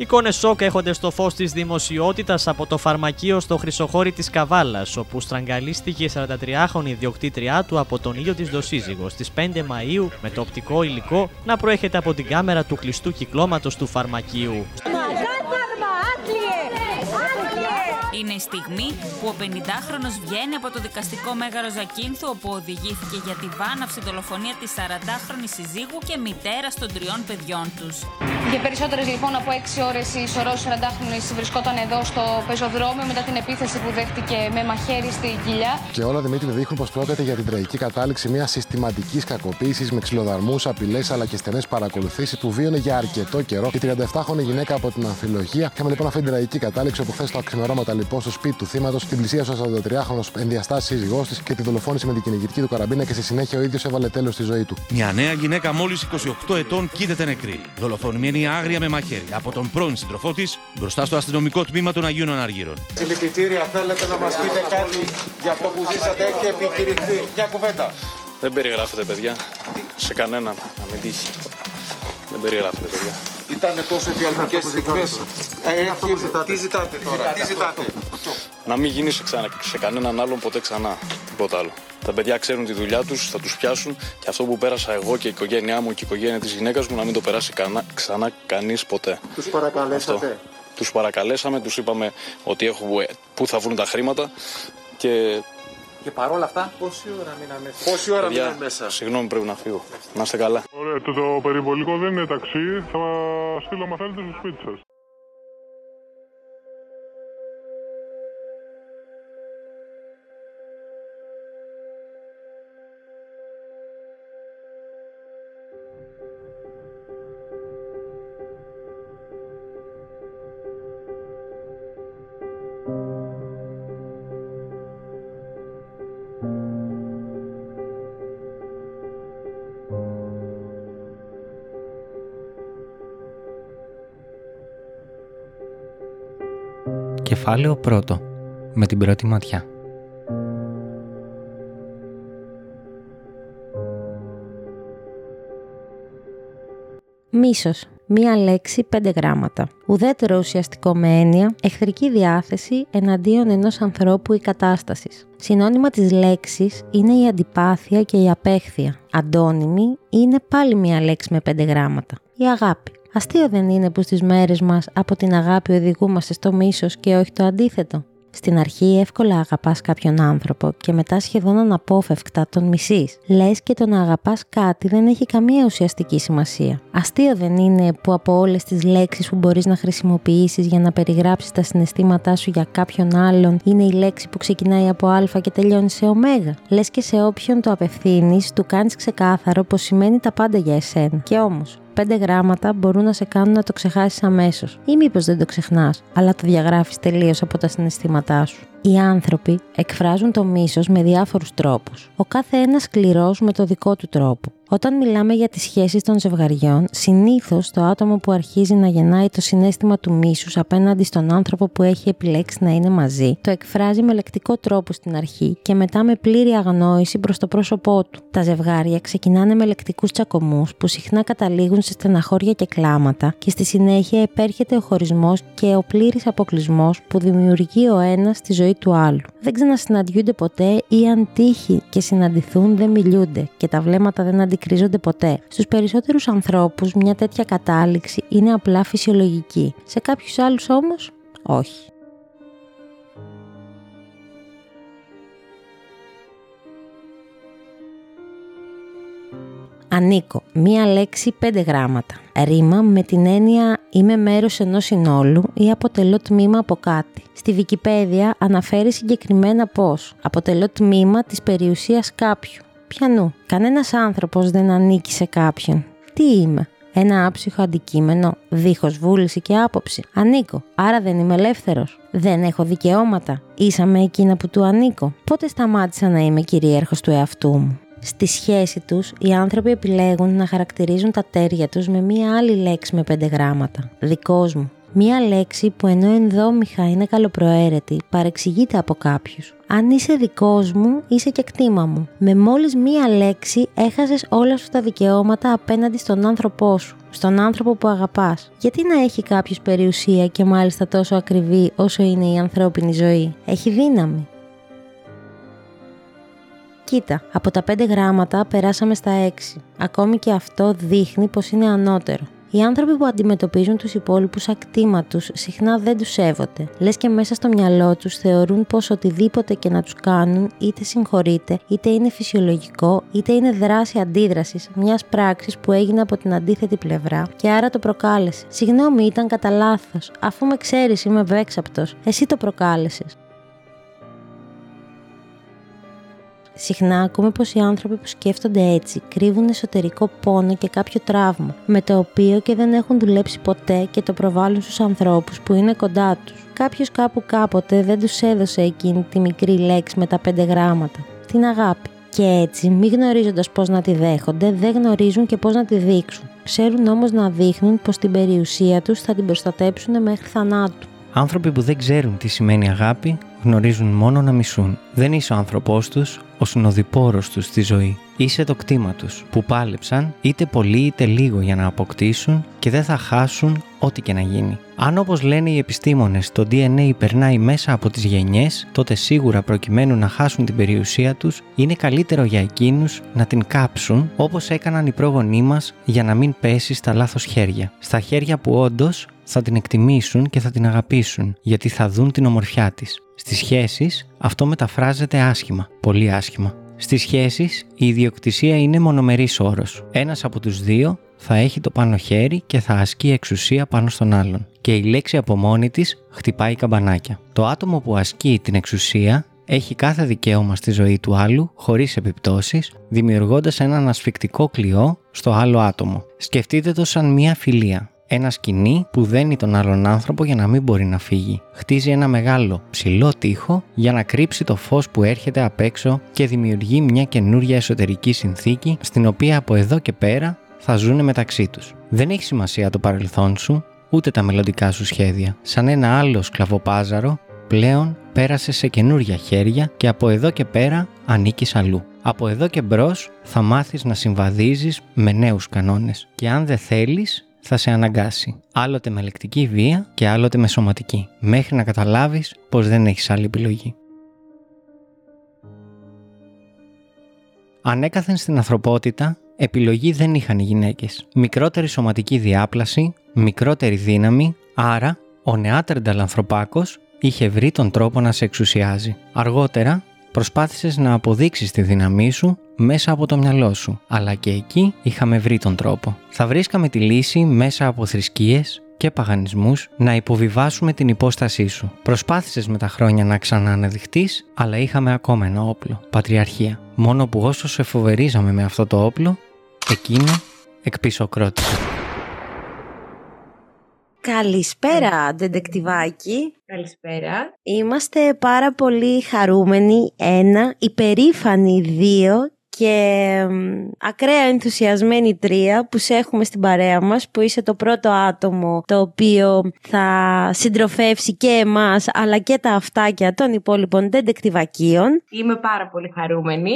Εικόνες σοκ έχονται στο φως της δημοσιότητας από το φαρμακείο στο Χρυσοχώρι της Καβάλας, όπου στραγγαλίστηκε η 43χρονη ιδιοκτήτριά του από τον ήλιο της δοσύζυγος στις 5 Μαου με το οπτικό υλικό να προέρχεται από την κάμερα του κλειστού κυκλώματος του φαρμακείου. Είναι η στιγμή που ο 50χρονος βγαίνει από το δικαστικό μέγαρο Ζακίνθου, όπου οδηγήθηκε για τη βάναυση δολοφονία της 40χρονη συζύγου και μητέρας των τριών παιδιών τους. Για περισσότερες λοιπόν από 6 ώρες η σωρός 40χρονη βρισκόταν εδώ στο πεζοδρόμιο μετά την επίθεση που δέχτηκε με μαχαίρι στην κοιλιά. Και όλα Δημήτρη δείχνουν πως πρόκειται για την τραγική κατάληξη μιας συστηματικής κακοποίησης με ξυλοδαρμούς, απειλές αλλά και στενές παρακολουθήσεις που βίωνε για αρκετό καιρό η 37χρονη γυναίκα από την αμφιλογία. Είχαμε λοιπόν αυτή την τραγική κατάληξη όπου χθες το αξιμερώματα λοιπόν στο σπίτι του θύματος την πλησίασε ο 43χρονο ενδιαστάσει σύζυγός της και τη δολοφόνησε με την κυνηγητική του καραμπίνα και στη συνέχεια ο ίδιος έβαλε τέλος στη ζωή του. Μια νέα γυναίκα μόλις 28 ετών κοίταται νεκρή. Δολοφονημένη άγρια με μαχαίρι από τον πρώην σύντροφό της μπροστά στο αστυνομικό τμήμα των Αγίων Αναργύρων. Συλληπιτήρια, θέλετε να μας πείτε κάτι για αυτό που ζήσατε, έχει επικηρυχθεί. Μια κουβέντα. Δεν περιγράφεται, παιδιά. Σε κανέναν να μην τύχει. Δεν περιγράφεται, παιδιά. Ήταν τόσο διαλυτικέ στιγμές. Τι ζητάτε τώρα, τι ζητάτε. Να μην γίνει σε, ξανα... σε κανέναν άλλον ποτέ ξανά. Τίποτα άλλο. Τα παιδιά ξέρουν τη δουλειά τους, θα τους πιάσουν και αυτό που πέρασα εγώ και η οικογένειά μου και η οικογένεια της γυναίκας μου να μην το περάσει κανά... ξανά κανείς ποτέ. Τους παρακαλέσατε. Τους παρακαλέσαμε, τους είπαμε ότι έχουμε πού θα βρουν τα χρήματα και Και παρόλα αυτά, πόση ώρα μείναν μέσα; Πόση ώρα παιδιά, μείναν μέσα; συγγνώμη πρέπει να φύγω. Να είστε καλά. Ωραία, το, το περιβολικό δεν είναι ταξί. Θα στείλω μα θέλετε στο σπίτι σας. Κεφάλαιο πρώτο. Με την πρώτη ματιά. Μίσος. Μία λέξη, πέντε γράμματα. Ουδέτερο ουσιαστικό με έννοια, εχθρική διάθεση εναντίον ενός ανθρώπου ή κατάστασης. Συνώνυμα της λέξης είναι η αντιπάθεια και η απέχθεια. Αντώνυμη είναι πάλι μία λέξη με πέντε γράμματα. Η αγάπη. Αστείο δεν είναι που στις μέρες μας από την αγάπη οδηγούμαστε στο μίσος και όχι το αντίθετο. Στην αρχή εύκολα αγαπάς κάποιον άνθρωπο και μετά σχεδόν αναπόφευκτα τον μισείς. Λες και το να αγαπάς κάτι δεν έχει καμία ουσιαστική σημασία. Αστείο δεν είναι που από όλες τις λέξεις που μπορείς να χρησιμοποιήσεις για να περιγράψεις τα συναισθήματά σου για κάποιον άλλον είναι η λέξη που ξεκινάει από α και τελειώνει σε ω. Λες και σε όποιον το απευθύνεις του κάνεις ξεκάθαρο πως σημαίνει τα πάντα για εσένα. Και όμως, πέντε γράμματα μπορούν να σε κάνουν να το ξεχάσεις αμέσως. Ή μήπως δεν το ξεχνάς, αλλά το διαγράφεις τελείως από τα συναισθήματά σου. Οι άνθρωποι εκφράζουν το μίσος με διάφορους τρόπους. Ο κάθε ένας σκληρός με το δικό του τρόπο. Όταν μιλάμε για τις σχέσεις των ζευγαριών, συνήθως το άτομο που αρχίζει να γεννάει το συνέστημα του μίσους απέναντι στον άνθρωπο που έχει επιλέξει να είναι μαζί, το εκφράζει με λεκτικό τρόπο στην αρχή και μετά με πλήρη αγνόηση προς το πρόσωπό του. Τα ζευγάρια ξεκινάνε με λεκτικούς τσακωμούς που συχνά καταλήγουν σε στεναχώρια και κλάματα και στη συνέχεια επέρχεται ο χωρισμός και ο πλήρης αποκλεισμός που δημιουργεί ο ένας στη ζωή του άλλου. Δεν ξανασυναντιούνται ποτέ ή αν τύχει και συναντηθούν δεν μιλούνται και τα βλέμματα δεν αντικρίζονται ποτέ. Στους περισσότερους ανθρώπους μια τέτοια κατάληξη είναι απλά φυσιολογική. Σε κάποιους άλλους όμως όχι. Ανήκω. Μία λέξη πέντε γράμματα. Ρήμα με την έννοια είμαι μέρος ενός συνόλου ή αποτελώ τμήμα από κάτι. Στη Wikipedia αναφέρει συγκεκριμένα πως αποτελώ τμήμα της περιουσίας κάποιου. Πιανού. Κανένας άνθρωπος δεν ανήκει σε κάποιον. Τι είμαι; Ένα άψυχο αντικείμενο, δίχως βούληση και άποψη. Ανήκω, άρα δεν είμαι ελεύθερος. Δεν έχω δικαιώματα. Ίσα με εκείνα που του ανήκω. Πότε σταμάτησα να είμαι κυρίαρχος του εαυτού μου; Στη σχέση τους, οι άνθρωποι επιλέγουν να χαρακτηρίζουν τα τέρια τους με μία άλλη λέξη με πέντε γράμματα. Δικός μου. Μία λέξη που ενώ ενδόμηχα είναι καλοπροαίρετη, παρεξηγείται από κάποιους. Αν είσαι δικός μου, είσαι και κτήμα μου. Με μόλις μία λέξη έχασες όλα σου τα δικαιώματα απέναντι στον άνθρωπό σου, στον άνθρωπο που αγαπάς. Γιατί να έχει κάποιος περιουσία και μάλιστα τόσο ακριβή όσο είναι η ανθρώπινη ζωή; Έχει δύναμη. Κοίτα, από τα 5 γράμματα περάσαμε στα 6. Ακόμη και αυτό δείχνει πως είναι ανώτερο. Οι άνθρωποι που αντιμετωπίζουν τους υπόλοιπους σαν κτήμα του συχνά δεν τους σέβονται. Λες και μέσα στο μυαλό τους θεωρούν πως οτιδήποτε και να τους κάνουν, είτε συγχωρείται, είτε είναι φυσιολογικό, είτε είναι δράση αντίδρασης μιας πράξης που έγινε από την αντίθετη πλευρά και άρα το προκάλεσε. Συγγνώμη, ήταν κατά λάθος. Αφού με ξέρεις, είμαι βέξαπτο. Εσύ το προκάλεσες. Συχνά ακούμε πως οι άνθρωποι που σκέφτονται έτσι κρύβουν εσωτερικό πόνο και κάποιο τραύμα, με το οποίο και δεν έχουν δουλέψει ποτέ και το προβάλλουν στους ανθρώπους που είναι κοντά τους. Κάποιος κάπου κάποτε δεν τους έδωσε εκείνη τη μικρή λέξη με τα πέντε γράμματα. Την αγάπη. Και έτσι, μη γνωρίζοντας πώς να τη δέχονται, δεν γνωρίζουν και πώς να τη δείξουν. Ξέρουν όμως να δείχνουν πως την περιουσία τους θα την προστατέψουν μέχρι θανάτου. Άνθρωποι που δεν ξέρουν τι σημαίνει αγάπη γνωρίζουν μόνο να μισούν. Δεν είσαι ο άνθρωπός τους, ο συνοδοιπόρος τους στη ζωή. Είσαι το κτήμα τους που πάλεψαν είτε πολύ είτε λίγο για να αποκτήσουν και δεν θα χάσουν ό,τι και να γίνει. Αν όπως λένε οι επιστήμονες το DNA περνάει μέσα από τις γενιές, τότε σίγουρα προκειμένου να χάσουν την περιουσία τους, είναι καλύτερο για εκείνους να την κάψουν όπως έκαναν οι πρόγονοί μας για να μην πέσει στα λάθος χέρια. Στα χέρια που όντως θα την εκτιμήσουν και θα την αγαπήσουν, γιατί θα δουν την ομορφιά της. Στις σχέσεις αυτό μεταφράζεται άσχημα, πολύ άσχημα. Στις σχέσεις η ιδιοκτησία είναι μονομερής όρος. Ένας από τους δύο θα έχει το πάνω χέρι και θα ασκεί εξουσία πάνω στον άλλον. Και η λέξη από μόνη της χτυπάει καμπανάκια. Το άτομο που ασκεί την εξουσία έχει κάθε δικαίωμα στη ζωή του άλλου χωρίς επιπτώσεις, δημιουργώντας έναν ασφικτικό κλειό στο άλλο άτομο. Σκεφτείτε το σαν μια φιλία ένα σκηνή που δένει τον άλλον άνθρωπο για να μην μπορεί να φύγει. Χτίζει ένα μεγάλο ψηλό τοίχο για να κρύψει το φως που έρχεται απ' έξω και δημιουργεί μια καινούρια εσωτερική συνθήκη στην οποία από εδώ και πέρα θα ζουν μεταξύ τους. Δεν έχει σημασία το παρελθόν σου, ούτε τα μελλοντικά σου σχέδια. Σαν ένα άλλο σκλαβοπάζαρο, πλέον πέρασε σε καινούρια χέρια και από εδώ και πέρα ανήκεις αλλού. Από εδώ και μπρος θα μάθεις να συμβαδίζεις με νέους κανόνες και αν δεν θέλεις θα σε αναγκάσει. Άλλοτε με λεκτική βία και άλλοτε με σωματική, μέχρι να καταλάβεις πως δεν έχεις άλλη επιλογή. Ανέκαθεν στην ανθρωπότητα, επιλογή δεν είχαν οι γυναίκες. Μικρότερη σωματική διάπλαση, μικρότερη δύναμη, άρα ο νεάτερνταλ ανθρωπάκος είχε βρει τον τρόπο να σε εξουσιάζει. Αργότερα προσπάθησες να αποδείξεις τη δύναμή σου μέσα από το μυαλό σου, αλλά και εκεί είχαμε βρει τον τρόπο. Θα βρίσκαμε τη λύση μέσα από θρησκείες και παγανισμούς να υποβιβάσουμε την υπόστασή σου. Προσπάθησες με τα χρόνια να ξανααναδειχτείς, αλλά είχαμε ακόμα ένα όπλο, πατριαρχία. Μόνο που όσο σε φοβερίζαμε με αυτό το όπλο, εκείνο εκπισοκρότησε. Καλησπέρα, ντεντεκτιβάκι. Καλησπέρα. Είμαστε πάρα πολύ χαρούμενοι, ένα, υπερήφανοι, δύο και ακραία ενθουσιασμένη τρία που σε έχουμε στην παρέα μας που είσαι το πρώτο άτομο το οποίο θα συντροφεύσει και εμάς αλλά και τα αυτάκια των υπόλοιπων τεντεκτιβακίων. Είμαι πάρα πολύ χαρούμενη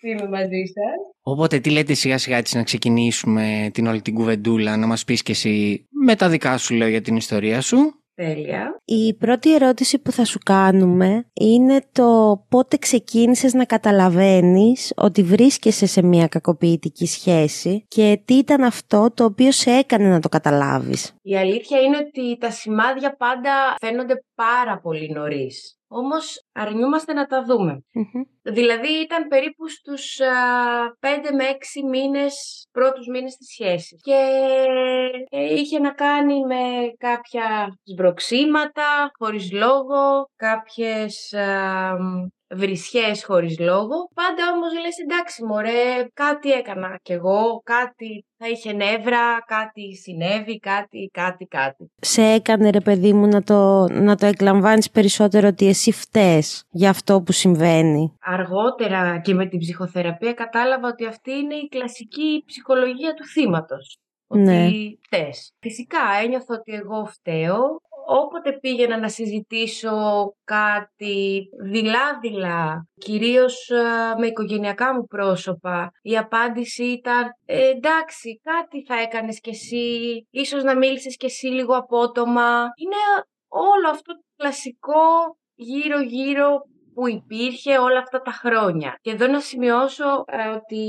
που είμαι μαζί σας. Οπότε τι λέτε σιγά σιγά έτσι να ξεκινήσουμε την όλη την κουβεντούλα να μας πεις και εσύ με τα δικά σου λέω για την ιστορία σου. Τέλεια. Η πρώτη ερώτηση που θα σου κάνουμε είναι το πότε ξεκίνησες να καταλαβαίνεις ότι βρίσκεσαι σε μια κακοποιητική σχέση και τι ήταν αυτό το οποίο σε έκανε να το καταλάβεις. Η αλήθεια είναι ότι τα σημάδια πάντα φαίνονται πάρα πολύ νωρίς όμως αρνιούμαστε να τα δουμε Δηλαδή ήταν περίπου στους 5 με 6 μήνες, πρώτους μήνες της σχέσης. Και ε, είχε να κάνει με κάποια σμπροξήματα, χωρίς λόγο, κάποιες βρισιές χωρίς λόγο. Πάντα όμως λες εντάξει μωρέ, κάτι έκανα κι εγώ, κάτι θα είχε νεύρα, κάτι συνέβη, κάτι, κάτι, κάτι. Σε έκανε ρε παιδί μου να το, να το εκλαμβάνεις περισσότερο ότι εσύ φταίς για αυτό που συμβαίνει. Αργότερα και με την ψυχοθεραπεία κατάλαβα ότι αυτή είναι η κλασική ψυχολογία του θύματος. Ναι. Ότι φταίς. Φυσικά ένιωθω ότι εγώ φταίω, όποτε πήγαινα να συζητήσω κάτι δειλά-δειλά, κυρίως ε, με οικογενειακά μου πρόσωπα, η απάντηση ήταν «Ε, εντάξει, κάτι θα έκανες κι εσύ, ίσως να μίλησες κι εσύ λίγο απότομα. Είναι όλο αυτό το κλασικό γύρω-γύρω που υπήρχε όλα αυτά τα χρόνια. Και εδώ να σημειώσω ε, ότι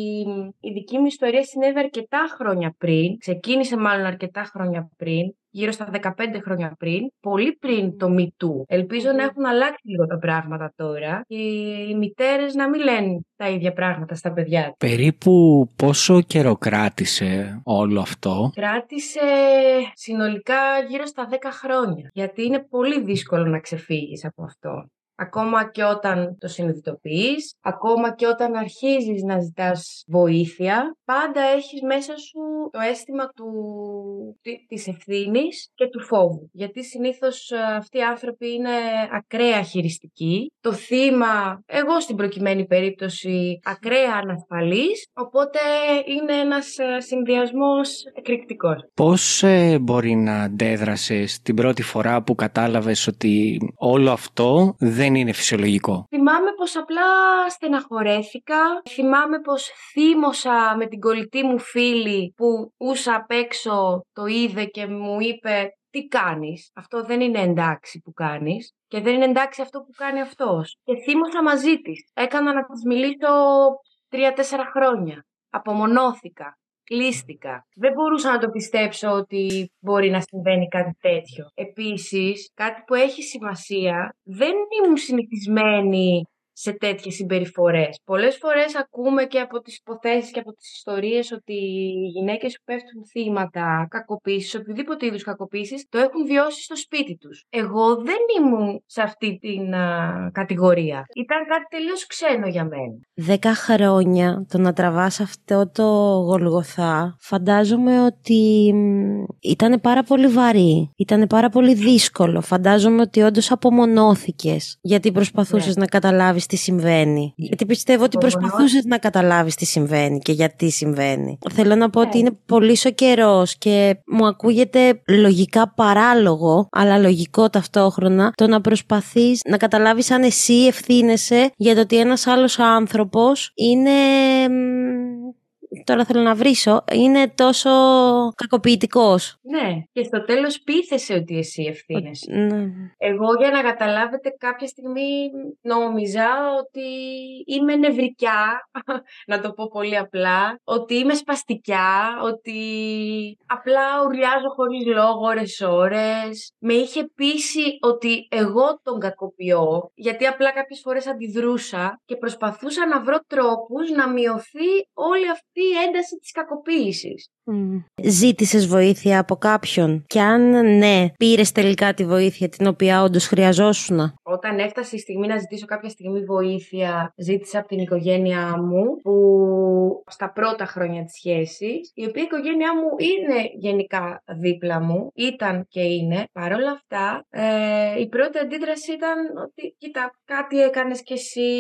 η δική μου ιστορία συνέβη αρκετά χρόνια πριν, ξεκίνησε μάλλον αρκετά χρόνια πριν, γύρω στα 15 χρόνια πριν, πολύ πριν το Me Too. Ελπίζω να έχουν αλλάξει λίγο τα πράγματα τώρα και οι μητέρες να μην λένε τα ίδια πράγματα στα παιδιά Περίπου πόσο καιρό κράτησε όλο αυτό; Κράτησε συνολικά γύρω στα 10 χρόνια, γιατί είναι πολύ δύσκολο να ξεφύγεις από αυτό ακόμα και όταν το συνειδητοποιείς, ακόμα και όταν αρχίζεις να ζητάς βοήθεια, πάντα έχεις μέσα σου το αίσθημα του, της ευθύνης και του φόβου. Γιατί συνήθως ε, αυτοί οι άνθρωποι είναι ακραία χειριστικοί. Το θύμα, εγώ στην προκειμένη περίπτωση, ακραία ανασφαλής, οπότε είναι ένας ε, συνδυασμός εκρηκτικός. Πώς ε, μπορεί να αντέδρασες την πρώτη φορά που κατάλαβες ότι όλο αυτό δεν δεν είναι φυσιολογικό. Θυμάμαι πως απλά στεναχωρέθηκα. Θυμάμαι πως θύμωσα με την κολλητή μου φίλη που ούσα απ' έξω το είδε και μου είπε τι κάνεις, αυτό δεν είναι εντάξει που κάνεις και δεν είναι εντάξει αυτό που κάνει αυτός. Και θύμωσα μαζί της. Έκανα να της μιλήσω τρία-τέσσερα χρόνια. Απομονώθηκα κλείστηκα. Δεν μπορούσα να το πιστέψω ότι μπορεί να συμβαίνει κάτι τέτοιο. Επίσης, κάτι που έχει σημασία, δεν ήμουν συνηθισμένη σε τέτοιες συμπεριφορές. Πολλές φορές ακούμε και από τις υποθέσεις και από τις ιστορίες ότι οι γυναίκες που πέφτουν θύματα κακοποίησης, οποιοδήποτε είδους κακοποίησης, το έχουν βιώσει στο σπίτι τους. Εγώ δεν ήμουν σε αυτή την κατηγορία. Ήταν κάτι τελείως ξένο για μένα. Δέκα χρόνια το να τραβάς αυτό το γολγοθά, φαντάζομαι ότι ήταν πάρα πολύ βαρύ. Ήταν πάρα πολύ δύσκολο. Φαντάζομαι ότι όντως απομονώθηκες γιατί προσπαθούσες ναι. να καταλάβεις τι συμβαίνει. Γιατί πιστεύω ότι προσπαθούσες να καταλάβεις τι συμβαίνει και γιατί συμβαίνει. Θέλω να πω ότι είναι πολύ ο καιρό και μου ακούγεται λογικά παράλογο, αλλά λογικό ταυτόχρονα, το να προσπαθείς να καταλάβεις αν εσύ ευθύνεσαι για το ότι ένας άλλος άνθρωπος είναι τώρα θέλω να βρίσω, είναι τόσο κακοποιητικός. Ναι, και στο τέλος πείθεσαι ότι εσύ ευθύνεσαι. Ναι. Εγώ για να καταλάβετε κάποια στιγμή νόμιζα ότι είμαι νευρικιά, να το πω πολύ απλά, ότι είμαι σπαστικιά, ότι απλά ουρλιάζω χωρίς λόγο ώρες ώρες. Με είχε πείσει ότι εγώ τον κακοποιώ, γιατί απλά κάποιες φορές αντιδρούσα και προσπαθούσα να βρω τρόπους να μειωθεί όλη αυτή η ένταση της κακοποίησης. Mm. Ζήτησες βοήθεια από κάποιον; Και αν ναι, πήρες τελικά τη βοήθεια την οποία όντως χρειαζόσουν; Όταν έφτασε η στιγμή να ζητήσω κάποια στιγμή βοήθεια, ζήτησα από την οικογένειά μου που στα πρώτα χρόνια της σχέσης, η οποία η οικογένειά μου είναι γενικά δίπλα μου, ήταν και είναι. Παρ' όλα αυτά, ε, η πρώτη αντίδραση ήταν ότι κοίτα, κάτι έκανες κι εσύ,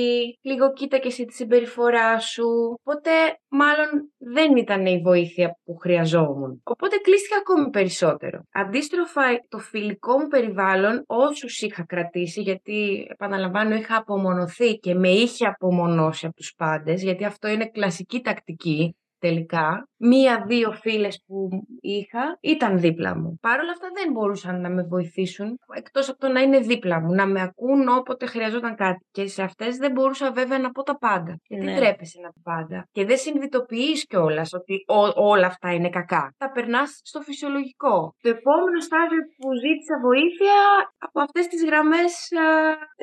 λίγο κοίτα κι εσύ τη συμπεριφορά σου. Οπότε μάλλον δεν ήταν η βοήθεια που χρειαζόμουν. Οπότε κλείστηκα ακόμη περισσότερο. Αντίστροφα, το φιλικό μου περιβάλλον, όσους είχα κρατήσει, γιατί επαναλαμβάνω, είχα απομονωθεί και με είχε απομονώσει από τους πάντες, γιατί αυτό είναι κλασική τακτική τελικά μία-δύο φίλες που είχα ήταν δίπλα μου. Παρ' όλα αυτά δεν μπορούσαν να με βοηθήσουν, εκτός από το να είναι δίπλα μου, να με ακούν όποτε χρειαζόταν κάτι. Και σε αυτές δεν μπορούσα βέβαια να πω τα πάντα. Γιατί ναι. τρέπεσαι να πω πάντα; Και δεν συνειδητοποιείς κιόλας ότι όλα αυτά είναι κακά. Τα περνάς στο φυσιολογικό. Το επόμενο στάδιο που ζήτησα βοήθεια από αυτές τις γραμμές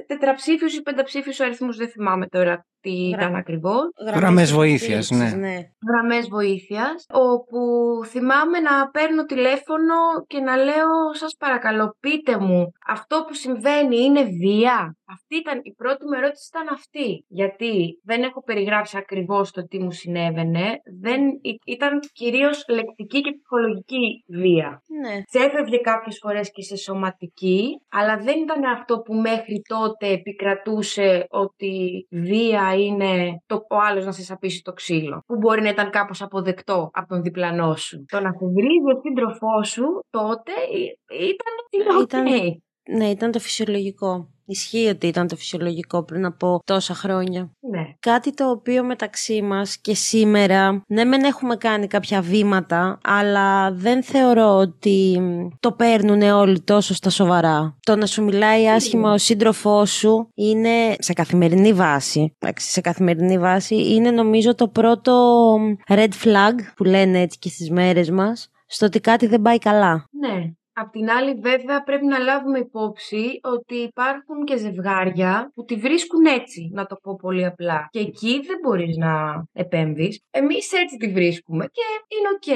τετραψήφιους ή πενταψήφιους αριθμούς, δεν θυμάμαι τώρα τι ήταν ακριβώς. Γραμμές βοήθειας, ναι. ναι. Γραμμές βοήθειας, όπου θυμάμαι να παίρνω τηλέφωνο και να λέω: Σας παρακαλώ, πείτε μου, αυτό που συμβαίνει είναι βία. Αυτή ήταν η πρώτη μου ερώτηση, ήταν αυτή. Γιατί δεν έχω περιγράψει ακριβώς το τι μου συνέβαινε. Δεν, ήταν κυρίως λεκτική και ψυχολογική βία. Ναι. Σε έφευγε κάποιες φορές και σε σωματική, αλλά δεν ήταν αυτό που μέχρι τότε επικρατούσε ότι βία είναι το, ο άλλος να σε σαπίσει το ξύλο. Που μπορεί να ήταν κάπως αποδεκτό αυτό από τον διπλανό σου. Το να σε βρίζει ο σύντροφός σου τότε ήταν. Ήταν. Ναι, ήταν το φυσιολογικό. Ισχύει ότι ήταν το φυσιολογικό πριν από τόσα χρόνια. Ναι. Κάτι το οποίο μεταξύ μας και σήμερα, ναι μεν έχουμε κάνει κάποια βήματα, αλλά δεν θεωρώ ότι το παίρνουν όλοι τόσο στα σοβαρά. Το να σου μιλάει άσχημα ο σύντροφός σου είναι σε καθημερινή βάση. Σε καθημερινή βάση είναι νομίζω το πρώτο red flag που λένε έτσι και στις μέρες μας στο ότι κάτι δεν πάει καλά. Ναι. Απ' την άλλη, βέβαια, πρέπει να λάβουμε υπόψη ότι υπάρχουν και ζευγάρια που τη βρίσκουν έτσι, να το πω πολύ απλά. Και εκεί δεν μπορείς να επέμβεις. Εμείς έτσι τη βρίσκουμε και είναι οκ.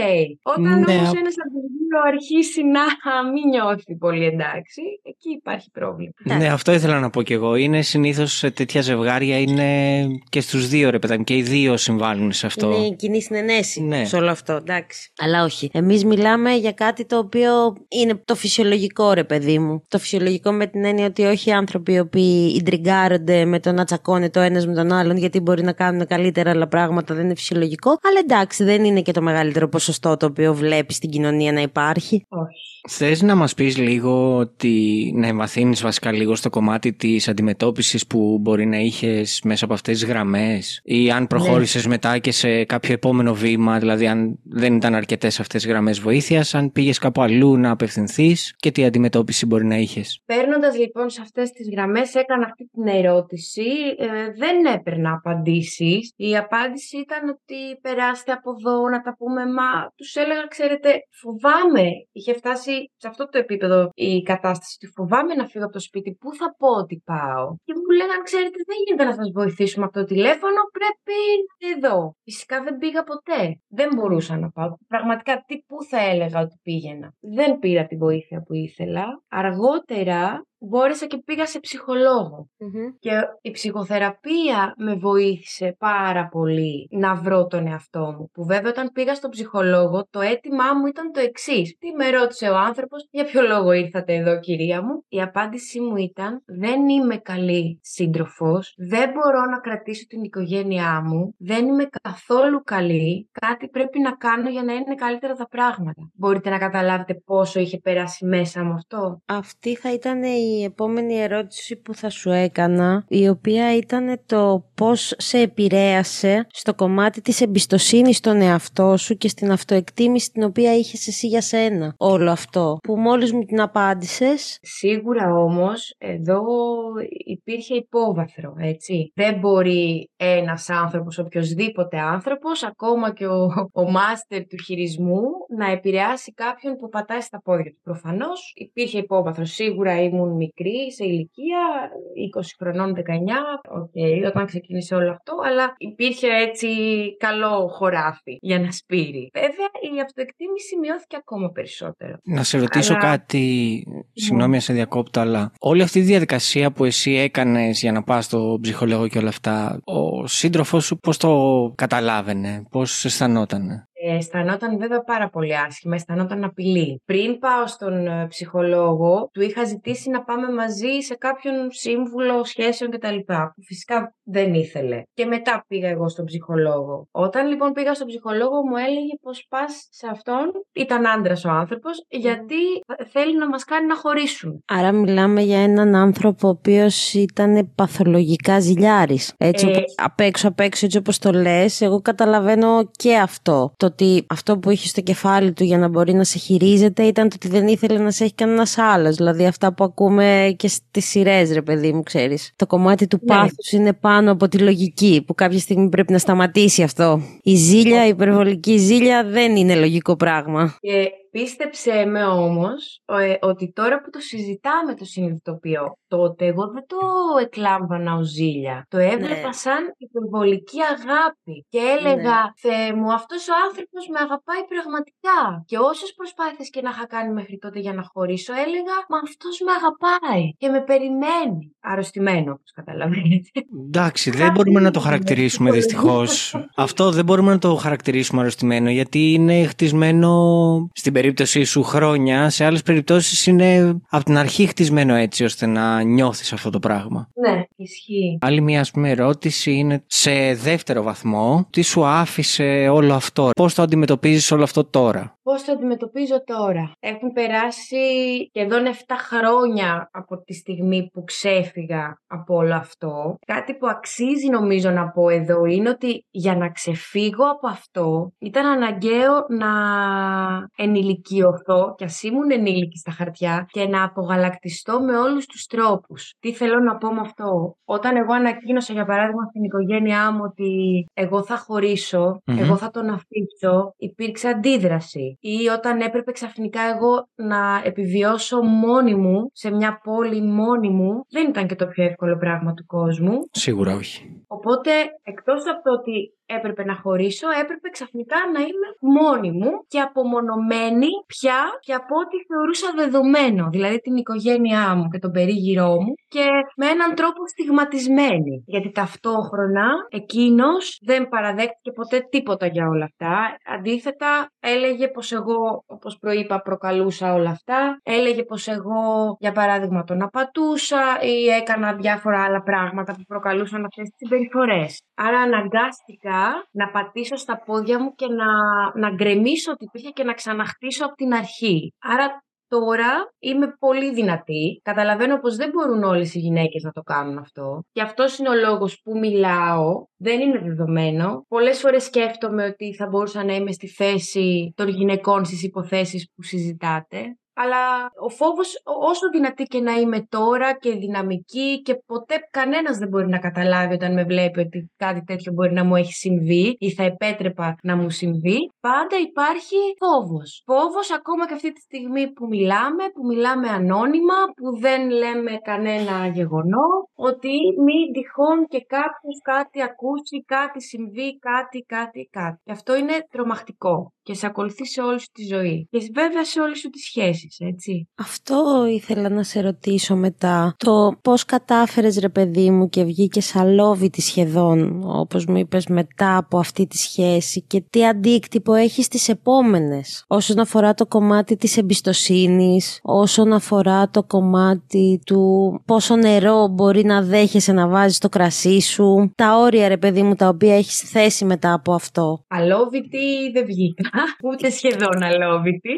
Όταν ναι. όμως ένας από τους δύο αρχίσει να μην νιώθει πολύ εντάξει, εκεί υπάρχει πρόβλημα. Ναι, αυτό ήθελα να πω κι εγώ. Είναι συνήθως σε τέτοια ζευγάρια, είναι και στους δύο ρε παιδάκι, και οι δύο συμβάλλουν σε αυτό. Είναι κοινή συναινέσει ναι. σε όλο αυτό, εντάξει. Αλλά όχι. Εμείς μιλάμε για κάτι το οποίο είναι το φυσιολογικό ρε παιδί μου. Το φυσιολογικό με την έννοια ότι όχι άνθρωποι οι οποίοι ιντριγκάρονται με το να τσακώνεται ο ένας με τον άλλον γιατί μπορεί να κάνουν καλύτερα άλλα πράγματα, δεν είναι φυσιολογικό. Αλλά εντάξει, δεν είναι και το μεγαλύτερο ποσοστό το οποίο βλέπεις στην κοινωνία να υπάρχει. Όχι. Θες να μας πεις λίγο ότι να εμβαθύνεις βασικά λίγο στο κομμάτι της αντιμετώπισης που μπορεί να είχες μέσα από αυτές τις γραμμές ή αν προχώρησες ναι. μετά και σε κάποιο επόμενο βήμα, δηλαδή αν δεν ήταν αρκετές αυτές τις γραμμές βοήθειας, αν πήγες κάπου αλλού να απευθυνθείς και τι αντιμετώπιση μπορεί να είχες. Παίρνοντας λοιπόν σε αυτές τις γραμμές έκανα αυτή την ερώτηση, ε, δεν έπαιρνα απαντήσεις. Η απάντηση ήταν ότι περάστε από εδώ να τα πούμε, μα τους έλεγα ξέρετε φοβάμαι, είχε φτάσει σε αυτό το επίπεδο η κατάσταση του φοβάμαι να φύγω από το σπίτι, πού θα πω ότι πάω; Και μου λέγανε, ξέρετε, δεν γίνεται να σας βοηθήσουμε από το τηλέφωνο, πρέπει εδώ. Φυσικά δεν πήγα ποτέ. Δεν μπορούσα να πάω. Πραγματικά, τι πού θα έλεγα ότι πήγαινα; Δεν πήρα τη βοήθεια που ήθελα. Αργότερα μπόρεσα και πήγα σε ψυχολογο Και η ψυχοθεραπεία με βοήθησε πάρα πολύ να βρω τον εαυτό μου. Που βέβαια όταν πήγα στον ψυχολόγο το αίτημά μου ήταν το εξής. Τι με ρώτησε ο άνθρωπος, για ποιο λόγο ήρθατε εδώ κυρία μου; Η απάντησή μου ήταν δεν είμαι καλή σύντροφος, δεν μπορώ να κρατήσω την οικογένειά μου, δεν είμαι καθόλου καλή, κάτι πρέπει να κάνω για να είναι καλύτερα τα πράγματα. Μπορείτε να καταλάβετε πόσο είχε περάσει μέσα μου αυτό. Αυτή θα ήταν η η επόμενη ερώτηση που θα σου έκανα, η οποία ήταν το πώς σε επηρέασε στο κομμάτι της εμπιστοσύνης στον εαυτό σου και στην αυτοεκτίμηση την οποία είχες εσύ για σένα. Όλο αυτό που μόλις μου την απάντησες. Σίγουρα όμως εδώ υπήρχε υπόβαθρο, έτσι. Δεν μπορεί ένας άνθρωπος, οποιοδήποτε άνθρωπος, ακόμα και ο, ο μάστερ του χειρισμού, να επηρεάσει κάποιον που πατάει στα πόδια του. Προφανώς υπήρχε υπόβαθρο. Σίγουρα ήμουν μικρή, σε ηλικία 20 χρονών, 19, okay, όταν ξεκίνησε όλο αυτό, αλλά υπήρχε έτσι καλό χωράφι για να σπείρει. Βέβαια, η αυτοεκτίμηση μειώθηκε ακόμα περισσότερο. Να σε ρωτήσω κάτι, συγγνώμη σε διακόπτω, αλλά όλη αυτή η διαδικασία που εσύ έκανες για να πας στο ψυχολόγο και όλα αυτά, ο σύντροφός σου πώς το καταλάβαινε, πώς αισθανόταν. Ε, αισθανόταν βέβαια πάρα πολύ άσχημα, αισθανόταν απειλή. Πριν πάω στον ε, ψυχολόγο, του είχα ζητήσει να πάμε μαζί σε κάποιον σύμβουλο σχέσεων κτλ. Που φυσικά δεν ήθελε. Και μετά πήγα εγώ στον ψυχολόγο. Όταν λοιπόν πήγα στον ψυχολόγο, μου έλεγε πως πας σε αυτόν, ήταν άντρας ο άνθρωπος, γιατί θέλει να μας κάνει να χωρίσουμε. Άρα μιλάμε για έναν άνθρωπο ο οποίος ήταν παθολογικά ζηλιάρης. Έτσι, ε... απ' έξω, απ' έξω, έτσι όπως το λες, εγώ καταλαβαίνω και αυτό. Το ότι αυτό που είχε στο κεφάλι του για να μπορεί να σε χειρίζεται ήταν το ότι δεν ήθελε να σε έχει κανένας άλλος. Δηλαδή αυτά που ακούμε και στις σειρές, ρε παιδί μου, ξέρεις. Το κομμάτι του ναι. πάθους είναι πάνω από τη λογική, που κάποια στιγμή πρέπει να σταματήσει αυτό. Η ζήλια, η υπερβολική ζήλια δεν είναι λογικό πράγμα. Και Πίστεψε με όμως ε, ότι τώρα που το συζητάμε το συνειδητοποιώ, τότε εγώ δεν το εκλάμβανα ως ζήλια. Το έβλεπα ναι. σαν υπερβολική αγάπη και έλεγα ναι. «Θεέ μου, αυτός ο άνθρωπος με αγαπάει πραγματικά». Και όσες προσπάθειες και να είχα κάνει μέχρι τότε για να χωρίσω, έλεγα «Μα αυτός με αγαπάει και με περιμένει». Αρρωστημένο, όπως καταλαβαίνετε. Εντάξει, δεν μπορούμε να το χαρακτηρίσουμε δυστυχώς. Αυτό δεν μπορούμε να το χαρακτηρίσουμε αρρωστημένο, γιατί είναι χτισμένο στην περίπτωσή σου χρόνια, σε άλλες περιπτώσεις είναι από την αρχή χτισμένο έτσι ώστε να νιώθεις αυτό το πράγμα. Ναι, ισχύει. Άλλη μια ας πούμε, ερώτηση είναι σε δεύτερο βαθμό. Τι σου άφησε όλο αυτό, πώς το αντιμετωπίζεις όλο αυτό τώρα; Πώς το αντιμετωπίζω τώρα. Έχουν περάσει σχεδόν 7 χρόνια από τη στιγμή που ξέφυγα από όλο αυτό. Κάτι που αξίζει νομίζω να πω εδώ είναι ότι για να ξεφύγω από αυτό ήταν αναγκαίο να ενηλικιωθώ κι ας ήμουν ενήλικη στα χαρτιά και να απογαλακτιστώ με όλους τους τρόπους. Τι θέλω να πω με αυτό; Όταν εγώ ανακοίνωσα για παράδειγμα στην οικογένειά μου ότι εγώ θα χωρίσω, εγώ θα τον αφήσω, υπήρξε αντίδραση ή όταν έπρεπε ξαφνικά εγώ να επιβιώσω μόνη μου σε μια πόλη μόνη μου, δεν ήταν και το πιο εύκολο πράγμα του κόσμου. Σίγουρα όχι. Οπότε, εκτός από το ότι έπρεπε να χωρίσω, έπρεπε ξαφνικά να είμαι μόνη μου και απομονωμένη πια και από ό,τι θεωρούσα δεδομένο, δηλαδή την οικογένειά μου και τον περίγυρό μου και με έναν τρόπο στιγματισμένη. Γιατί ταυτόχρονα εκείνος δεν παραδέχτηκε ποτέ τίποτα για όλα αυτά. Αντίθετα, έλεγε πως εγώ, όπως προείπα, προκαλούσα όλα αυτά. Έλεγε πως εγώ, για παράδειγμα, τον απατούσα ή έκανα διάφορα άλλα πράγματα που προκαλούσαν αυτές τις συμπεριφορές. Άρα αναγκάστηκα να πατήσω στα πόδια μου και να, να γκρεμίσω ό,τι υπήρχε και να ξαναχτίσω από την αρχή. Άρα Τώρα είμαι πολύ δυνατή. Καταλαβαίνω πως δεν μπορούν όλες οι γυναίκες να το κάνουν αυτό. Και αυτός είναι ο λόγος που μιλάω. Δεν είναι δεδομένο. Πολλές φορές σκέφτομαι ότι θα μπορούσα να είμαι στη θέση των γυναικών στις υποθέσεις που συζητάτε. Αλλά ο φόβος, όσο δυνατή και να είμαι τώρα και δυναμική και ποτέ κανένας δεν μπορεί να καταλάβει όταν με βλέπει ότι κάτι τέτοιο μπορεί να μου έχει συμβεί ή θα επέτρεπα να μου συμβεί, πάντα υπάρχει φόβος. Φόβος ακόμα και αυτή τη στιγμή που μιλάμε, που μιλάμε ανώνυμα, που δεν λέμε κανένα γεγονό, ότι μην τυχόν και κάποιος κάτι ακούσει, κάτι συμβεί, κάτι, κάτι, κάτι. Και αυτό είναι τρομακτικό και σε ακολουθεί σε όλη σου τη ζωή. Και βέβαια σε όλη σου τη σχέση έτσι; Αυτό ήθελα να σε ρωτήσω μετά. Το πώς κατάφερες ρε παιδί μου και βγήκες αλόβητη σχεδόν, όπως μου είπες, μετά από αυτή τη σχέση και τι αντίκτυπο έχει στις επόμενες. Όσον αφορά το κομμάτι της εμπιστοσύνης, όσον αφορά το κομμάτι του πόσο νερό μπορεί να δέχεσαι να βάζεις στο κρασί σου, τα όρια ρε παιδί μου τα οποία έχεις θέσει μετά από αυτό. Αλόβητη δεν βγήκα, ούτε σχεδόν αλόβητη,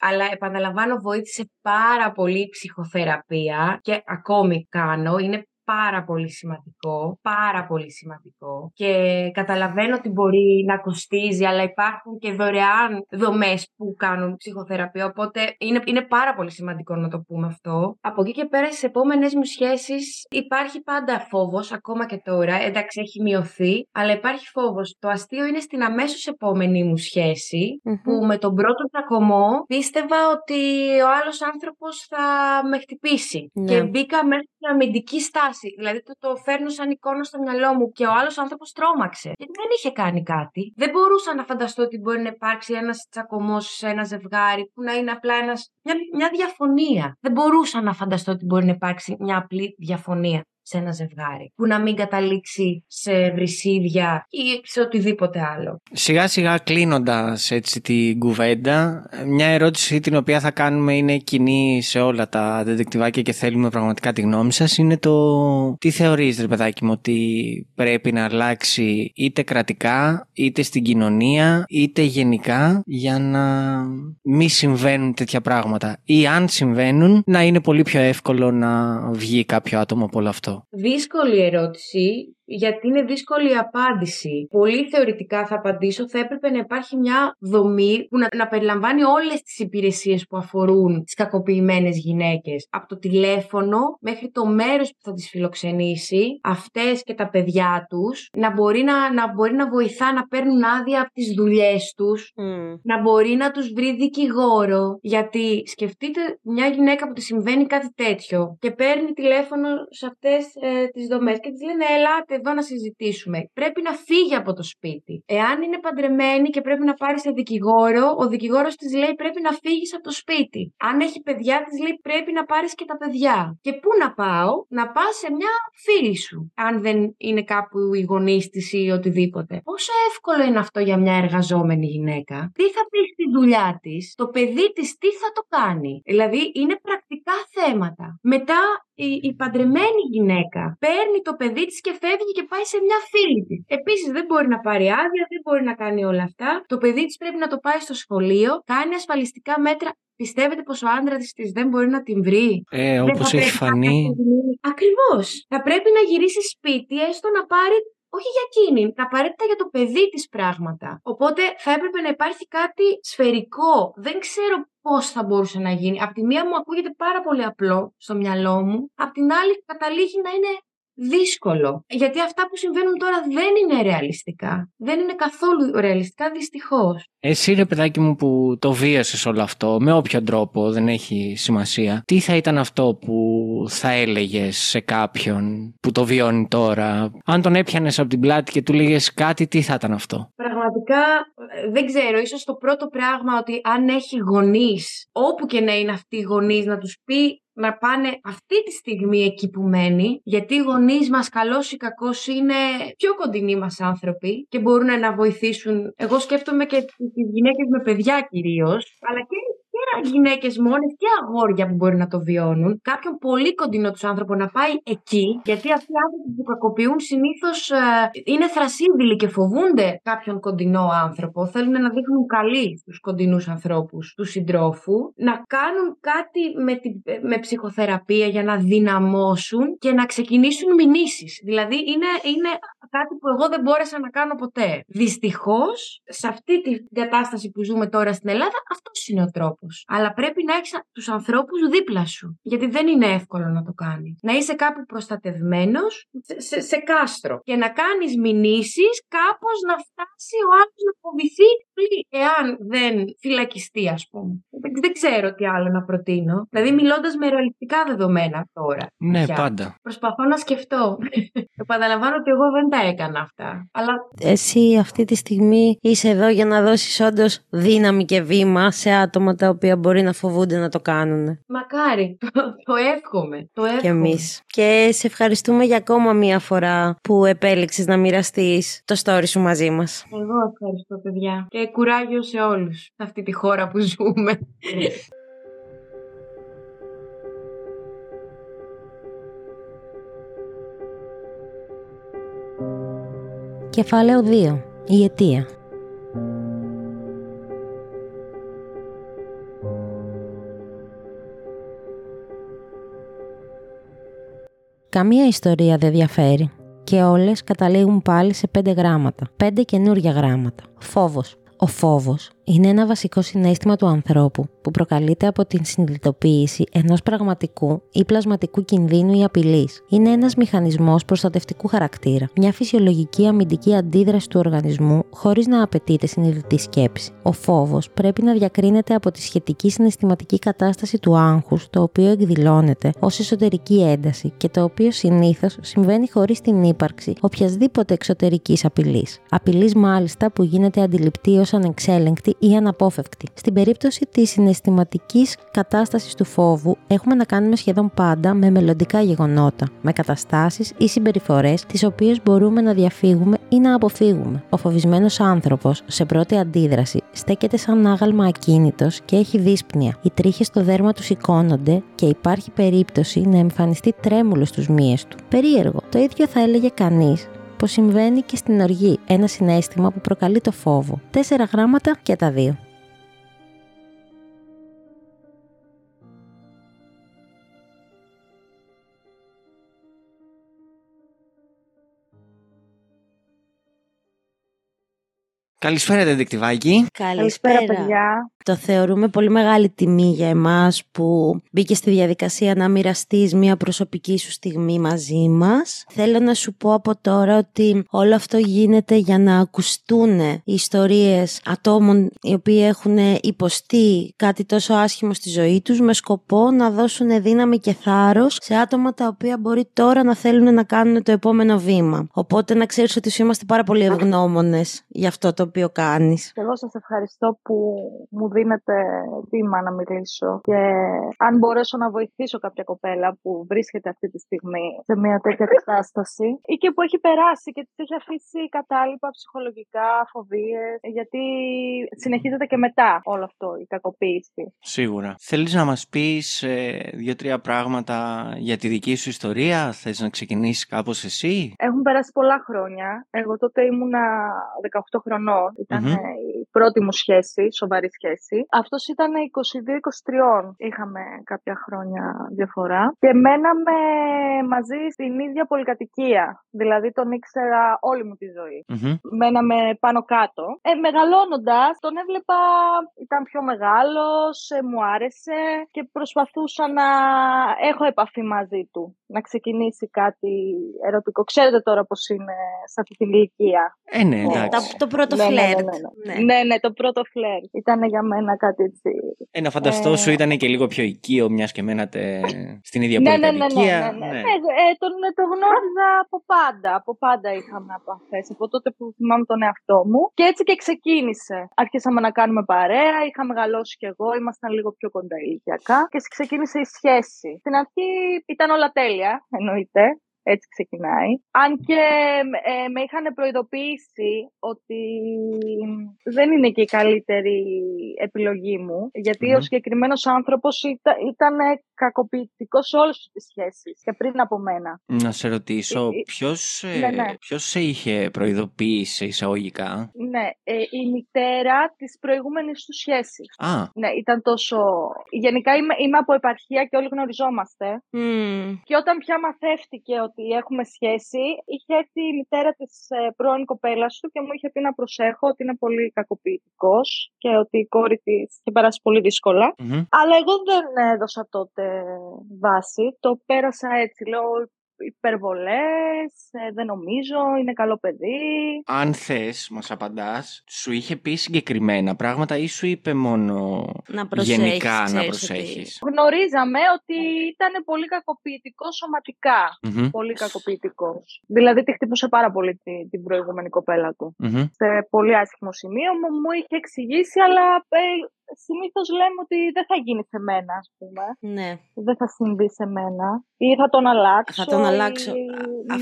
αλλά επαναλαμβάνω επαναλαμβάνω, βοήθησε πάρα πολύ η ψυχοθεραπεία και ακόμη κάνω. Είναι πάρα πολύ σημαντικό, πάρα πολύ σημαντικό και καταλαβαίνω ότι μπορεί να κοστίζει αλλά υπάρχουν και δωρεάν δομές που κάνουν ψυχοθεραπεία οπότε είναι, είναι πάρα πολύ σημαντικό να το πούμε αυτό. Από εκεί και πέρα στις επόμενες μου σχέσεις υπάρχει πάντα φόβος ακόμα και τώρα, εντάξει έχει μειωθεί αλλά υπάρχει φόβος. Το αστείο είναι στην αμέσως επόμενη μου σχεση που με τον πρώτο τσακωμό πίστευα ότι ο άλλος άνθρωπος θα με χτυπήσει ναι. και μπήκα μέσα στην αμυντική στάση Δηλαδή το, το φέρνω σαν εικόνα στο μυαλό μου και ο άλλος άνθρωπος τρόμαξε. Γιατί δεν είχε κάνει κάτι. Δεν μπορούσα να φανταστώ ότι μπορεί να υπάρξει ένας τσακωμός σε ένα ζευγάρι που να είναι απλά ένας, μια, μια διαφωνία. Δεν μπορούσα να φανταστώ ότι μπορεί να υπάρξει μια απλή διαφωνία σε ένα ζευγάρι. Που να μην καταλήξει σε βρυσίδια ή σε οτιδήποτε άλλο. Σιγά σιγά κλείνοντας έτσι την κουβέντα, μια ερώτηση την οποία θα κάνουμε είναι κοινή σε όλα τα δεντεκτιβάκια και θέλουμε πραγματικά τη γνώμη σας. Είναι το τι θεωρείς ρε παιδάκι μου ότι πρέπει να αλλάξει είτε κρατικά είτε στην κοινωνία είτε γενικά για να μην συμβαίνουν τέτοια πράγματα ή αν συμβαίνουν να είναι πολύ πιο εύκολο να βγει κάποιο άτομο από όλο αυτό. Δύσκολη ερώτηση γιατί είναι δύσκολη η απάντηση. Πολύ θεωρητικά θα απαντήσω, θα έπρεπε να υπάρχει μια δομή που να, να περιλαμβάνει όλες τις υπηρεσίες που αφορούν τις κακοποιημένες γυναίκες. Από το τηλέφωνο μέχρι το μέρος που θα τις φιλοξενήσει, αυτές και τα παιδιά τους, να μπορεί να, να, μπορεί να βοηθά να παίρνουν άδεια από τις δουλειές τους, να μπορεί να τους βρει δικηγόρο. Γιατί σκεφτείτε μια γυναίκα που τη συμβαίνει κάτι τέτοιο και παίρνει τηλέφωνο σε αυτές ε, τις δομές και της λένε ελάτε είμαστε εδώ να συζητήσουμε. Πρέπει να φύγει από το σπίτι. Εάν είναι παντρεμένη και πρέπει να πάρει σε δικηγόρο, ο δικηγόρος της λέει πρέπει να φύγεις από το σπίτι. Αν έχει παιδιά, της λέει πρέπει να πάρεις και τα παιδιά. Και πού να πάω, να πα σε μια φίλη σου. Αν δεν είναι κάπου οι γονείς της ή οτιδήποτε. Πόσο εύκολο είναι αυτό για μια εργαζόμενη γυναίκα; Τι θα πει στη δουλειά της, το παιδί της τι θα το κάνει; Δηλαδή είναι πρακτικά θέματα. Μετά η, η παντρεμένη γυναίκα παίρνει το παιδί της και φεύγει και πάει σε μια φίλη της. Επίσης δεν μπορεί να πάρει άδεια, δεν μπορεί να κάνει όλα αυτά. Το παιδί της πρέπει να το πάει στο σχολείο, κάνει ασφαλιστικά μέτρα. Πιστεύετε πως ο άντρας της δεν μπορεί να την βρει; Ε, όπως έχει φανεί. Ακριβώς. Θα πρέπει να γυρίσει σπίτι έστω να πάρει όχι για εκείνη, απαραίτητα για το παιδί της πράγματα. Οπότε θα έπρεπε να υπάρχει κάτι σφαιρικό. Δεν ξέρω πώς θα μπορούσε να γίνει. Απ' τη μία μου ακούγεται πάρα πολύ απλό στο μυαλό μου, απ' την άλλη καταλήγει να είναι δύσκολο. Γιατί αυτά που συμβαίνουν τώρα δεν είναι ρεαλιστικά. Δεν είναι καθόλου ρεαλιστικά, δυστυχώς. Εσύ, ρε παιδάκι μου, που το βίασες όλο αυτό, με όποιο τρόπο, δεν έχει σημασία. Τι θα ήταν αυτό που θα έλεγες σε κάποιον που το βιώνει τώρα, αν τον έπιανες από την πλάτη και του λέγες κάτι, τι θα ήταν αυτό; Πραγματικά δεν ξέρω. ίσως το πρώτο πράγμα ότι αν έχει γονείς, όπου και να είναι αυτοί οι γονείς, να τους πει να πάνε αυτή τη στιγμή εκεί που μένει, γιατί οι γονείς μας, καλός ή κακός, είναι πιο κοντινοί μας άνθρωποι και μπορούν να βοηθήσουν. Εγώ σκέφτομαι και τις γυναίκες με παιδιά κυρίως, αλλά και και γυναίκες μόνες και αγόρια που μπορεί να το βιώνουν. Κάποιον πολύ κοντινό τους άνθρωπο να πάει εκεί, γιατί αυτοί οι άνθρωποι που κακοποιούν συνήθως ε, είναι θρασίβιλοι και φοβούνται κάποιον κοντινό άνθρωπο. Θέλουν να δείχνουν καλοί στους κοντινούς ανθρώπους του συντρόφου, να κάνουν κάτι με, τη, με ψυχοθεραπεία για να δυναμώσουν και να ξεκινήσουν μηνύσεις. Δηλαδή είναι, είναι κάτι που εγώ δεν μπόρεσα να κάνω ποτέ. Δυστυχώς, σε αυτή την κατάσταση που ζούμε τώρα στην Ελλάδα, αυτός είναι ο τρόπος. Αλλά πρέπει να έχεις τους ανθρώπους δίπλα σου. Γιατί δεν είναι εύκολο να το κάνει. Να είσαι κάπου προστατευμένος σε, σε, κάστρο. Και να κάνεις μηνύσεις κάπως να φτάσει ο άλλος να φοβηθεί εάν δεν φυλακιστεί, ας πούμε. Δεν, ξέρω τι άλλο να προτείνω. Δηλαδή, μιλώντας με ρεαλιστικά δεδομένα τώρα. Ναι, πάντα. Προσπαθώ να σκεφτώ. Επαναλαμβάνω ότι εγώ δεν τα έκανα αυτά. Αλλά... Εσύ αυτή τη στιγμή είσαι εδώ για να δώσεις όντως δύναμη και βήμα σε άτομα τα οποία μπορεί να φοβούνται να το κάνουν. Μακάρι. Το, εύχομαι. Το εύχομαι. Και εμείς. Και σε ευχαριστούμε για ακόμα μία φορά που επέλεξες να μοιραστείς το story σου μαζί μας. Εγώ ευχαριστώ, παιδιά. Και κουράγιο σε όλους σε αυτή τη χώρα που ζούμε. Κεφάλαιο 2. Η αιτία. Καμία ιστορία δεν διαφέρει και όλες καταλήγουν πάλι σε πέντε γράμματα, πέντε καινούργια γράμματα. Φόβος. Ο φόβος είναι ένα βασικό συνέστημα του ανθρώπου που προκαλείται από την συνειδητοποίηση ενός πραγματικού ή πλασματικού κινδύνου ή απειλής. Είναι ένας μηχανισμός προστατευτικού χαρακτήρα, μια φυσιολογική αμυντική αντίδραση του οργανισμού χωρίς να απαιτείται συνειδητή σκέψη. Ο φόβος πρέπει να διακρίνεται από τη σχετική συναισθηματική κατάσταση του άγχους, το οποίο εκδηλώνεται ως εσωτερική ένταση και το οποίο συνήθως συμβαίνει χωρίς την ύπαρξη οποιασδήποτε εξωτερικής απειλής. Απειλής μάλιστα που γίνεται αντιληπτή ως ανεξέλεγκτη ή αναπόφευκτη. Στην περίπτωση της συναισθηματικής κατάστασης του φόβου, έχουμε να κάνουμε σχεδόν πάντα με μελλοντικά γεγονότα, με καταστάσεις ή συμπεριφορές τις οποίες μπορούμε να διαφύγουμε ή να αποφύγουμε. Ο φοβισμένος άνθρωπος, σε πρώτη αντίδραση, στέκεται σαν άγαλμα ακίνητος και έχει δύσπνοια. Οι τρίχες στο δέρμα του σηκώνονται και υπάρχει περίπτωση να εμφανιστεί τρέμουλος στους μύες του. Περίεργο. Το ίδιο θα έλεγε κανείς πως συμβαίνει και στην οργή, ένα συνέστημα που προκαλεί το φόβο. Τέσσερα γράμματα και τα δύο. Καλησπέρα, Δεντεκτιβάκη. Καλησπέρα, παιδιά. Το θεωρούμε πολύ μεγάλη τιμή για εμάς που μπήκες στη διαδικασία να μοιραστείς μια προσωπική σου στιγμή μαζί μας. Θέλω να σου πω από τώρα ότι όλο αυτό γίνεται για να ακουστούν οι ιστορίες ατόμων οι οποίοι έχουν υποστεί κάτι τόσο άσχημο στη ζωή τους με σκοπό να δώσουν δύναμη και θάρρος σε άτομα τα οποία μπορεί τώρα να θέλουν να κάνουν το επόμενο βήμα. Οπότε να ξέρεις ότι σου είμαστε πάρα πολύ ευγνώμονες για αυτό το οποίο κάνεις. Εγώ σας ευχαριστώ που μου δίνετε βήμα να μιλήσω και αν μπορέσω να βοηθήσω κάποια κοπέλα που βρίσκεται αυτή τη στιγμή σε μια τέτοια κατάσταση ή και που έχει περάσει και της έχει αφήσει κατάλοιπα ψυχολογικά, φοβίες, γιατί συνεχίζεται και μετά όλο αυτό η κακοποίηση. Σίγουρα. Θέλεις να μας πεις ε, δύο-τρία πράγματα για τη δική σου ιστορία, θες να ξεκινήσεις κάπως εσύ; Έχουν περάσει πολλά χρόνια. Εγώ τότε ήμουνα 18 χρονών. Η πρώτη μου σχέση, σοβαρή σχέση. Αυτός ήταν 22-23. Είχαμε κάποια χρόνια διαφορά. Και μέναμε μαζί στην ίδια πολυκατοικία. Δηλαδή τον ήξερα όλη μου τη ζωή. Μέναμε πάνω κάτω. Ε, Μεγαλώνοντας, τον έβλεπα, ήταν πιο μεγάλος, ε, μου άρεσε και προσπαθούσα να έχω επαφή μαζί του. Να ξεκινήσει κάτι ερωτικό. Ξέρετε τώρα πώς είναι σε αυτή την ηλικία. Ε, ναι, εντάξει. Το, πρώτο ναι, ναι, ναι, ναι, ναι, ναι, το πρώτο φλερ. Ήταν για μένα κάτι έτσι. Ε, να φανταστώ ε... σου ήταν και λίγο πιο οικείο, μιας και μένατε στην ίδια ναι, πολυκατοικία. Ναι, ναι, ναι. ναι. ναι. Ε, τον, το γνώριζα από πάντα. Από πάντα είχαμε επαφές. Από τότε που θυμάμαι τον εαυτό μου. Και έτσι και ξεκίνησε. Άρχισαμε να κάνουμε παρέα. Είχα μεγαλώσει κι εγώ. Ήμασταν λίγο πιο κοντά ηλικιακά. Και ξεκίνησε η σχέση. Στην αρχή ήταν όλα τέλεια, εννοείται. Έτσι ξεκινάει. Αν και ε, με είχαν προειδοποιήσει ότι δεν είναι και η καλύτερη επιλογή μου, γιατί ο συγκεκριμένος άνθρωπος ήταν, ήταν κακοποιητικό σε όλες τις σχέσεις και πριν από μένα. Να σε ρωτήσω, ε, ε, ποιος ναι, ναι. ποιος σε είχε προειδοποιήσει εισαγωγικά; Ναι, η μητέρα της προηγούμενης τους σχέσης. Α. Ναι, ήταν τόσο. Γενικά είμαι, είμαι από επαρχία και όλοι γνωριζόμαστε. Και όταν πια μαθεύτηκε ότι ότι έχουμε σχέση, είχε έρθει η μητέρα της ε, πρώην κοπέλας του και μου είχε πει να προσέχω ότι είναι πολύ κακοποιητικός και ότι η κόρη της είχε περάσει πολύ Αλλά εγώ δεν έδωσα τότε βάση. Το πέρασα έτσι. Λέω, υπερβολές, ε, δεν νομίζω, είναι καλό παιδί. Αν θες, μας απαντάς, σου είχε πει συγκεκριμένα πράγματα ή σου είπε μόνο να γενικά να προσέχεις; Γνωρίζαμε ότι ήταν πολύ κακοποιητικό Πολύ κακοποιητικός. Δηλαδή τη χτυπούσε πάρα πολύ την, την προηγούμενη κοπέλα του. Σε πολύ άσχημο σημείο μου, μου είχε εξηγήσει, αλλά ε, συνήθως λέμε ότι δεν θα γίνει σε μένα, ας πούμε. Ναι. Δεν θα συμβεί σε μένα. Ή θα τον αλλάξω. Θα τον αλλάξω. Ή...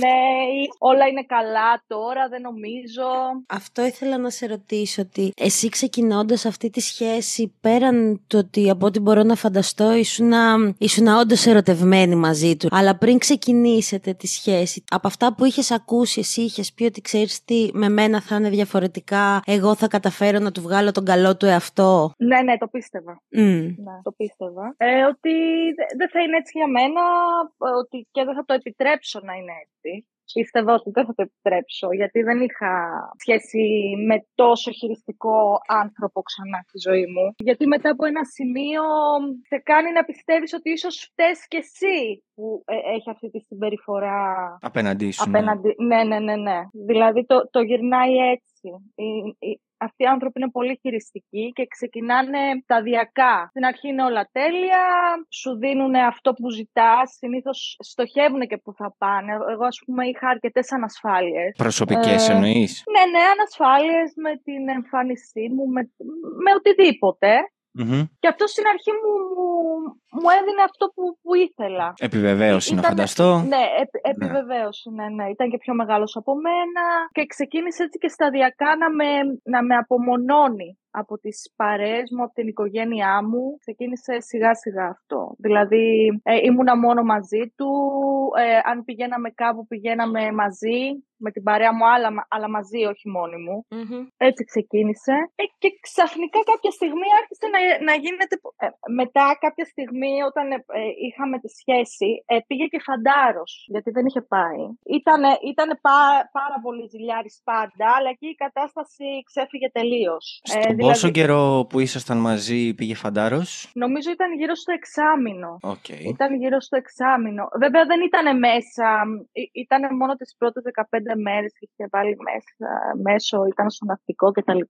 Ναι, ή όλα είναι καλά τώρα, δεν νομίζω. Αυτό ήθελα να σε ρωτήσω ότι εσύ ξεκινώντας αυτή τη σχέση, πέραν το ότι από ό,τι μπορώ να φανταστώ ήσουν, ήσουν όντως ερωτευμένη μαζί του. Αλλά πριν ξεκινήσετε τη σχέση, από αυτά που είχες ακούσει, εσύ είχες πει ότι ξέρεις τι, με μένα θα είναι διαφορετικά, εγώ θα καταφέρω να του βγάλω τον καλό του εαυτό; Ναι, ναι, το πίστευα. Ναι, το πίστευα. Ε, ότι δεν θα είναι έτσι για μένα, ότι και δεν θα το επιτρέψω να είναι έτσι. Πίστευα ότι δεν θα το επιτρέψω, γιατί δεν είχα σχέση με τόσο χειριστικό άνθρωπο ξανά στη ζωή μου. Γιατί μετά από ένα σημείο σε κάνει να πιστεύεις ότι ίσως φταίς και εσύ που ε, έχει αυτή τη συμπεριφορά απέναντί σου. Ναι. Απέναντι... Ναι. ναι, ναι, ναι, Δηλαδή το, το γυρνάει έτσι αυτοί οι άνθρωποι είναι πολύ χειριστικοί και ξεκινάνε σταδιακά. Στην αρχή είναι όλα τέλεια, σου δίνουν αυτό που ζητάς, συνήθως στοχεύουν και που θα πάνε. Εγώ, ας πούμε, είχα αρκετές ανασφάλειες. Προσωπικές ε, εννοείς; Ναι, ναι, ανασφάλειες με την εμφάνισή μου, με, με οτιδήποτε. Και αυτό στην αρχή μου, μου, έδινε αυτό που, που ήθελα. Επιβεβαίωση να φανταστώ. Ναι, επι, επιβεβαίωση, ναι. ναι, Ήταν και πιο μεγάλος από μένα και ξεκίνησε έτσι και σταδιακά να με, να με απομονώνει από τις παρέες μου, από την οικογένειά μου. Ξεκίνησε σιγά σιγά αυτό. Δηλαδή ε, ήμουνα μόνο μαζί του, ε, αν πηγαίναμε κάπου πηγαίναμε μαζί με την παρέα μου, αλλά, αλλά μαζί, όχι μόνη μου. Έτσι ξεκίνησε. Ε, και ξαφνικά κάποια στιγμή άρχισε να, να γίνεται. Ε, μετά κάποια στιγμή, όταν ε, είχαμε τη σχέση, πήγε και φαντάρος. Γιατί δεν είχε πάει. Ήταν ήτανε πά, πάρα πολύ ζηλιάρης πάντα, αλλά εκεί η κατάσταση ξέφυγε τελείως. Στον δηλαδή, πόσο καιρό που ήσασταν μαζί πήγε φαντάρος, Νομίζω ήταν γύρω στο εξάμεινο. Okay. Ήταν γύρω στο εξάμεινο. Βέβαια δεν ήταν μέσα, ήταν μόνο τις πρώτες 15 μέρες και είχε βάλει μέσα, μέσω, ήταν στο ναυτικό κτλ.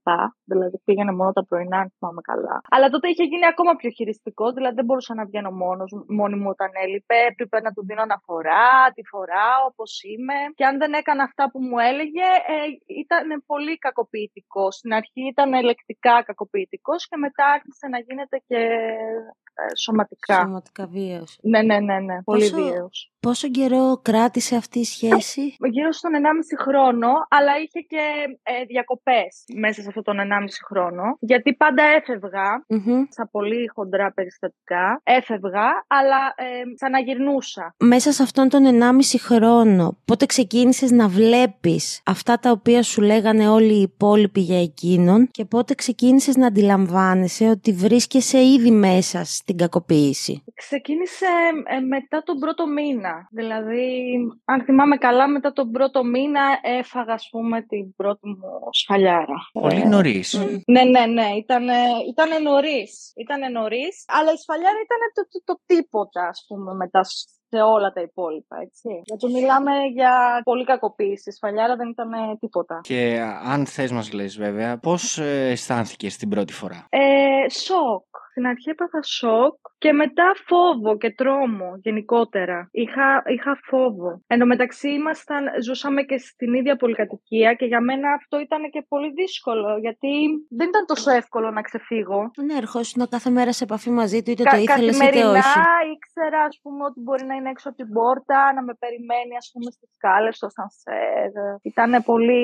Δηλαδή πήγαινε μόνο τα πρωινά, αν θυμάμαι καλά. Αλλά τότε είχε γίνει ακόμα πιο χειριστικό, δηλαδή δεν μπορούσα να βγαίνω μόνος, μόνη μου όταν έλειπε. Έπρεπε να του δίνω αναφορά, τη φορά, όπω είμαι. Και αν δεν έκανα αυτά που μου έλεγε, ε, ήταν πολύ κακοποιητικός. Στην αρχή ήταν ελεκτικά κακοποιητικός και μετά άρχισε να γίνεται και ε, σωματικά. Σωματικά βίαιος. Ναι, ναι, ναι, ναι. Πολύ βίαιος. Πόσο καιρό κράτησε αυτή η σχέση; Γύρω στον 1,5 χρόνο, αλλά είχε και ε, διακοπές μέσα σε αυτόν τον 1,5 χρόνο. Γιατί πάντα έφευγα, mm-hmm. στα πολύ χοντρά περιστατικά, έφευγα, αλλά ε, ξαναγυρνούσα. Μέσα σε αυτόν τον 1,5 χρόνο, πότε ξεκίνησες να βλέπεις αυτά τα οποία σου λέγανε όλοι οι υπόλοιποι για εκείνον και πότε ξεκίνησες να αντιλαμβάνεσαι ότι βρίσκεσαι ήδη μέσα στην κακοποίηση. Ξεκίνησε ε, μετά τον πρώτο μήνα. Δηλαδή, αν θυμάμαι καλά, μετά τον πρώτο μήνα έφαγα, ας πούμε, την πρώτη μου σφαλιάρα. Πολύ ε, νωρίς. Ναι, ναι, ναι. Ήταν ήτανε νωρίς. Ήτανε νωρίς, αλλά η σφαλιάρα ήταν το, το, το, τίποτα, ας πούμε, μετά σε όλα τα υπόλοιπα, έτσι. Γιατί μιλάμε για πολύ κακοποίηση. Η σφαλιάρα δεν ήταν τίποτα. Και αν θες μας λες βέβαια, πώς ε, αισθάνθηκες την πρώτη φορά; Ε, σοκ. Στην αρχή έπαθα σοκ και μετά φόβο και τρόμο γενικότερα. Είχα, είχα φόβο. Εν τω μεταξύ ήμασταν, ζούσαμε και στην ίδια πολυκατοικία και για μένα αυτό ήταν και πολύ δύσκολο γιατί δεν ήταν τόσο εύκολο να ξεφύγω. Ναι, ερχόσουν κάθε μέρα σε επαφή μαζί του είτε Κα, το ήθελες είτε όχι. ήξερα ας πούμε ότι μπορεί να είναι έξω από την πόρτα, να με περιμένει ας πούμε στις σκάλες, στο σανσέρ. Ήταν πολύ...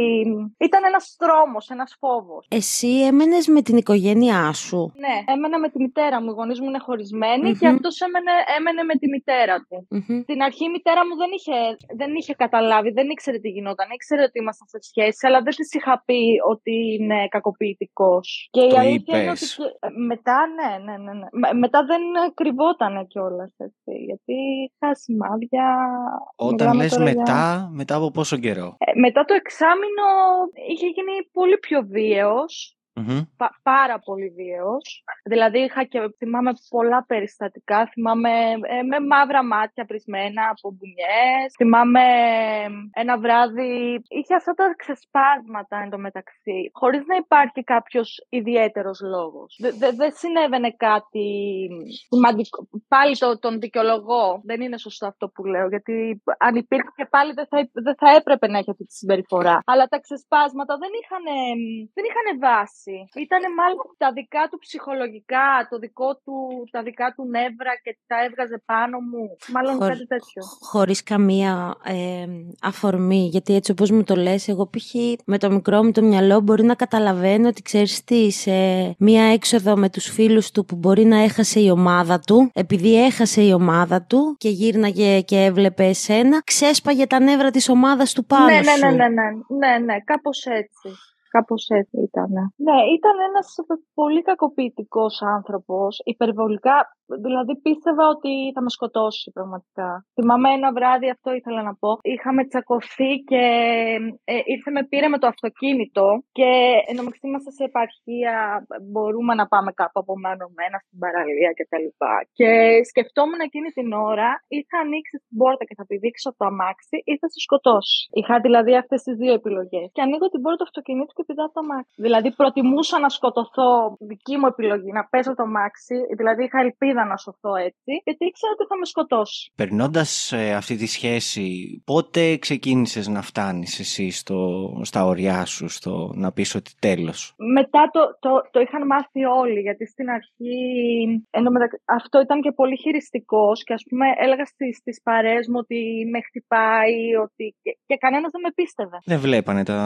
Ήταν ένας τρόμος, ένας φόβος. Εσύ έμενες με την οικογένειά σου. Ναι, έμενα με τη μητέρα μου. Οι γονείς μου είναι χωρισμένοι mm-hmm. και αυτός έμενε, έμενε με τη μητέρα του. Mm-hmm. Στην αρχή η μητέρα μου δεν είχε, δεν είχε καταλάβει, δεν ήξερε τι γινόταν. Ήξερε ότι ήμασταν σε σχέση, αλλά δεν της είχα πει ότι είναι κακοποιητικός. Και η αλήθεια είναι ότι μετά, ναι, ναι, ναι, ναι. Μετά δεν κρυβόταν κιόλας έτσι. Γιατί είχα σημάδια. Όταν λες μετά, για... μετά από πόσο καιρό; Ε, μετά το εξάμεινο είχε γίνει πολύ πιο βίαιος πάρα πολύ βίαιος. Δηλαδή είχα και θυμάμαι πολλά περιστατικά. Θυμάμαι ε, με μαύρα μάτια πρισμένα από μπουνιές. Θυμάμαι ένα βράδυ είχε αυτά τα ξεσπάσματα εντωμεταξύ. Χωρίς να υπάρχει κάποιος ιδιαίτερος λόγος. Δεν δε, συνέβαινε κάτι σημαντικό. Πάλι το, τον δικαιολογώ. Δεν είναι σωστό αυτό που λέω. Γιατί αν υπήρχε και πάλι δεν θα, δεν θα έπρεπε να έχει αυτή τη συμπεριφορά. Αλλά τα ξεσπάσματα δεν είχαν, δεν είχαν βάση. Ήταν μάλλον τα δικά του ψυχολογικά, το δικό του, τα δικά του νεύρα και τα έβγαζε πάνω μου. Μάλλον Χωρ... κάτι τέτοιο. Χωρίς καμία ε, αφορμή, γιατί έτσι όπως μου το λες, εγώ π.χ. με το μικρό μου το μυαλό μπορεί να καταλαβαίνω ότι ξέρεις τι, σε μία έξοδο με τους φίλους του που μπορεί να έχασε η ομάδα του, επειδή έχασε η ομάδα του και γύρναγε και έβλεπε εσένα, ξέσπαγε τα νεύρα της ομάδας του πάνω ναι, ναι, ναι, ναι, ναι, ναι, ναι, κάπως έτσι. Κάπως έτσι ήταν. Ναι, ήταν ένας πολύ κακοποιητικός άνθρωπος, υπερβολικά Δηλαδή πίστευα ότι θα με σκοτώσει πραγματικά. Θυμάμαι ένα βράδυ, αυτό ήθελα να πω. Είχαμε τσακωθεί και ε, ήρθε με πήρε με το αυτοκίνητο και ενώ είμαστε σε επαρχία, μπορούμε να πάμε κάπου απομονωμένα στην παραλία κτλ. Και, και σκεφτόμουν εκείνη την ώρα ή θα ανοίξει την πόρτα και θα πηδήξω το αμάξι ή θα σε σκοτώσει. Είχα δηλαδή αυτές τις δύο επιλογές. Και ανοίγω την πόρτα του αυτοκινήτου και πηδάω το αμάξι. Δηλαδή προτιμούσα να σκοτωθώ, δική μου επιλογή, να πέσω το αμάξι. Δηλαδή είχα ελπίδα να σωθώ έτσι, γιατί ήξερα ότι θα με σκοτώσει. Περνώντας ε, αυτή τη σχέση, πότε ξεκίνησες να φτάνεις εσύ στο, στα ωριά σου, στο να πεις ότι τέλος; Μετά το, το, το είχαν μάθει όλοι, γιατί στην αρχή ενώ αυτό ήταν και πολύ χειριστικός και ας πούμε έλεγα στις παρέ μου ότι με χτυπάει ότι... και, και κανένας δεν με πίστευε. Δεν βλέπανε τα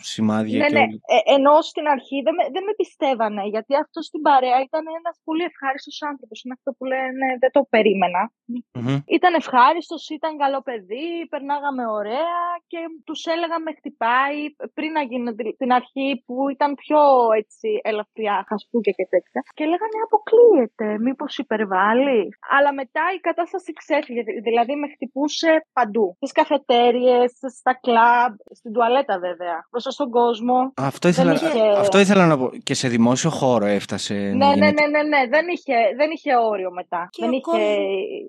σημάδια ναι, και ναι. Ε, ενώ στην αρχή δεν με, δεν με πιστεύανε, γιατί αυτό στην παρέα ήταν ένας πολύ ευχάριστος άνθρωπος. Είναι αυτό που λένε, δεν το περίμενα. Mm-hmm. Ήταν ευχάριστος, ήταν καλό παιδί, περνάγαμε ωραία και τους έλεγα με χτυπάει πριν να γίνει την αρχή που ήταν πιο έτσι ελαφριά, χασπούκια και τέτοια. Και λέγανε αποκλείεται, μήπως υπερβάλλει. Αλλά μετά η κατάσταση ξέφυγε, δηλαδή με χτυπούσε παντού. Στις καφετέρειε, στα κλαμπ, στην τουαλέτα βέβαια, μπροστά στον κόσμο. Αυτό ήθελα, είχε... αυτό ήθελα να πω. Και σε δημόσιο χώρο έφτασε. Ναι, ναι, ναι, ναι, ναι, Δεν, είχε, δεν είχε όριο μετά. Και δεν ο είχε.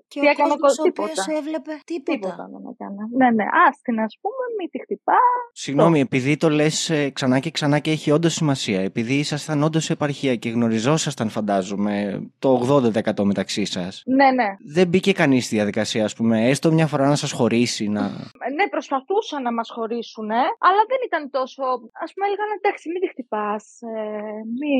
Και Τι ο έκανε κόσμος τίποτα. Ο έβλεπε τίποτα. τίποτα δεν έκανε. Ναι, ναι. Άστινα, ας πούμε, μη τη χτυπάς. Συγγνώμη, επειδή το λες ε, ξανά και ξανά και έχει όντως σημασία. Επειδή ήσασταν όντως σε επαρχία και γνωριζόσασταν, φαντάζομαι, το 80% μεταξύ σας. Ναι, ναι. Δεν μπήκε κανείς στη διαδικασία, ας πούμε, έστω μια φορά να σας χωρίσει. Να... Ναι, προσπαθούσαν να μας χωρίσουν, αλλά δεν ήταν τόσο. Α πούμε, έλεγαν εντάξει, μην τη χτυπάς. Ε, μη...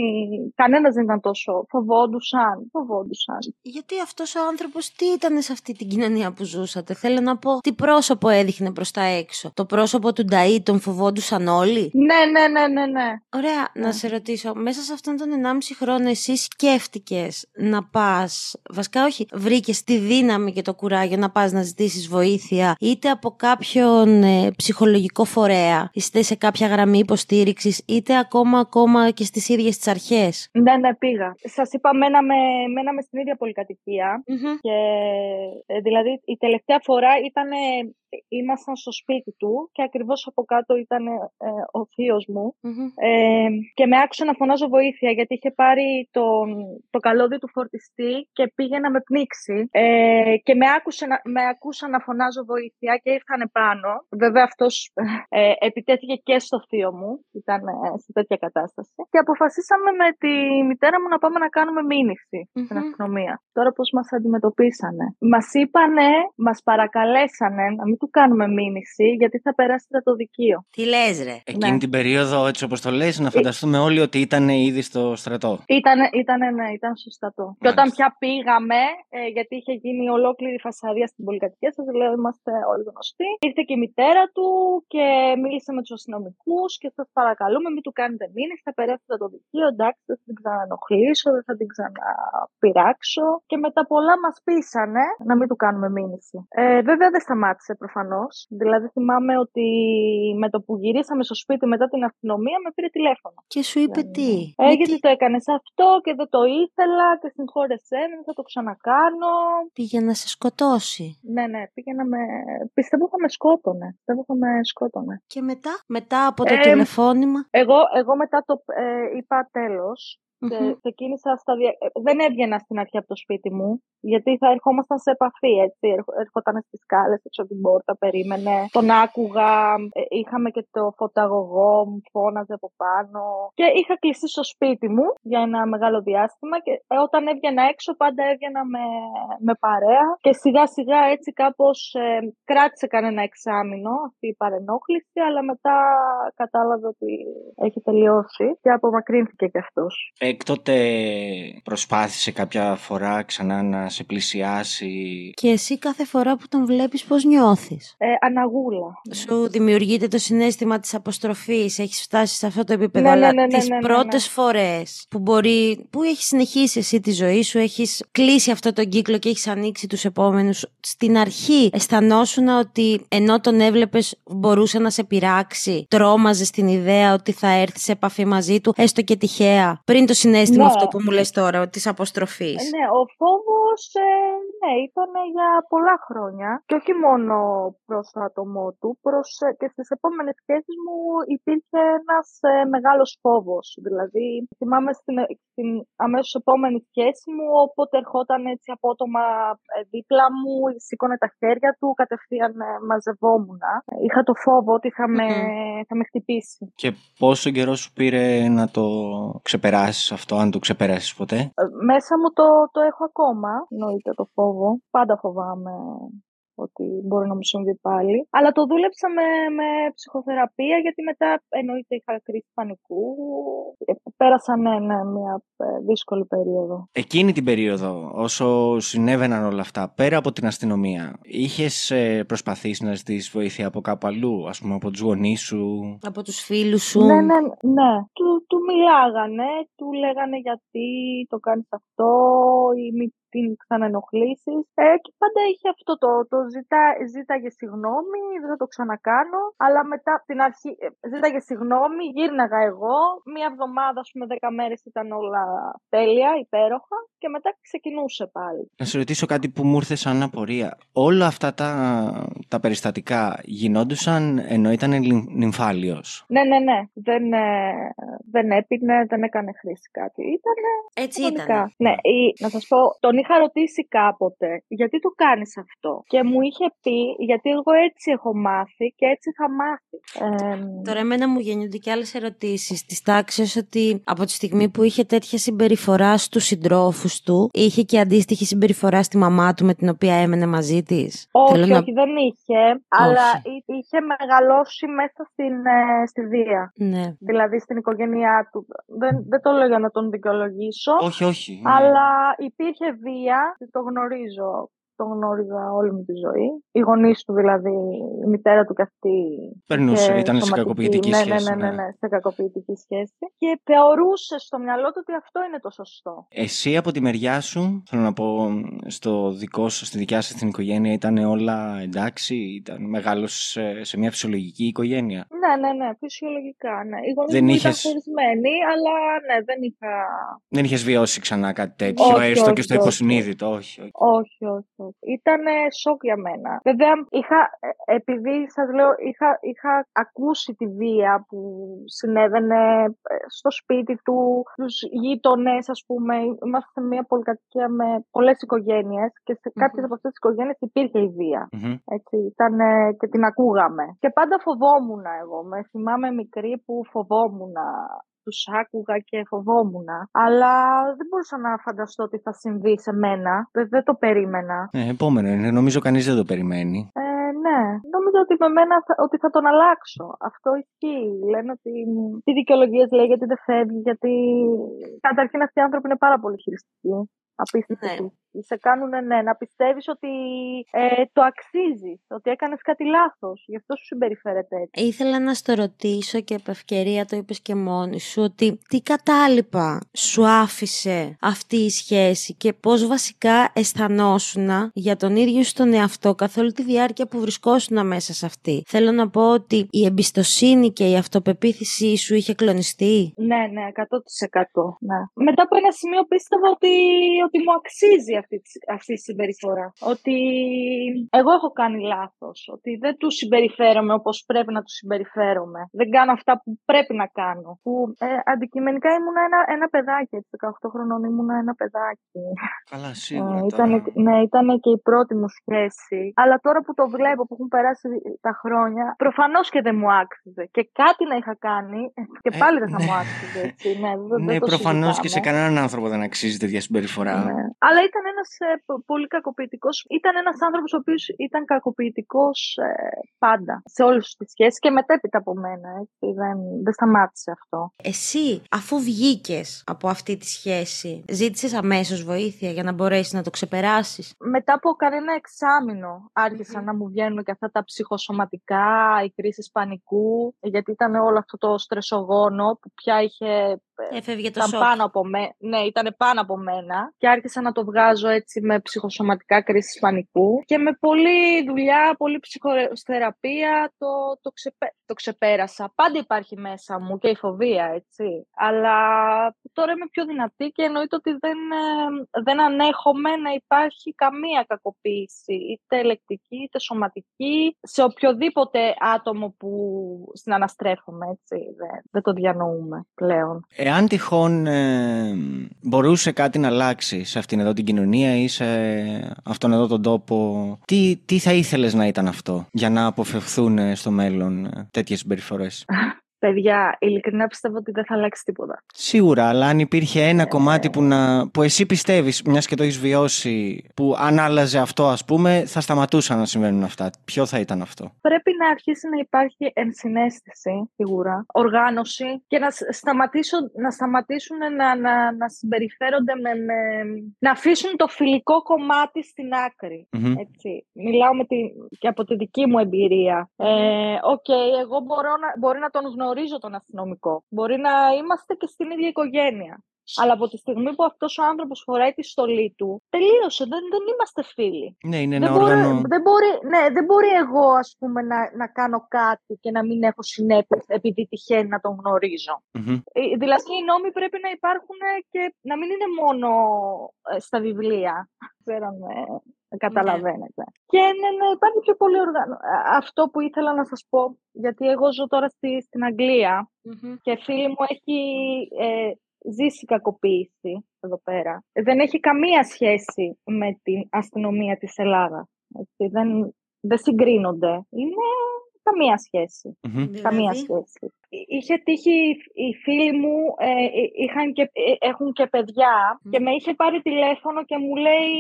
Κανένας δεν ήταν τόσο. Φοβόντουσαν. Φοβόντουσαν. Γιατί αυτός ο άνθρωπος τι ήταν σε αυτή την κοινωνία που ζούσατε. Θέλω να πω, τι πρόσωπο έδειχνε προς τα έξω. Το πρόσωπο του Νταΐ τον φοβόντουσαν όλοι; Ναι, ναι, ναι, ναι. ναι. Ωραία, ναι. να σε ρωτήσω, μέσα σε αυτόν τον 1,5 χρόνο εσύ σκέφτηκες να πας. Βασικά, όχι, βρήκες τη δύναμη και το κουράγιο να πας να ζητήσεις βοήθεια είτε από κάποιον ε, ψυχολογικό φορέα, είτε σε κάποια γραμμή υποστήριξη, είτε ακόμα, ακόμα και στις ίδιες τις αρχές; Ναι, ναι, πήγα. Σας είπα, μέναμε, μέναμε στην ίδια Και ε, δηλαδή η τελευταία φορά ήταν ήμασταν στο σπίτι του και ακριβώς από κάτω ήταν ε, ο θείος μου ε, και με άκουσε να φωνάζω βοήθεια γιατί είχε πάρει τον, το καλώδιο του φορτιστή και πήγε να με πνίξει ε, και με, άκουσε να, με άκουσα να φωνάζω βοήθεια και ήρθαν πάνω. Βέβαια αυτός ε, επιτέθηκε και στο θείο μου, ήταν σε τέτοια κατάσταση και αποφασίσαμε με τη μητέρα μου να πάμε να κάνουμε μήνυση στην αστυνομία. Τώρα πώς μας αντιμετωπίσανε. Μας είπανε, μας παρακαλέσανε να μην του κάνουμε μήνυση, γιατί θα περάσετε το δικείο. Τι λες, ρε; Εκείνη ναι. την περίοδο, έτσι όπως το λες, να φανταστούμε όλοι ότι ήταν ήδη στο στρατό. Ήταν, ήτανε, ναι, ήταν στο στρατό. Και όταν πια πήγαμε, ε, γιατί είχε γίνει ολόκληρη φασαρία στην πολυκατοικία σας, λέω είμαστε όλοι γνωστοί. Ήρθε και η μητέρα του και μίλησε με τους αστυνομικούς και σας παρακαλούμε, μην του κάνετε μήνυση, θα περάσετε το δικείο. Εντάξει, δεν θα την ξαναενοχλήσω, δεν θα την ξαναπειράξω. Και μετά πολλά μας πείσανε να μην του κάνουμε μήνυση. Ε, βέβαια δεν σταμάτησε προφανώς. Δηλαδή, θυμάμαι ότι με το που γυρίσαμε στο σπίτι μετά την αστυνομία με πήρε τηλέφωνο. Και σου είπε δηλαδή, τι; Ε, γιατί το έκανε αυτό και δεν το ήθελα και συγχώρεσέ με, θα το ξανακάνω. Πήγε να σε σκοτώσει. Ναι, ναι, πήγε να με. Πιστεύω θα με σκότωνε. Πιστεύω θα με σκότωνε. Και μετά, μετά από το ε, τηλεφώνημα; Εγώ, εγώ μετά το ε, είπα τέλος. Και ξεκίνησα στα δια... Ε, δεν έβγαινα στην αρχή από το σπίτι μου, γιατί θα ερχόμασταν σε επαφή, έτσι. Έρχονταν στις σκάλες έξω από την πόρτα, περίμενε. Τον άκουγα, ε, είχαμε και το φωταγωγό μου, φώναζε από πάνω. Και είχα κλειστεί στο σπίτι μου για ένα μεγάλο διάστημα και ε, όταν έβγαινα έξω πάντα έβγαινα με, με παρέα. Και σιγά σιγά έτσι κάπως ε, κράτησε κανένα εξάμεινο αυτή η παρενόχληση, αλλά μετά κατάλαβε ότι έχει τελειώσει και απομακρύνθηκε κι αυτός. Έκτοτε προσπάθησε κάποια φορά ξανά να σε πλησιάσει. Και εσύ κάθε φορά που τον βλέπεις πώς νιώθεις; Ε, αναγούλα. Σου δημιουργείται το συνέστημα της αποστροφής, έχεις φτάσει σε αυτό το επίπεδο, ναι, αλλά ναι, ναι, τις πρώτες φορές που μπορεί, που έχεις συνεχίσει εσύ τη ζωή σου, έχεις κλείσει αυτό τον κύκλο και έχεις ανοίξει τους επόμενους. Στην αρχή αισθανόσουν ότι ενώ τον έβλεπες μπορούσε να σε πειράξει, τρόμαζε την ιδέα ότι θα έρθει σε επαφή μαζί του, έστω και τυχαία, πριν το συνέστημα ναι. αυτό που μου λες τώρα, της αποστροφής; Ναι, ο φόβος ε, ναι, ήταν για πολλά χρόνια και όχι μόνο προς το άτομό του, προς, ε, και στις επόμενες σχέσεις μου υπήρχε ένας ε, μεγάλος φόβος. Δηλαδή, θυμάμαι στην, στην αμέσως επόμενη σχέση μου, όποτε ερχόταν έτσι απότομα ε, δίπλα μου, σήκωνε τα χέρια του, κατευθείαν ε, μαζευόμουν. Είχα το φόβο ότι θα με, θα με χτυπήσει. Και πόσο καιρό σου πήρε να το ξεπεράσεις; Αυτό, αν το ξεπεράσεις ποτέ; Ε, μέσα μου το, το έχω ακόμα, εννοείται το φόβο. Πάντα φοβάμαι ότι ότι μπορεί να μου συμβεί πάλι. Αλλά το δούλεψα με, με ψυχοθεραπεία γιατί μετά εννοείται είχα κρίση πανικού. Ε, πέρασα ναι, ναι, μια ε, δύσκολη περίοδο. Εκείνη την περίοδο, όσο συνέβαιναν όλα αυτά, πέρα από την αστυνομία, είχες προσπαθήσει να ζητήσεις βοήθεια από κάπου αλλού, ας πούμε από τους γονείς σου; Από τους φίλους σου; Ναι, ναι, ναι. Του, του μιλάγανε, του λέγανε γιατί το κάνεις αυτό ή την ξαναενοχλήσεις. Ε, και πάντα είχε αυτό το, το ζητά, ζήταγε συγγνώμη, δεν θα το ξανακάνω. Αλλά μετά την αρχή ε, ζήταγε συγγνώμη, γύρναγα εγώ. Μία εβδομάδα, ας πούμε, δέκα μέρες ήταν όλα τέλεια, υπέροχα. Και μετά ξεκινούσε πάλι. Να σε ρωτήσω κάτι που μου ήρθε σαν απορία. Όλα αυτά τα, τα περιστατικά γινόντουσαν ενώ ήταν νυμφάλιο. Ναι, ναι, ναι. Δεν, ε, δεν έπινε, δεν έκανε χρήση κάτι. Ήταν. Έτσι ήταν. Ναι, να σας πω, τον είχα ρωτήσει κάποτε γιατί το κάνεις αυτό; Και μου είχε πει γιατί εγώ έτσι έχω μάθει και έτσι θα μάθει. Τώρα εμένα μου γεννιούνται και άλλες ερωτήσεις της τάξης ότι από τη στιγμή που είχε τέτοια συμπεριφορά στους συντρόφους του είχε και αντίστοιχη συμπεριφορά στη μαμά του με την οποία έμενε μαζί της; Όχι, όχι δεν είχε, αλλά είχε μεγαλώσει μέσα στην, ε, στη βία. Ναι. Δηλαδή στην οικογένειά του. Δεν, δεν το λέω για να τον δικαιολογήσω. Όχι, όχι. Αλλά υπήρχε βία, το γνωρίζω τον γνώριζα όλη μου τη ζωή. Οι γονείς του δηλαδή, η μητέρα του και αυτή. Περνούσε, ήταν σε κακοποιητική ναι, σχέση. Ναι, ναι, ναι, ναι, σε κακοποιητική σχέση. Και θεωρούσε στο μυαλό του ότι αυτό είναι το σωστό. Εσύ από τη μεριά σου, θέλω να πω, στο δικό σου, στη δικιά σας την οικογένεια, ήταν όλα εντάξει, ήταν μεγάλος σε μια φυσιολογική οικογένεια; Ναι, ναι, ναι, φυσιολογικά. Ναι. Οι γονείς μου είχες... ήταν χωρισμένοι, αλλά ναι, δεν είχα. Δεν είχες βιώσει ξανά κάτι τέτοιο, έστω και στο υποσυνείδητο, όχι. Όχι, όχι. Ήταν σοκ για μένα. Βέβαια, είχα, ε, επειδή σας λέω, είχα, είχα ακούσει τη βία που συνέβαινε ε, στο σπίτι του, στου γείτονες, ας πούμε. Είμαστε σε μια πολυκατοικία με πολλές οικογένειες και σε κάποιες από αυτές τις οικογένειες υπήρχε η βία. Έτσι, ήταν, και την ακούγαμε. Και πάντα φοβόμουν εγώ. Με θυμάμαι μικρή που φοβόμουν τους άκουγα και φοβόμουν. Αλλά δεν μπορούσα να φανταστώ ότι θα συμβεί σε μένα. Δεν, το περίμενα. Ε, επόμενο είναι. Νομίζω κανείς δεν το περιμένει. Ε, ναι. Νομίζω ότι με μένα θα, ότι θα τον αλλάξω. Αυτό ισχύει. Λένε ότι τι δικαιολογίε λέει γιατί δεν φεύγει, γιατί καταρχήν αυτοί οι άνθρωποι είναι πάρα πολύ χειριστικοί. Απίστευτοι. Ναι σε κάνουν ναι, να πιστεύεις ότι ε, το αξίζει, ότι έκανες κάτι λάθος, γι' αυτό σου συμπεριφέρεται έτσι. Ήθελα να στο ρωτήσω και από ευκαιρία το είπες και μόνη σου, ότι τι κατάλοιπα σου άφησε αυτή η σχέση και πώς βασικά αισθανόσουν για τον ίδιο στον εαυτό καθ' όλη τη διάρκεια που βρισκόσουν μέσα σε αυτή. Θέλω να πω ότι η εμπιστοσύνη και η αυτοπεποίθησή σου είχε κλονιστεί. Ναι, ναι, 100%. Ναι. Μετά από ένα σημείο πίστευα ότι, ότι μου αξίζει αυτή, αυτή η συμπεριφορά. Ότι εγώ έχω κάνει λάθος, ότι δεν τους συμπεριφέρομαι όπως πρέπει να τους συμπεριφέρομαι. Δεν κάνω αυτά που πρέπει να κάνω. Που ε, αντικειμενικά ήμουν ένα, ένα παιδάκι, έτσι, 18 χρονών ήμουν ένα παιδάκι. Καλά, σίγουρα. Ε, ήταν, ναι, ήταν και η πρώτη μου σχέση. Αλλά τώρα που το βλέπω, που έχουν περάσει τα χρόνια, προφανώς και δεν μου άξιζε. Και κάτι να είχα κάνει και ε, πάλι δεν θα ναι. μου άξιζε. Έτσι. Ναι, δεν, ναι προφανώς και σε κανέναν άνθρωπο δεν αξίζει τέτοια συμπεριφορά. Ναι. Αλλά ήταν ένας ε, πολύ κακοποιητικός. Ήταν ένας άνθρωπος ο οποίος ήταν κακοποιητικός ε, πάντα σε όλες τις σχέσεις και μετέπειτα από μένα. Έτσι. Δεν, δεν σταμάτησε αυτό. Εσύ, αφού βγήκες από αυτή τη σχέση, ζήτησες αμέσως βοήθεια για να μπορέσεις να το ξεπεράσεις; Μετά από κανένα εξάμεινο άρχισαν να μου βγαίνουν και αυτά τα ψυχοσωματικά, οι κρίσεις πανικού, γιατί ήταν όλο αυτό το στρεσογόνο που πια είχε Έφευγε το ήταν πάνω από με... Ναι, ήταν πάνω από μένα και άρχισα να το βγάζω έτσι με ψυχοσωματικά κρίση πανικού και με πολλή δουλειά, πολλή ψυχοθεραπεία το, το, ξεπέ... το ξεπέρασα. Πάντα υπάρχει μέσα μου και η φοβία, έτσι. Αλλά τώρα είμαι πιο δυνατή και εννοείται ότι δεν, ε, δεν ανέχομαι να υπάρχει καμία κακοποίηση, είτε ελεκτική είτε σωματική, σε οποιοδήποτε άτομο που συναναστρέφομαι, έτσι. Δεν, δεν το διανοούμε πλέον. Ε, Εάν τυχόν ε, μπορούσε κάτι να αλλάξει σε αυτήν εδώ την κοινωνία ή σε αυτόν εδώ τον τόπο, τι, τι θα ήθελες να ήταν αυτό για να αποφευθούν στο μέλλον τέτοιες συμπεριφορές; Παιδιά, ειλικρινά πιστεύω ότι δεν θα αλλάξει τίποτα. Σίγουρα, αλλά αν υπήρχε ένα κομμάτι που, να, που εσύ πιστεύεις, μιας και το έχεις βιώσει, που αν άλλαζε αυτό, ας πούμε, θα σταματούσαν να συμβαίνουν αυτά. Ποιο θα ήταν αυτό; Πρέπει να αρχίσει να υπάρχει ενσυναίσθηση, σίγουρα, οργάνωση και να, σταματήσουν, να σταματήσουν να, να, να συμπεριφέρονται με, με, να αφήσουν το φιλικό κομμάτι στην άκρη. Έτσι. Μιλάω με τη, και από τη δική μου εμπειρία. Ε, okay, εγώ μπορώ να, μπορεί να τον γνωρίζω τον αστυνομικό. Μπορεί να είμαστε και στην ίδια οικογένεια. Αλλά από τη στιγμή που αυτός ο άνθρωπος φοράει τη στολή του, τελείωσε. Δεν, δεν είμαστε φίλοι. Ναι, είναι δεν ένα μπορεί, όργανο. Δεν μπορεί, ναι, δεν μπορεί εγώ ας πούμε, να, να κάνω κάτι και να μην έχω συνέπειες επειδή τυχαίνει να τον γνωρίζω. Ε, Δηλαδή, οι νόμοι πρέπει να υπάρχουν και να μην είναι μόνο ε, στα βιβλία. Ξέρω αν με καταλαβαίνετε. Και ναι, ναι, υπάρχει πιο πολύ οργάνο. Αυτό που ήθελα να σας πω, γιατί εγώ ζω τώρα στη, στην αγγλια και φίλη μου έχει ε, ζήσει κακοποίηση εδώ πέρα. Δεν έχει καμία σχέση με την αστυνομία της Ελλάδας. Έτσι. Δεν, δεν συγκρίνονται. Είναι καμία σχέση. Καμία σχέση. Είχε τύχει οι φίλοι μου, ε, είχαν και, ε, έχουν και παιδιά και με είχε πάρει τηλέφωνο και μου λέει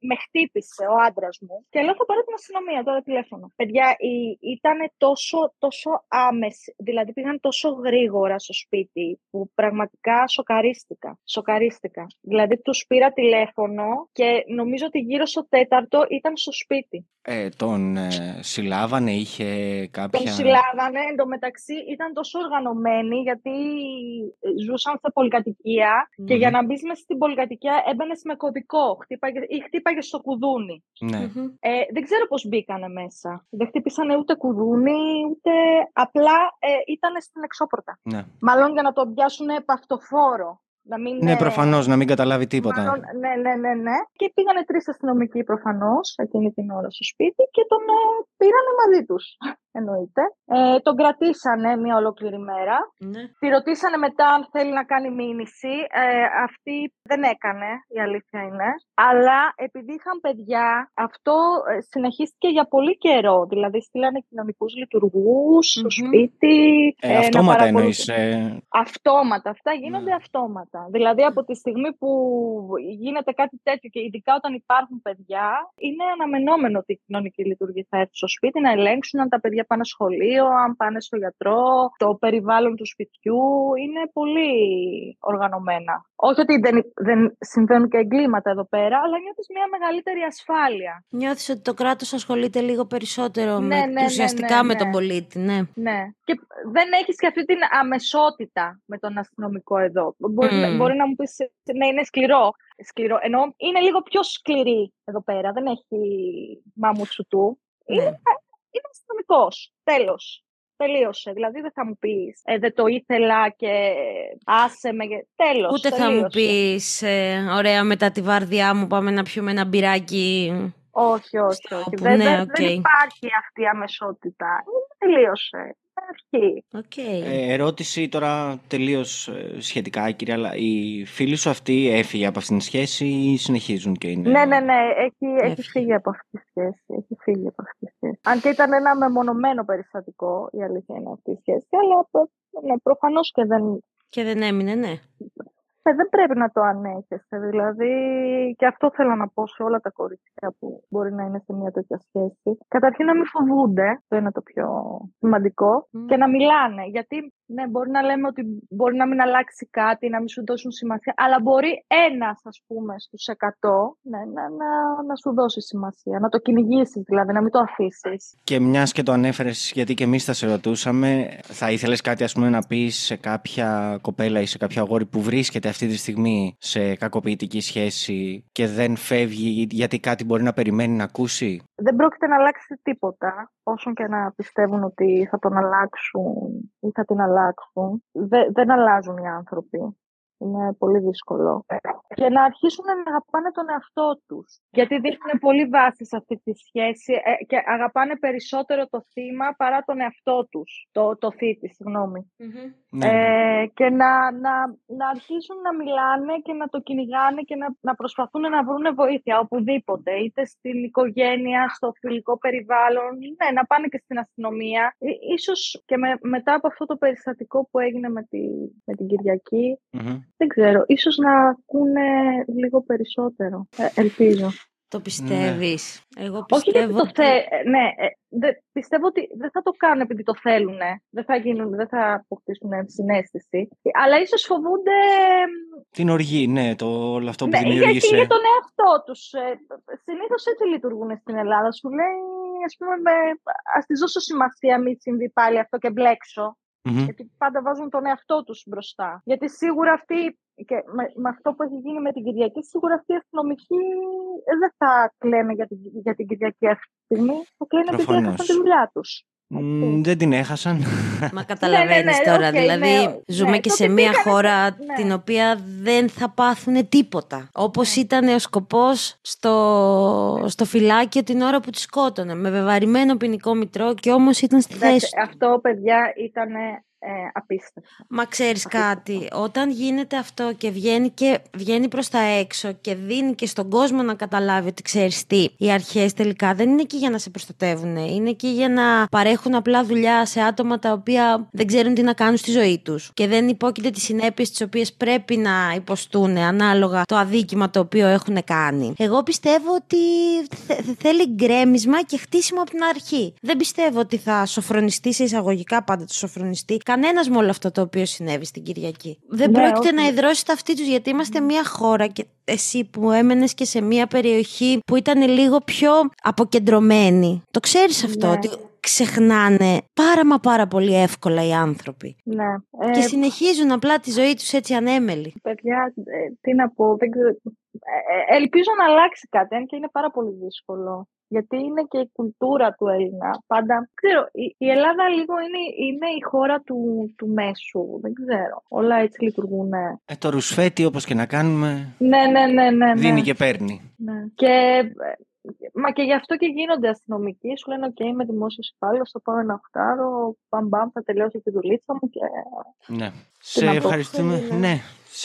με χτύπησε ο άντρας μου και λέω θα πάρω την αστυνομία τώρα τηλέφωνο. Παιδιά, ήταν τόσο, τόσο άμεση, δηλαδή πήγαν τόσο γρήγορα στο σπίτι που πραγματικά σοκαρίστηκα. Σοκαρίστηκα. Δηλαδή τους πήρα τηλέφωνο και νομίζω ότι γύρω στο τέταρτο ήταν στο σπίτι. Ε, τον ε, συλλάβανε, είχε κάποια... Τον συλλάβανε, εντωμεταξύ ήταν τόσο οργανωμένοι γιατί ζούσαν σε πολυκατοικία και για να μπεις μέσα στην πολυκατοικία έμπαινες με κωδικό χτύπαγε, ή χτύπαγε στο κουδούνι. Ναι. Ε, δεν ξέρω πώς μπήκανε μέσα. Δεν χτύπησαν ούτε κουδούνι, ούτε απλά ε, ήταν στην εξώπορτα. Ναι. Μάλλον για να το πιάσουν επαυτοφόρο. Να μην, Ναι, προφανώς να μην καταλάβει τίποτα. Μάλλον, ναι, ναι, ναι, ναι. Και πήγανε τρεις αστυνομικοί προφανώς εκείνη την ώρα στο σπίτι και τον ε, πήρανε μαζί τους. Εννοείται. Ε, τον κρατήσανε μια ολόκληρη μέρα. Ναι. Τη ρωτήσανε μετά αν θέλει να κάνει μήνυση. Ε, αυτή δεν έκανε, η αλήθεια είναι. Αλλά επειδή είχαν παιδιά, αυτό ε, συνεχίστηκε για πολύ καιρό. Δηλαδή, στείλανε κοινωνικούς λειτουργούς στο σπίτι. Ε, να αυτόματα παρακολουθούν. εννοείς. Ε, Αυτόματα. Αυτά γίνονται αυτόματα. Δηλαδή, από τη στιγμή που γίνεται κάτι τέτοιο και ειδικά όταν υπάρχουν παιδιά, είναι αναμενόμενο ότι οι κοινωνικοί λειτουργοί θα έρθουν στο σπίτι να ελέγξουν αν τα παιδιά πάνε σχολείο, αν πάνε στο γιατρό, το περιβάλλον του σπιτιού. Είναι πολύ οργανωμένα. Όχι ότι δεν, δεν συμβαίνουν και εγκλήματα εδώ πέρα, αλλά νιώθεις μια μεγαλύτερη ασφάλεια. Νιώθεις ότι το κράτος ασχολείται λίγο περισσότερο Ναι, με, ναι, ναι, ουσιαστικά ναι, με ναι. τον πολίτη, ναι. Ναι. Και δεν έχεις και αυτή την αμεσότητα με τον αστυνομικό εδώ. Μπορεί, Μμμ. μπορεί να μου πεις, ναι, είναι σκληρό. σκληρό. Ενώ είναι λίγο πιο σκληρή εδώ πέρα. Δεν έχει μα μου σου του. Είναι, είναι αστυνομικός. Τέλος. Τελείωσε. Δηλαδή δεν θα μου πεις ε, δεν το ήθελα και άσε με. Τέλος. Ούτε θα μου πεις, ε, ωραία, μετά τη βάρδιά μου πάμε να πιούμε ένα μπυράκι. Όχι, όχι, όχι. Όπου, Δεν, ναι, δεν, οκ. δεν υπάρχει αυτή η αμεσότητα. Είναι- Τελείωσε. Αρχή. Ε, ερώτηση τώρα τελείως σχετικά, κυρία, αλλά οι φίλοι σου αυτοί έφυγε από αυτήν τη σχέση ή συνεχίζουν και είναι. Ναι, ναι, ναι. Έχει, έχει φύγει από αυτή τη σχέση. Έχει φύγει από αυτή τη σχέση. Αν και ήταν ένα μεμονωμένο περιστατικό, η αλήθεια είναι αυτή η σχέση. Αλλά προ- ναι, προφανώς και δεν. Και δεν έμεινε, ναι. Ε, δεν πρέπει να το ανέχεσαι. Δηλαδή, και αυτό θέλω να πω σε όλα τα κορίτσια που μπορεί να είναι σε μια τέτοια σχέση. Καταρχήν να μην φοβούνται, αυτό είναι το πιο σημαντικό, και να μιλάνε. Γιατί ναι, μπορεί να λέμε ότι μπορεί να μην αλλάξει κάτι, να μην σου δώσουν σημασία, αλλά μπορεί ένας, ας πούμε, στους 100 ναι, να, να, να σου δώσει σημασία. Να το κυνηγήσεις, δηλαδή, να μην το αφήσεις. Και μιας και το ανέφερες, γιατί και εμείς θα σε ρωτούσαμε, θα ήθελες κάτι ας πούμε, να πεις σε κάποια κοπέλα ή σε κάποιο αγόρι που βρίσκεται αυτή τη στιγμή σε κακοποιητική σχέση και δεν φεύγει γιατί κάτι μπορεί να περιμένει να ακούσει; δεν πρόκειται να αλλάξει τίποτα, όσον και να πιστεύουν ότι θα τον αλλάξουν ή θα την αλλάξουν. Δε- δεν αλλάζουν οι άνθρωποι. Είναι πολύ δύσκολο. Και να αρχίσουν να αγαπάνε τον εαυτό τους. Γιατί δείχνουν πολύ βάση σε αυτή τη σχέση ε, και αγαπάνε περισσότερο το θύμα παρά τον εαυτό τους. Το, το θήτη, συγγνωμη Ναι. Ε, και να, να, να αρχίσουν να μιλάνε και να το κυνηγάνε και να, να προσπαθούν να βρουν βοήθεια οπουδήποτε. Είτε στην οικογένεια, στο φιλικό περιβάλλον, ναι, να πάνε και στην αστυνομία. Ε, ίσως και με, μετά από αυτό το περιστατικό που έγινε με, τη, με την κυριακη δεν ξέρω, ίσως να ακούνε λίγο περισσότερο. Ε, ελπίζω. Το πιστεύεις. Εγώ Όχι γιατί πιστεύω το ότι... θε... ναι, ε, δε, πιστεύω ότι δεν θα το κάνουν επειδή το θέλουν. Δεν θα, γίνουν, δεν θα αποκτήσουν συνέστηση. Αλλά ίσως φοβούνται Την οργή, ναι, το, όλο αυτό που ναι, γιατί δημιούργησε. για τον εαυτό τους. Ε, συνήθως έτσι λειτουργούν στην Ελλάδα. Σου λέει, ας πούμε, με, ας της δώσω σημασία, μην συμβεί πάλι αυτό και μπλέξω. Μμμ. Γιατί πάντα βάζουν τον εαυτό τους μπροστά. Γιατί σίγουρα αυτοί, και με, με αυτό που έχει γίνει με την Κυριακή, σίγουρα αυτοί οι αστυνομικοί ε, δεν θα κλαίνε για την, για την Κυριακή αυτή τη στιγμή. Θα κλαίνε επειδή Προφανώς. έχασαν τη δουλειά τους. Μ, δεν την έχασαν. Μα καταλαβαίνεις ναι, ναι, τώρα, οκ, δηλαδή ναι, ζούμε ναι, και τότε σε μια πήγανε χώρα ναι. την οποία δεν θα πάθουν τίποτα. Όπως ήταν ο σκοπός στο, στο φυλάκιο την ώρα που τη σκότωνε, με βεβαρημένο ποινικό μητρώο και όμως ήταν στη θέση Εντάξει, του. αυτό, παιδιά, ήταν ε, απίστευτο. Μα ξέρεις κάτι, όταν γίνεται αυτό και βγαίνει, και βγαίνει προς τα έξω και δίνει και στον κόσμο να καταλάβει ότι ξέρεις τι, οι αρχές τελικά δεν είναι εκεί για να σε προστατεύουν, είναι εκεί για να παρέχουν απλά δουλειά σε άτομα τα οποία δεν ξέρουν τι να κάνουν στη ζωή τους και δεν υπόκειται τις συνέπειες τις οποίες πρέπει να υποστούν ανάλογα το αδίκημα το οποίο έχουν κάνει. Εγώ πιστεύω ότι θε- θέλει γκρέμισμα και χτίσιμο από την αρχή. Δεν πιστεύω ότι θα σοφρονιστεί σε εισαγωγικά πάντα το σοφρονιστεί κανένας με όλο αυτό το οποίο συνέβη στην Κυριακή. Δεν Ναι, πρόκειται όχι. να ιδρώσει τα αυτή τους γιατί είμαστε μια χώρα και εσύ που έμενες και σε μια περιοχή που ήταν λίγο πιο αποκεντρωμένη. Το ξέρεις αυτό, Ναι. ότι ξεχνάνε πάρα μα πάρα πολύ εύκολα οι άνθρωποι. Ναι. Και Ε, συνεχίζουν απλά τη ζωή τους έτσι ανέμελοι. Παιδιά, ε, τι να πω, δεν ξέρω. Ε, ε, ελπίζω να αλλάξει κάτι, αν και είναι πάρα πολύ δύσκολο. Γιατί είναι και η κουλτούρα του Έλληνα. Πάντα, ξέρω, η, η Ελλάδα λίγο είναι, είναι η χώρα του, του μέσου. Δεν ξέρω. Όλα έτσι λειτουργούν. Ναι, Ε, το ρουσφέτη, όπως και να κάνουμε, ναι, ναι, ναι. ναι. δίνει και παίρνει. Ναι. Και, ε, μα και γι' αυτό και γίνονται αστυνομικοί. Σου λένε: OK, είμαι δημόσιος υπάλληλος, θα πάω ένα οχτάρο. Μπαμ, μπαμ, θα τελειώσω τη δουλίτσα μου. Και, Ναι. να Σε πω, ευχαριστούμε. ναι.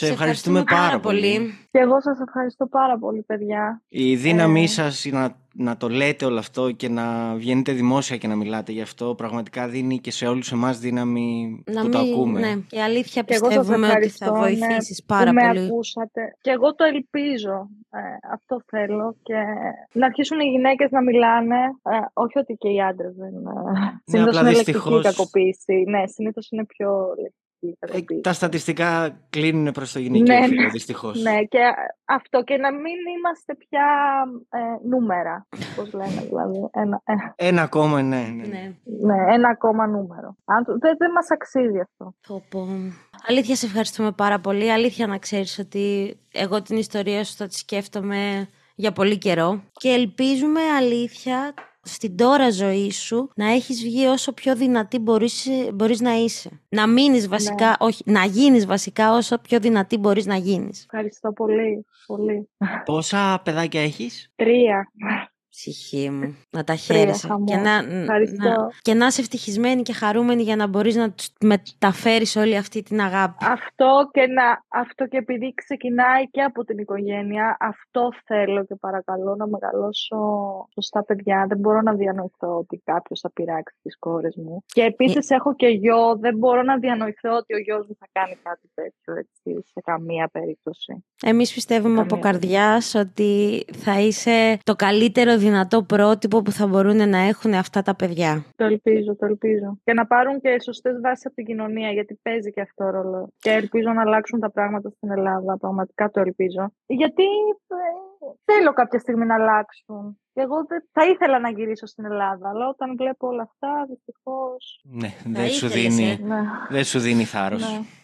Ναι, σε ευχαριστούμε πάρα πολύ. και εγώ σας ευχαριστώ πάρα πολύ, παιδιά. Η δύναμή Ε. σας να, να το λέτε όλο αυτό και να βγαίνετε δημόσια και να μιλάτε γι' αυτό πραγματικά δίνει και σε όλους εμάς δύναμη Να που το μην- ακούμε. Ναι, η αλήθεια Και εγώ σας πιστεύουμε ότι ευχαριστώ, θα ναι, βοηθήσεις πάρα που με πολύ. ακούσατε. Και εγώ το ελπίζω. Ε, αυτό θέλω. Και να αρχίσουν οι γυναίκες να μιλάνε. Ε, όχι ότι και οι άντρες δεν... Ε, συνήθως απλά είναι λεκτική δυστυχώς- η κακοποίηση. Ναι, συνήθως είναι πιο λεκτική η Ε, κακοποίηση. τα στατιστικά κλείνουν προς το γυναικείο Ναι, φύλλο, ναι. δυστυχώς. Ναι, και αυτό. Και να μην είμαστε πια ε, νούμερα. Πώς λένε δηλαδή. Ένα, ε, Ένα ακόμα, ναι. ναι. Ναι. ναι, ένα ακόμα νούμερο. Αν, το- δεν, δεν μας αξίζει αυτό. Πω, πω. Αλήθεια σε ευχαριστούμε πάρα πολύ. Αλήθεια να ξέρεις ότι εγώ την ιστορία σου θα τη σκέφτομαι για πολύ καιρό. Και ελπίζουμε αλήθεια στην τώρα ζωή σου να έχεις βγει όσο πιο δυνατή μπορείς, μπορείς να είσαι. Να μείνεις βασικά, Ναι. όχι, να γίνεις βασικά όσο πιο δυνατή μπορείς να γίνεις. Ευχαριστώ πολύ. πολύ. Πόσα παιδάκια έχεις; Τρία. Ψυχή μου, να τα Τρία, χαίρεσαι. χαμός. Και να, Ευχαριστώ. να, και να είσαι ευτυχισμένη και χαρούμενη για να μπορείς να τους μεταφέρεις όλη αυτή την αγάπη. Αυτό και, να, αυτό και επειδή ξεκινάει και από την οικογένεια, αυτό θέλω και παρακαλώ να μεγαλώσω σωστά παιδιά. Δεν μπορώ να διανοηθώ ότι κάποιος θα πειράξει τις κόρες μου. Και επίσης έχω και γιο, δεν μπορώ να διανοηθώ ότι ο γιος μου θα κάνει κάτι τέτοιο έτσι, σε καμία περίπτωση. Εμείς πιστεύουμε από καρδιάς ότι θα είσαι το καλύτερο δυνατό πρότυπο που θα μπορούν να έχουν αυτά τα παιδιά. Το ελπίζω, το ελπίζω. Και να πάρουν και σωστές βάσεις από την κοινωνία, γιατί παίζει και αυτό ρόλο. Και ελπίζω να αλλάξουν τα πράγματα στην Ελλάδα. Πραγματικά το ελπίζω. Γιατί ε, θέλω κάποια στιγμή να αλλάξουν. Και εγώ δεν, θα ήθελα να γυρίσω στην Ελλάδα, αλλά όταν βλέπω όλα αυτά, δυστυχώ. Ναι, δεν σου, ήθελες, δίνει, ε. Ναι. δεν σου δίνει θάρρος.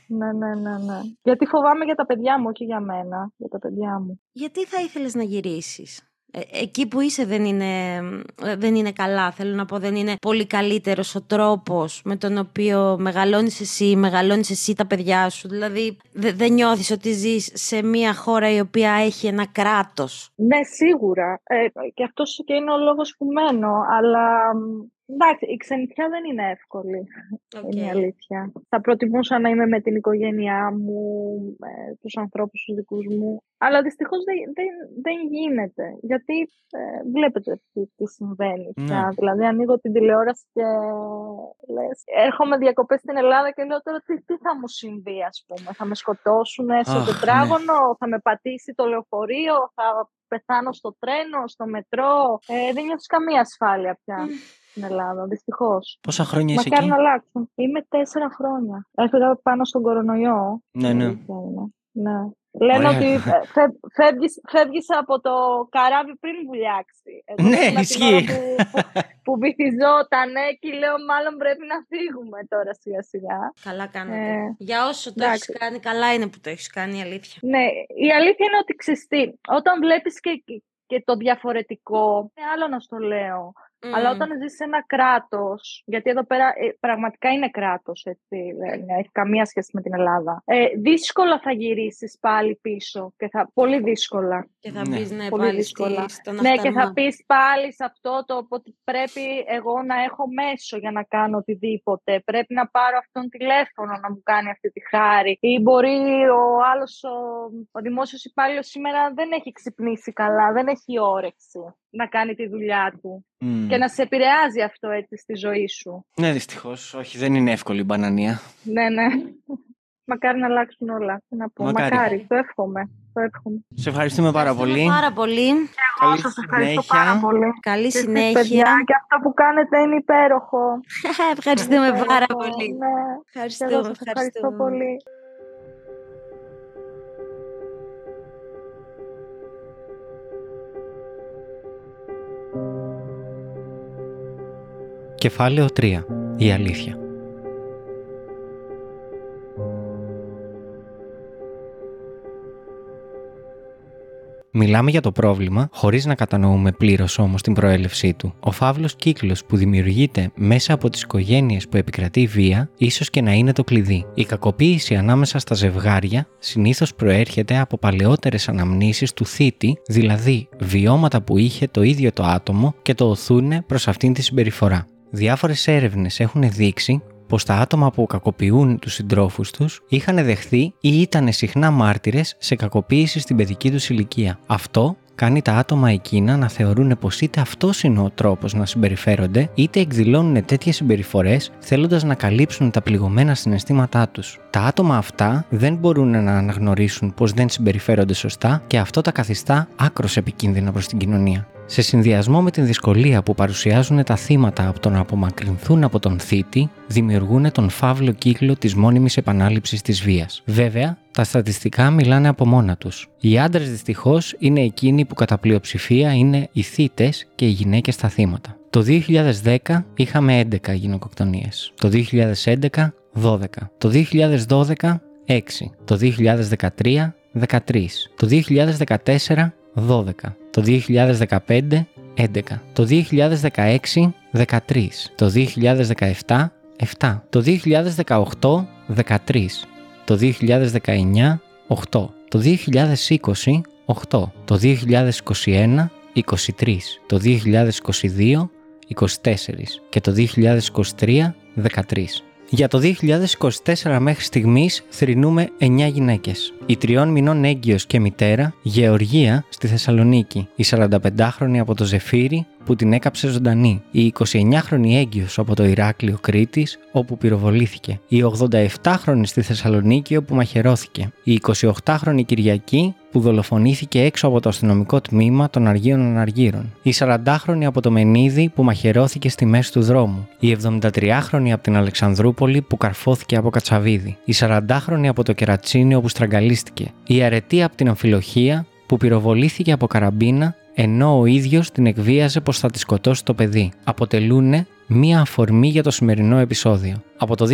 Ναι, ναι, ναι, ναι, ναι. Γιατί φοβάμαι για τα παιδιά μου, όχι για μένα. Για τα παιδιά μου. Γιατί θα ήθελες να γυρίσεις; Ε, εκεί που είσαι δεν είναι, ε, δεν είναι καλά. Θέλω να πω, δεν είναι πολύ καλύτερος ο τρόπος με τον οποίο μεγαλώνεις εσύ, μεγαλώνεις εσύ τα παιδιά σου. Δηλαδή, δεν νιώθεις ότι ζεις σε μια χώρα η οποία έχει ένα κράτος. Ναι, σίγουρα. Ε, και αυτός και είναι ο λόγος που μένω. Αλλά Εντάξει, η ξενιτιά δεν είναι εύκολη, okay. είναι η αλήθεια. Θα προτιμούσα να είμαι με την οικογένειά μου, με τους ανθρώπους τους δικούς μου, αλλά δυστυχώς δεν, δεν, δεν γίνεται, γιατί ε, βλέπετε τι, τι συμβαίνει ναι. Δηλαδή ανοίγω την τηλεόραση και λες, έρχομαι διακοπές στην Ελλάδα και λέω τώρα τι, τι θα μου συμβεί, ας πούμε. Θα με σκοτώσουν στο τετράγωνο, ναι. θα με πατήσει το λεωφορείο, θα πεθάνω στο τρένο, στο μετρό. Ε, δεν νιώθεις καμία ασφάλεια πια στην Ελλάδα, δυστυχώς. Πόσα χρόνια είσαι εκεί; να αλλάξουν. Είμαι τέσσερα χρόνια. Έφυγα πάνω στον κορονοϊό. Ναι, ναι. ναι. Λένε ότι φεύγεις, φεύγεις από το καράβι πριν βουλιάξει. ναι, ισχύει. Που, που, που βυθιζόταν και λέω μάλλον πρέπει να φύγουμε τώρα σιγά σιγά. Καλά κάνετε. Ε, Για όσο το έχεις κάνει, καλά είναι που το έχεις κάνει η αλήθεια. Ναι, η αλήθεια είναι ότι ξεστή. Όταν βλέπεις και, και το διαφορετικό, είναι άλλο να στο λέω. Αλλά όταν ζεις σε ένα κράτος, γιατί εδώ πέρα ε, πραγματικά είναι κράτος, έτσι, δεν έχει καμία σχέση με την Ελλάδα. Ε, δύσκολα θα γυρίσεις πάλι πίσω. Και θα, πολύ δύσκολα. Και θα πεις ναι, πολύ πάλι δύσκολα. ναι, και θα πεις πάλι σε αυτό το ότι πρέπει εγώ να έχω μέσο για να κάνω οτιδήποτε. Πρέπει να πάρω αυτόν τηλέφωνο να μου κάνει αυτή τη χάρη. Ή μπορεί ο άλλος, ο, ο δημόσιος υπάλληλος σήμερα δεν έχει ξυπνήσει καλά, δεν έχει όρεξη να κάνει τη δουλειά του. Και να σε επηρεάζει αυτό έτσι στη ζωή σου. Ναι, δυστυχώς. Όχι, δεν είναι εύκολη η μπανανία. Ναι, ναι. Μακάρι να αλλάξουν όλα. Να πω. Μακάρι. Μακάρι. Το εύχομαι. Το εύχομαι. Σε ευχαριστούμε πάρα πολύ. πάρα πολύ. Καλή σας ευχαριστώ συνέχεια. πάρα πολύ. Καλή και συνέχεια. Παιδιά, και αυτό που κάνετε είναι υπέροχο. ευχαριστούμε πάρα πολύ. Ναι. Ευχαριστούμε, ευχαριστώ πολύ. Κεφάλαιο 3. Η αλήθεια. Μιλάμε για το πρόβλημα χωρίς να κατανοούμε πλήρως όμως την προέλευσή του. Ο φαύλος κύκλος που δημιουργείται μέσα από τις οικογένειες που επικρατεί βία, ίσως και να είναι το κλειδί. Η κακοποίηση ανάμεσα στα ζευγάρια συνήθως προέρχεται από παλαιότερες αναμνήσεις του θήτη, δηλαδή βιώματα που είχε το ίδιο το άτομο και το οθούν προς αυτήν τη συμπεριφορά. Διάφορες έρευνες έχουν δείξει πως τα άτομα που κακοποιούν τους συντρόφους τους είχαν δεχθεί ή ήταν συχνά μάρτυρες σε κακοποίηση στην παιδική τους ηλικία. Αυτό κάνει τα άτομα εκείνα να θεωρούν πως είτε αυτός είναι ο τρόπος να συμπεριφέρονται, είτε εκδηλώνουν τέτοιες συμπεριφορές θέλοντας να καλύψουν τα πληγωμένα συναισθήματά τους. Τα άτομα αυτά δεν μπορούν να αναγνωρίσουν πως δεν συμπεριφέρονται σωστά και αυτό τα καθιστά άκρος επικίνδυνα προς την κοινωνία σε συνδυασμό με την δυσκολία που παρουσιάζουν τα θύματα από το να απομακρυνθούν από τον θήτη, δημιουργούν τον φαύλο κύκλο της μόνιμης επανάληψης της βίας. Βέβαια, τα στατιστικά μιλάνε από μόνα τους. Οι άντρες δυστυχώς είναι εκείνοι που κατά πλειοψηφία είναι οι θύτε και οι γυναίκες τα θύματα. Το 2010 είχαμε 11 γυναικοκτονίες. Το 2011 12. Το 2012 6. Το 2013 13. Το 2014 12. Το 2015 11. Το 2016 13. Το 2017 7. Το 2018 13. Το 2019 8. Το 2020 8. Το 2021 23. Το 2022 24. Και το 2023 13. Για το 2024 μέχρι στιγμής θρυνούμε 9 γυναίκες. Η τριών μηνών έγκυος και μητέρα, Γεωργία, στη Θεσσαλονίκη. Η 45χρονη από το Ζεφύρι, που την έκαψε ζωντανή. Η 29χρονη έγκυος από το Ηράκλειο Κρήτης, όπου πυροβολήθηκε. Η 87χρονη στη Θεσσαλονίκη, όπου μαχαιρώθηκε. Η 28χρονη Κυριακή, που δολοφονήθηκε έξω από το αστυνομικό τμήμα των Αργίων Αναργύρων. Η 40χρονη από το Μενίδη που μαχαιρώθηκε στη μέση του δρόμου. Η 73χρονη από την Αλεξανδρούπολη που καρφώθηκε από Κατσαβίδη. Η 40χρονη από το Κερατσίνιο που στραγγαλίστηκε. Η αρετή από την Αμφιλοχία που πυροβολήθηκε από καραμπίνα ενώ ο ίδιος την εκβίαζε πως θα τη σκοτώσει το παιδί. Αποτελούν μία αφορμή για το σημερινό επεισόδιο. Από το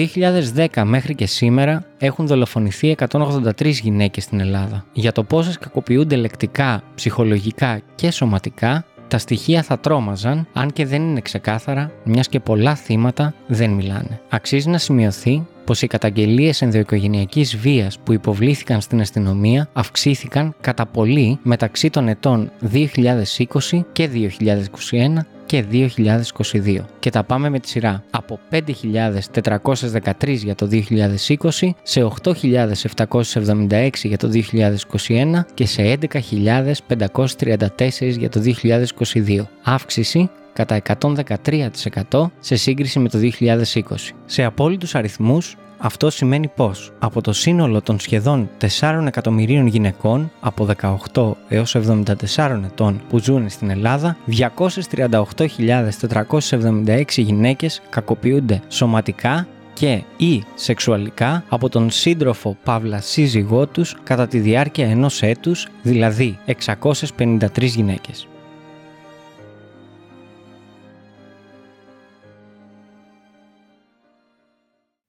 2010 μέχρι και σήμερα έχουν δολοφονηθεί 183 γυναίκες στην Ελλάδα. Για το πόσες κακοποιούνται λεκτικά, ψυχολογικά και σωματικά, τα στοιχεία θα τρόμαζαν, αν και δεν είναι ξεκάθαρα, μιας και πολλά θύματα δεν μιλάνε. Αξίζει να σημειωθεί πως οι καταγγελίες ενδοοικογενειακής βίας που υποβλήθηκαν στην αστυνομία αυξήθηκαν κατά πολύ μεταξύ των ετών 2020 και 2021 και 2022. Και τα πάμε με τη σειρά. Από 5.413 για το 2020 σε 8.776 για το 2021 και σε 11.534 για το 2022. Αύξηση κατά 113% σε σύγκριση με το 2020. Σε απόλυτους αριθμούς, αυτό σημαίνει πως από το σύνολο των σχεδόν 4 εκατομμυρίων γυναικών από 18 έως 74 ετών που ζουν στην Ελλάδα, 238.476 γυναίκες κακοποιούνται σωματικά και ή σεξουαλικά από τον σύντροφο παύλα σύζυγό τους κατά τη διάρκεια ενός έτους, δηλαδή 653 γυναίκες.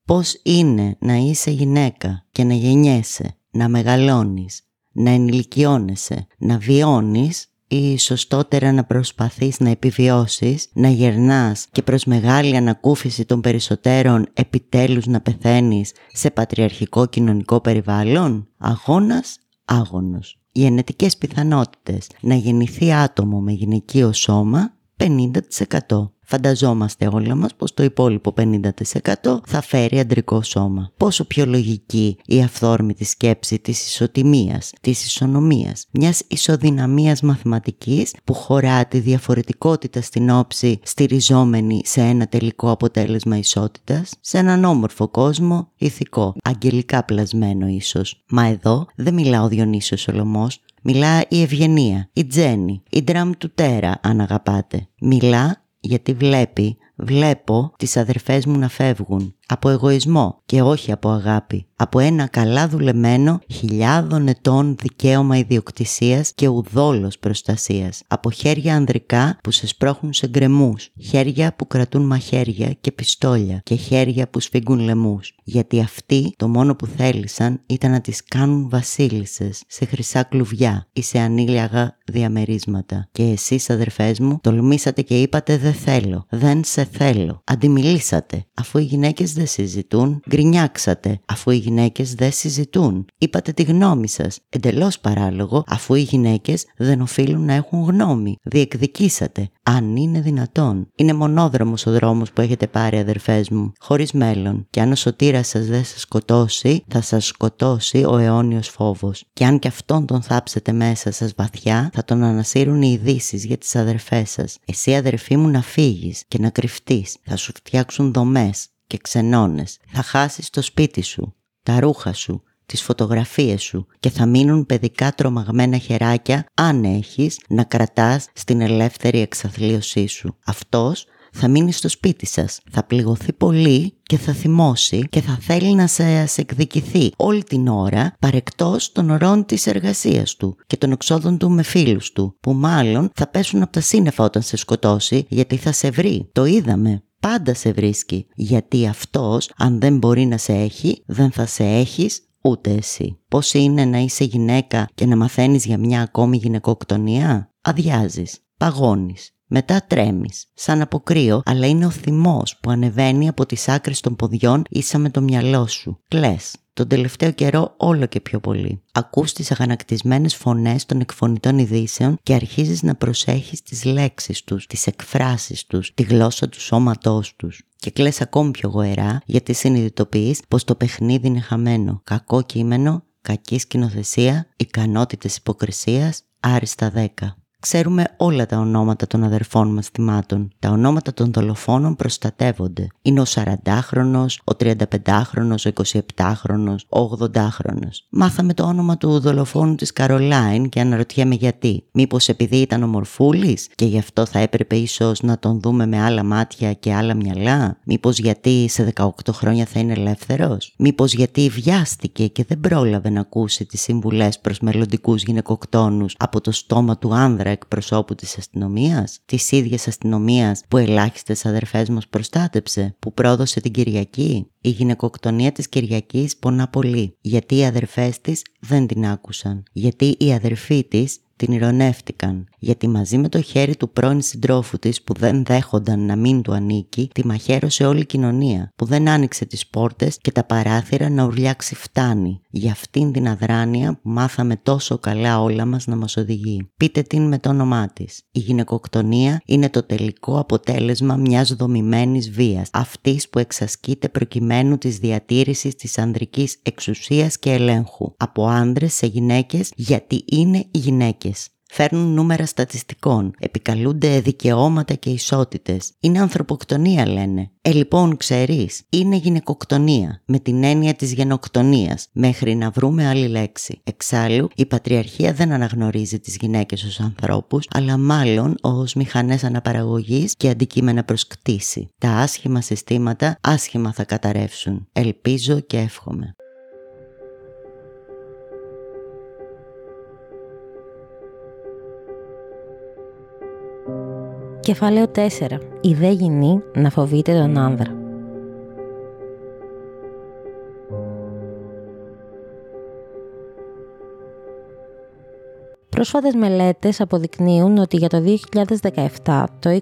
Πώς είναι να είσαι γυναίκα και να γεννιέσαι, να μεγαλώνεις, να ενηλικιώνεσαι, να βιώνεις ή σωστότερα να προσπαθείς να επιβιώσεις, να γερνάς και προς μεγάλη ανακούφιση των περισσότερων επιτέλους να πεθαίνεις σε πατριαρχικό κοινωνικό περιβάλλον, αγώνας, άγωνος. Οι ενετικές πιθανότητες να γεννηθεί άτομο με γυναικείο σώμα 50%. Φανταζόμαστε όλα μας πως το υπόλοιπο 50% θα φέρει αντρικό σώμα. Πόσο πιο λογική η αυθόρμητη σκέψη της ισοτιμίας, της ισονομίας, μιας ισοδυναμίας μαθηματικής που χωρά τη διαφορετικότητα στην όψη στηριζόμενη σε ένα τελικό αποτέλεσμα ισότητας, σε έναν όμορφο κόσμο, ηθικό, αγγελικά πλασμένο ίσως. Μα εδώ δεν μιλά ο Διονύσιος Σολομός, Μιλά η Ευγενία, η Τζέννη, η Ντραμ του Τέρα αν αγαπάτε. Μιλά γιατί βλέπει, βλέπω τις αδερφές μου να φεύγουν από εγωισμό και όχι από αγάπη. Από ένα καλά δουλεμένο χιλιάδων ετών δικαίωμα ιδιοκτησίας και ουδόλος προστασίας. Από χέρια ανδρικά που σε σπρώχνουν σε γκρεμούς, χέρια που κρατούν μαχαίρια και πιστόλια και χέρια που σφίγγουν λαιμούς. Γιατί αυτοί το μόνο που θέλησαν ήταν να τις κάνουν βασίλισσες σε χρυσά κλουβιά ή σε ανήλιαγα διαμερίσματα. Και εσείς αδερφές μου τολμήσατε και είπατε δεν θέλω, δεν σε θέλω. Αντιμιλήσατε αφού οι γυναίκες δεν συζητούν, γκρινιάξατε αφού οι γυναίκες δεν συζητούν. Είπατε τη γνώμη σας, εντελώς παράλογο αφού οι γυναίκες δεν οφείλουν να έχουν γνώμη. Διεκδικήσατε, αν είναι δυνατόν. Είναι μονόδρομος ο δρόμος που έχετε πάρει αδερφές μου, χωρίς μέλλον. Και αν ο σωτήρας σας δεν σας σκοτώσει, θα σας σκοτώσει ο αιώνιος φόβος. Και αν και αυτόν τον θάψετε μέσα σας βαθιά, θα τον ανασύρουν οι ειδήσεις για τις αδερφές σας. Εσύ αδερφή μου να φύγεις και να κρυφτείς, θα σου φτιάξουν δομές, και ξενώνες. Θα χάσεις το σπίτι σου, τα ρούχα σου, τις φωτογραφίες σου και θα μείνουν παιδικά τρομαγμένα χεράκια αν έχεις να κρατάς στην ελεύθερη εξαθλίωσή σου. Αυτός θα μείνει στο σπίτι σας, θα πληγωθεί πολύ και θα θυμώσει και θα θέλει να σε εκδικηθεί όλη την ώρα παρεκτός των ωρών της εργασίας του και των εξόδων του με φίλους του που μάλλον θα πέσουν από τα σύννεφα όταν σε σκοτώσει γιατί θα σε βρει. Το είδαμε πάντα σε βρίσκει. Γιατί αυτός αν δεν μπορεί να σε έχει δεν θα σε έχεις ούτε εσύ. Πώς είναι να είσαι γυναίκα και να μαθαίνεις για μια ακόμη γυναικοκτονία; Αδειάζεις, παγώνεις. Μετά τρέμεις, σαν από κρύο, αλλά είναι ο θυμός που ανεβαίνει από τις άκρες των ποδιών ίσα με το μυαλό σου. Κλαις, τον τελευταίο καιρό όλο και πιο πολύ. Ακούς τις αγανακτισμένες φωνές των εκφωνητών ειδήσεων και αρχίζεις να προσέχεις τις λέξεις τους, τις εκφράσεις τους, τη γλώσσα του σώματός τους. Και κλαις ακόμη πιο γοερά γιατί συνειδητοποιείς πως το παιχνίδι είναι χαμένο. Κακό κείμενο, κακή σκηνοθεσία, ικανότητες υποκρισίας, άριστα δέκα. Ξέρουμε όλα τα ονόματα των αδερφών μας θυμάτων. Τα ονόματα των δολοφόνων προστατεύονται. Είναι ο 40χρονος, ο 35χρονος, ο 27χρονος, ο 80χρονος. Μάθαμε το όνομα του δολοφόνου της Καρολάιν και αναρωτιέμαι γιατί. Μήπως επειδή ήταν ο Μορφούλης και γι' αυτό θα έπρεπε ίσως να τον δούμε με άλλα μάτια και άλλα μυαλά; Μήπως γιατί σε 18 χρόνια θα είναι ελεύθερος; Μήπως γιατί βιάστηκε και δεν πρόλαβε να ακούσει τις συμβουλές προς μελλοντικούς γυναικοκτόνους από το στόμα του άνδρα εκπροσώπου της αστυνομίας, της ίδιας αστυνομίας που ελάχιστες αδερφές μας προστάτεψε, που πρόδωσε την Κυριακή. Η γυναικοκτονία της Κυριακής πονά πολύ, γιατί οι αδερφές της δεν την άκουσαν, γιατί οι αδερφοί της την ηρωνεύτηκαν, γιατί μαζί με το χέρι του πρώην συντρόφου της που δεν δέχονταν να μην του ανήκει, τη μαχαίρωσε όλη η κοινωνία, που δεν άνοιξε τις πόρτες και τα παράθυρα να ουρλιάξει φτάνει, για αυτήν την αδράνεια που μάθαμε τόσο καλά όλα μας να μας οδηγεί. Πείτε την με το όνομά της. Η γυναικοκτονία είναι το τελικό αποτέλεσμα μιας δομημένης βίας, αυτής που εξασκείται προκειμένου της διατήρησης της ανδρικής εξουσίας και ελέγχου, από άντρες σε γυναίκες γιατί είναι γυναίκες Φέρνουν νούμερα στατιστικών, επικαλούνται δικαιώματα και ισότητες. Είναι ανθρωποκτονία λένε. Ε λοιπόν ξέρεις, είναι γυναικοκτονία, με την έννοια της γενοκτονίας, μέχρι να βρούμε άλλη λέξη. Εξάλλου, η πατριαρχία δεν αναγνωρίζει τις γυναίκες ως ανθρώπους, αλλά μάλλον ως μηχανές αναπαραγωγής και αντικείμενα προς κτήση. Τα άσχημα συστήματα άσχημα θα καταρρεύσουν. Ελπίζω και εύχομαι. Κεφάλαιο 4. Η δε γυνή να φοβείται τον άνδρα. Πρόσφατες μελέτες αποδεικνύουν ότι για το 2017 το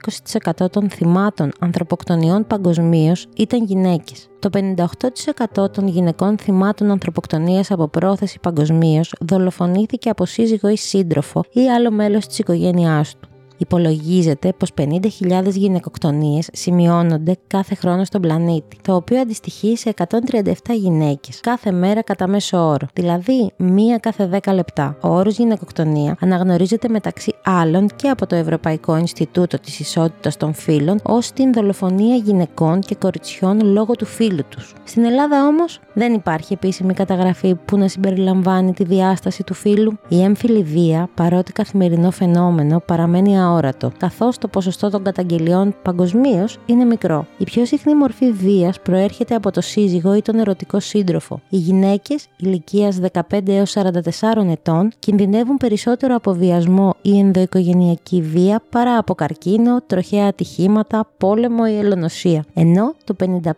20% των θυμάτων ανθρωποκτονιών παγκοσμίως ήταν γυναίκες. Το 58% των γυναικών θυμάτων ανθρωποκτονίας από πρόθεση παγκοσμίως δολοφονήθηκε από σύζυγο ή σύντροφο ή άλλο μέλος της οικογένειάς του. Υπολογίζεται πως 50.000 γυναικοκτονίες σημειώνονται κάθε χρόνο στον πλανήτη, το οποίο αντιστοιχεί σε 137 γυναίκες κάθε μέρα κατά μέσο όρο, δηλαδή μία κάθε 10 λεπτά. Ο όρος γυναικοκτονία αναγνωρίζεται μεταξύ άλλων και από το Ευρωπαϊκό Ινστιτούτο της Ισότητας των Φύλων ως την δολοφονία γυναικών και κοριτσιών λόγω του φύλου τους. Στην Ελλάδα όμως δεν υπάρχει επίσημη καταγραφή που να συμπεριλαμβάνει τη διάσταση του φύλου. Η έμφυλη βία, παρότι καθημερινό φαινόμενο, παραμένει αόρατο, καθώς το ποσοστό των καταγγελιών παγκοσμίως είναι μικρό. Η πιο συχνή μορφή βίας προέρχεται από το σύζυγο ή τον ερωτικό σύντροφο. Οι γυναίκες ηλικίας 15 έως 44 ετών κινδυνεύουν περισσότερο από βιασμό ή ενδοοικογενειακή βία παρά από καρκίνο, τροχαία ατυχήματα, πόλεμο ή ελονοσία. Ενώ το 55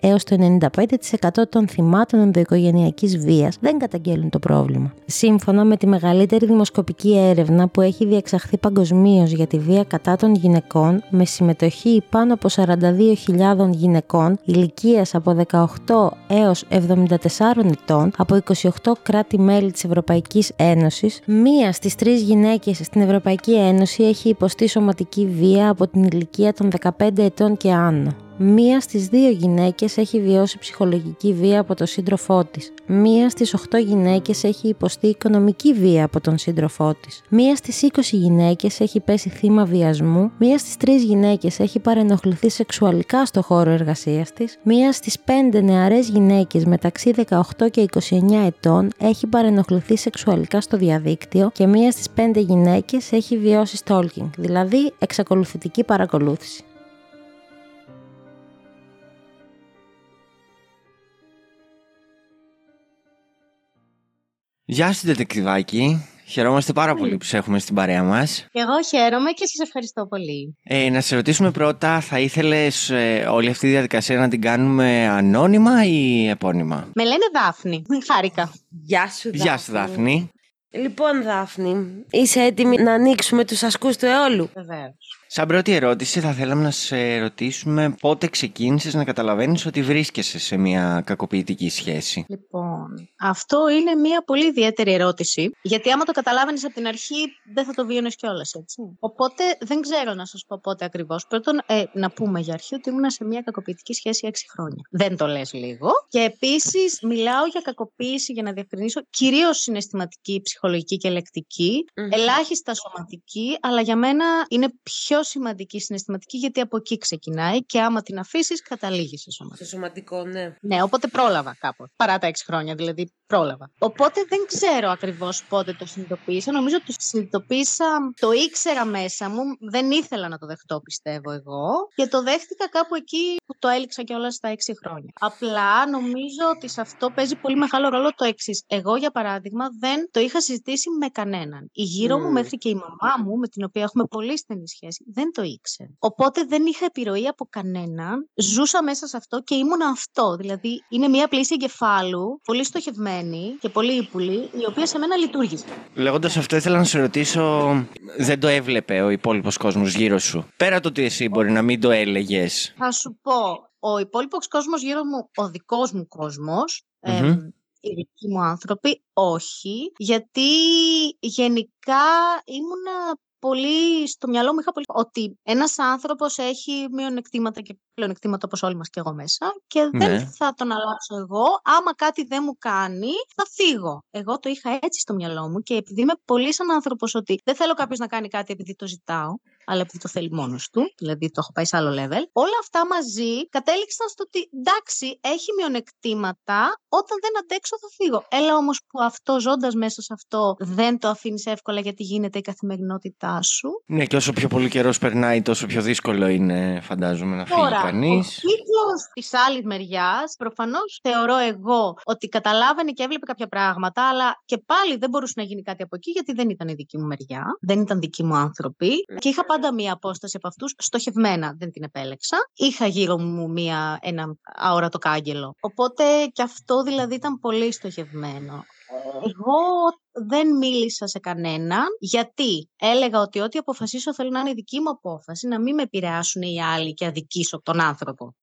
έως το 95% των θυμάτων ενδοοικογενειακής βίας δεν καταγγέλουν το πρόβλημα. Σύμφωνα με τη μεγαλύτερη δημοσκοπική έρευνα που έχει διεξαχθεί παγκοσμίως για τη βία κατά των γυναικών, με συμμετοχή πάνω από 42.000 γυναικών ηλικίας από 18 έως 74 ετών από 28 κράτη-μέλη της Ευρωπαϊκής Ένωσης, μία στις τρεις γυναίκες στην Ευρωπαϊκή Ένωση έχει υποστεί σωματική βία από την ηλικία των 15 ετών και άνω. Μία στις δύο γυναίκες έχει βιώσει ψυχολογική βία από τον σύντροφό της. Μία στις 8 γυναίκες έχει υποστεί οικονομική βία από τον σύντροφό της. Μία στις 20 γυναίκες έχει πέσει θύμα βιασμού. Μία στις 3 γυναίκες έχει παρενοχληθεί σεξουαλικά στο χώρο εργασίας της. Μία στις 5 νεαρές γυναίκες μεταξύ 18 και 29 ετών έχει παρενοχληθεί σεξουαλικά στο διαδίκτυο και μία στις 5 γυναίκες έχει βιώσει stalking, δηλαδή εξακολουθητική παρακολούθηση. Γεια σου, Τετεκτιβάκη. Χαιρόμαστε πάρα πολύ που σε έχουμε στην παρέα μας. Εγώ χαίρομαι και σας ευχαριστώ πολύ. Ε, να σε ρωτήσουμε πρώτα, θα ήθελες ε, όλη αυτή τη διαδικασία να την κάνουμε ανώνυμα ή επώνυμα; Με λένε Δάφνη. Χάρηκα. Γεια σου, Δάφνη. Γεια σου, Δάφνη. Λοιπόν, Δάφνη, είσαι έτοιμη να ανοίξουμε τους ασκούς του αιώλου; Βεβαίως. Σαν πρώτη ερώτηση θα θέλαμε να σε ρωτήσουμε πότε ξεκίνησες να καταλαβαίνεις ότι βρίσκεσαι σε μια κακοποιητική σχέση. Λοιπόν, αυτό είναι μια πολύ ιδιαίτερη ερώτηση, γιατί άμα το καταλάβαινες από την αρχή δεν θα το βίωνες κιόλας, έτσι. Οπότε δεν ξέρω να σας πω πότε ακριβώς. Πρώτον, ε, να πούμε για αρχή ότι ήμουν σε μια κακοποιητική σχέση 6 χρόνια. Δεν το λες λίγο. Και επίσης μιλάω για κακοποίηση, για να διευκρινίσω, κυρίως συναισθηματική, ψυχολογική και λεκτική, ελάχιστα σωματική, αλλά για μένα είναι πιο πιο σημαντική συναισθηματική, γιατί από εκεί ξεκινάει και άμα την αφήσεις, καταλήγεις σε σωματικό. Σε σωματικό, ναι. Ναι, οπότε πρόλαβα κάπου. Παρά τα έξι χρόνια, δηλαδή πρόλαβα. Οπότε δεν ξέρω ακριβώς πότε το συνειδητοποίησα. Νομίζω ότι το συνειδητοποίησα, το ήξερα μέσα μου. Δεν ήθελα να το δεχτώ, πιστεύω εγώ. Και το δέχτηκα κάπου εκεί που το έληξα και όλα στα έξι χρόνια. Απλά νομίζω ότι σε αυτό παίζει πολύ μεγάλο ρόλο το εξής. Εγώ, για παράδειγμα, δεν το είχα συζητήσει με κανέναν. Η γύρω μου, μέχρι και η μαμά μου, με την οποία έχουμε πολύ στενή σχέση, δεν το ήξερε. Οπότε δεν είχα επιρροή από κανέναν. Ζούσα μέσα σε αυτό και ήμουν αυτό. Δηλαδή, είναι μια πλήση εγκεφάλου, πολύ στοχευμένη και πολύ ύπουλη, η οποία σε μένα λειτουργήσε. Λέγοντας αυτό, ήθελα να σε ρωτήσω, δεν το έβλεπε ο υπόλοιπος κόσμος γύρω σου; Πέρα το ότι εσύ μπορεί να μην το έλεγες. Θα σου πω, ο υπόλοιπος κόσμος γύρω μου, ο δικός μου κόσμος, οι δικοί μου άνθρωποι, όχι, γιατί γενικά ήμουνα πολύ στο μυαλό μου είχα πολύ ότι ένας άνθρωπος έχει μειονεκτήματα και πλεονεκτήματα όπως όλοι μας και εγώ μέσα και δεν Ναι. θα τον αλλάξω εγώ. Άμα κάτι δεν μου κάνει, θα φύγω. Εγώ το είχα έτσι στο μυαλό μου και επειδή είμαι πολύ σαν άνθρωπος ότι δεν θέλω κάποιος να κάνει κάτι επειδή το ζητάω, αλλά επειδή το θέλει μόνος του, δηλαδή το έχω πάει σε άλλο level. Όλα αυτά μαζί κατέληξαν στο ότι εντάξει, έχει μειονεκτήματα, όταν δεν αντέξω θα φύγω. Έλα όμως που αυτό ζώντας μέσα σε αυτό δεν το αφήνεις εύκολα γιατί γίνεται η καθημερινότητά σου. Ναι, και όσο πιο πολύ καιρός περνάει, τόσο πιο δύσκολο είναι, φαντάζομαι, να φύγει Τώρα, κανείς. ο κύκλος της άλλης μεριάς, προφανώς θεωρώ εγώ ότι καταλάβαινε και έβλεπε κάποια πράγματα, αλλά και πάλι δεν μπορούσε να γίνει κάτι από εκεί, γιατί δεν ήταν η δική μου μεριά, δεν ήταν δικοί μου άνθρωποι. Και είχα πάντα μία απόσταση από αυτούς, στοχευμένα, δεν την επέλεξα. Είχα γύρω μου μία, ένα αόρατο κάγκελο. Οπότε και αυτό δηλαδή ήταν πολύ στοχευμένο. Εγώ δεν μίλησα σε κανέναν γιατί έλεγα ότι ό,τι αποφασίσω θέλω να είναι δική μου απόφαση, να μην με επηρεάσουν οι άλλοι και αδικήσω τον άνθρωπο.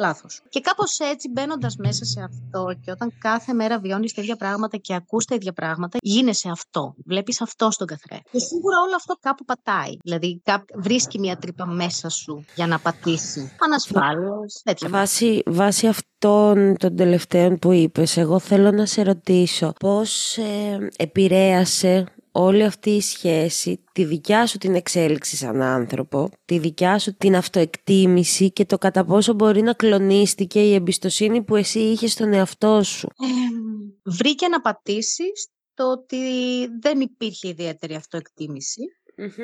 Λάθος. Και κάπως έτσι μπαίνοντας μέσα σε αυτό και όταν κάθε μέρα βιώνεις τα ίδια πράγματα και ακούς τα ίδια πράγματα, γίνεσαι αυτό. Βλέπεις αυτό στον καθρέφτη. Και σίγουρα όλο αυτό κάπου πατάει. Δηλαδή κάπου βρίσκει μια τρύπα μέσα σου για να πατήσει. Ανασφάλειες, τέτοια. Βάσει, βάσει αυτών των τελευταίων που είπες, εγώ θέλω να σε ρωτήσω πώς ε, επηρέασε όλη αυτή η σχέση τη δικιά σου την εξέλιξη σαν άνθρωπο, τη δικιά σου την αυτοεκτίμηση και το κατά πόσο μπορεί να κλονίστηκε η εμπιστοσύνη που εσύ είχες στον εαυτό σου. Εμ, βρήκε να πατήσεις το ότι δεν υπήρχε ιδιαίτερη αυτοεκτίμηση.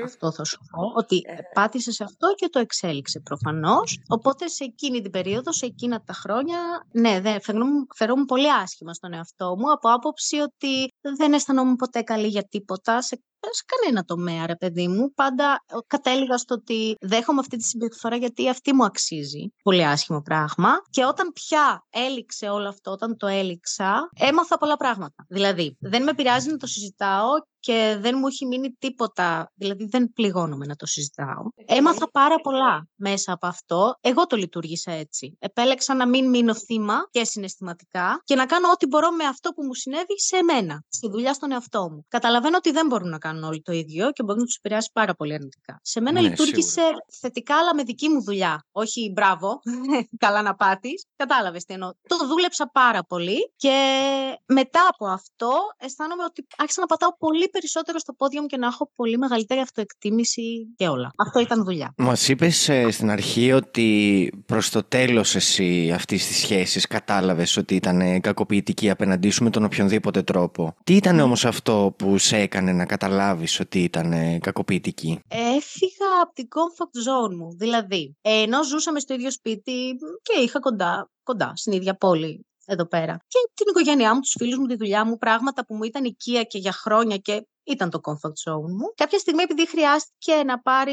Αυτό θα σου πω. Ότι πάτησε σε αυτό και το εξέλιξε προφανώς. Οπότε σε εκείνη την περίοδο, σε εκείνα τα χρόνια, ναι, δεν, φαινόμουν, φερόμουν πολύ άσχημα στον εαυτό μου από άποψη ότι δεν αισθανόμουν ποτέ καλή για τίποτα. Σε, σε κανένα τομέα, ρε παιδί μου. Πάντα ε, κατέληγα στο ότι δέχομαι αυτή τη συμπεριφορά γιατί αυτή μου αξίζει. Πολύ άσχημο πράγμα. Και όταν πια έληξε όλο αυτό, όταν το έληξα, έμαθα πολλά πράγματα. Δηλαδή, δεν με πειράζει να το συζητάω και δεν μου έχει μείνει τίποτα. Δηλαδή, δεν πληγώνομαι να το συζητάω. Έμαθα πάρα πολλά μέσα από αυτό. Εγώ το λειτουργήσα έτσι. Επέλεξα να μην μείνω θύμα και συναισθηματικά και να κάνω ό,τι μπορώ με αυτό που μου συνέβη σε μένα, στη δουλειά στον εαυτό μου. Καταλαβαίνω ότι δεν μπορούν να κάνουν όλοι το ίδιο και μπορεί να τους επηρεάσει πάρα πολύ αρνητικά. Σε μένα Ναι, λειτουργήσε θετικά, αλλά με δική μου δουλειά. Όχι μπράβο, καλά να πάτει. Κατάλαβες τι εννοώ. Το δούλεψα πάρα πολύ και μετά από αυτό αισθάνομαι ότι άρχισα να πατάω πολύ περισσότερο στο πόδια μου και να έχω πολύ μεγαλύτερη αυτοεκτίμηση και όλα. Αυτό ήταν δουλειά. Μας είπες στην αρχή ότι προς το τέλος εσύ αυτής της σχέσης κατάλαβες ότι ήταν κακοποιητική απέναντί σου με τον οποιονδήποτε τρόπο. Τι ήταν όμως αυτό που σε έκανε να καταλάβεις ότι ήταν κακοποιητική; Έφυγα από την comfort zone μου. Δηλαδή, ενώ ζούσαμε στο ίδιο σπίτι και είχα κοντά, κοντά στην ίδια πόλη εδώ πέρα. Και την οικογένειά μου, τους φίλους μου, τη δουλειά μου, πράγματα που μου ήταν οικία και για χρόνια και ήταν το comfort zone μου. Κάποια στιγμή, επειδή χρειάστηκε να πάρει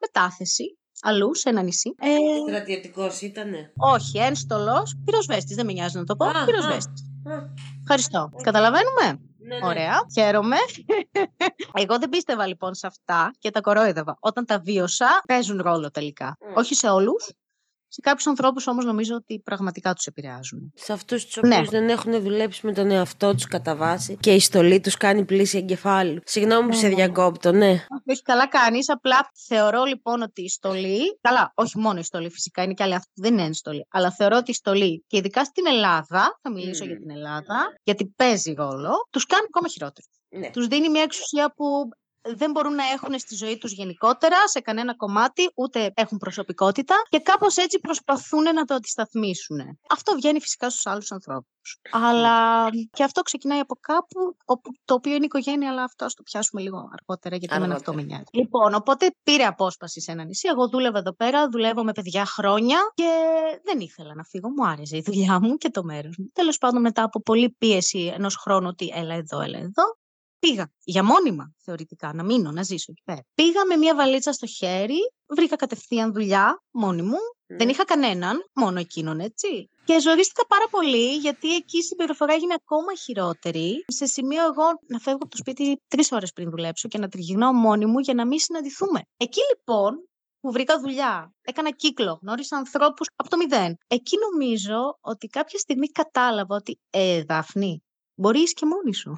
μετάθεση αλλού, σε ένα νησί. Ε, Στρατιωτικός ήτανε; όχι, ένστολος, πυροσβέστης, δεν με νοιάζει να το πω, Α, πυροσβέστης. α. Ευχαριστώ. Καταλαβαίνουμε; Ναι, ναι. Ωραία. Χαίρομαι. Εγώ δεν πίστευα λοιπόν σε αυτά και τα κορόιδευα. Όταν τα βίωσα, παίζουν ρόλο τελικά. Όχι σε όλους. Σε κάποιους ανθρώπους όμως νομίζω ότι πραγματικά τους επηρεάζουν. Σε αυτούς τους Ναι. οποίους δεν έχουν δουλέψει με τον εαυτό τους κατά βάση και η στολή τους κάνει πλήση εγκεφάλου. Συγγνώμη που σε διακόπτω, ναι. Όχι, καλά κάνεις. Απλά θεωρώ λοιπόν ότι η στολή. Καλά, όχι μόνο η στολή φυσικά, είναι και άλλοι αυτοί που δεν είναι στολή. Αλλά θεωρώ ότι η στολή, και ειδικά στην Ελλάδα, θα μιλήσω για την Ελλάδα, γιατί παίζει ρόλο, τους κάνει ακόμα χειρότερους. Ναι. Τους δίνει μια εξουσία που δεν μπορούν να έχουν στη ζωή τους γενικότερα, σε κανένα κομμάτι, ούτε έχουν προσωπικότητα και κάπως έτσι προσπαθούν να το αντισταθμίσουν. Αυτό βγαίνει φυσικά στους άλλους ανθρώπους. Αλλά και αυτό ξεκινάει από κάπου, το οποίο είναι η οικογένεια, αλλά αυτό ας το πιάσουμε λίγο αργότερα, γιατί με αυτό με νοιάζει. Λοιπόν, οπότε πήρε απόσπαση σε ένα νησί. Εγώ δούλευα εδώ πέρα, δουλεύω με παιδιά χρόνια και δεν ήθελα να φύγω. Μου άρεσε η δουλειά μου και το μέρος μου. Τέλος πάντων, μετά από πολλή πίεση ενός χρόνου ότι έλα εδώ, έλα εδώ, πήγα για μόνιμα θεωρητικά να μείνω, να ζήσω εκεί πέρα. Πήγα με μια βαλίτσα στο χέρι, βρήκα κατευθείαν δουλειά μόνη μου. Δεν είχα κανέναν, μόνο εκείνον έτσι. Και ζορίστηκα πάρα πολύ, γιατί εκεί η συμπεριφορά έγινε ακόμα χειρότερη. Σε σημείο εγώ να φεύγω από το σπίτι τρεις ώρες πριν δουλέψω και να τριγυρνάω μόνη μου για να μην συναντηθούμε. Εκεί λοιπόν που βρήκα δουλειά, έκανα κύκλο, γνώρισα ανθρώπους από το μηδέν. Εκεί νομίζω ότι κάποια στιγμή κατάλαβα ότι, ε, Δάφνη, Μπορείς και μόνη σου.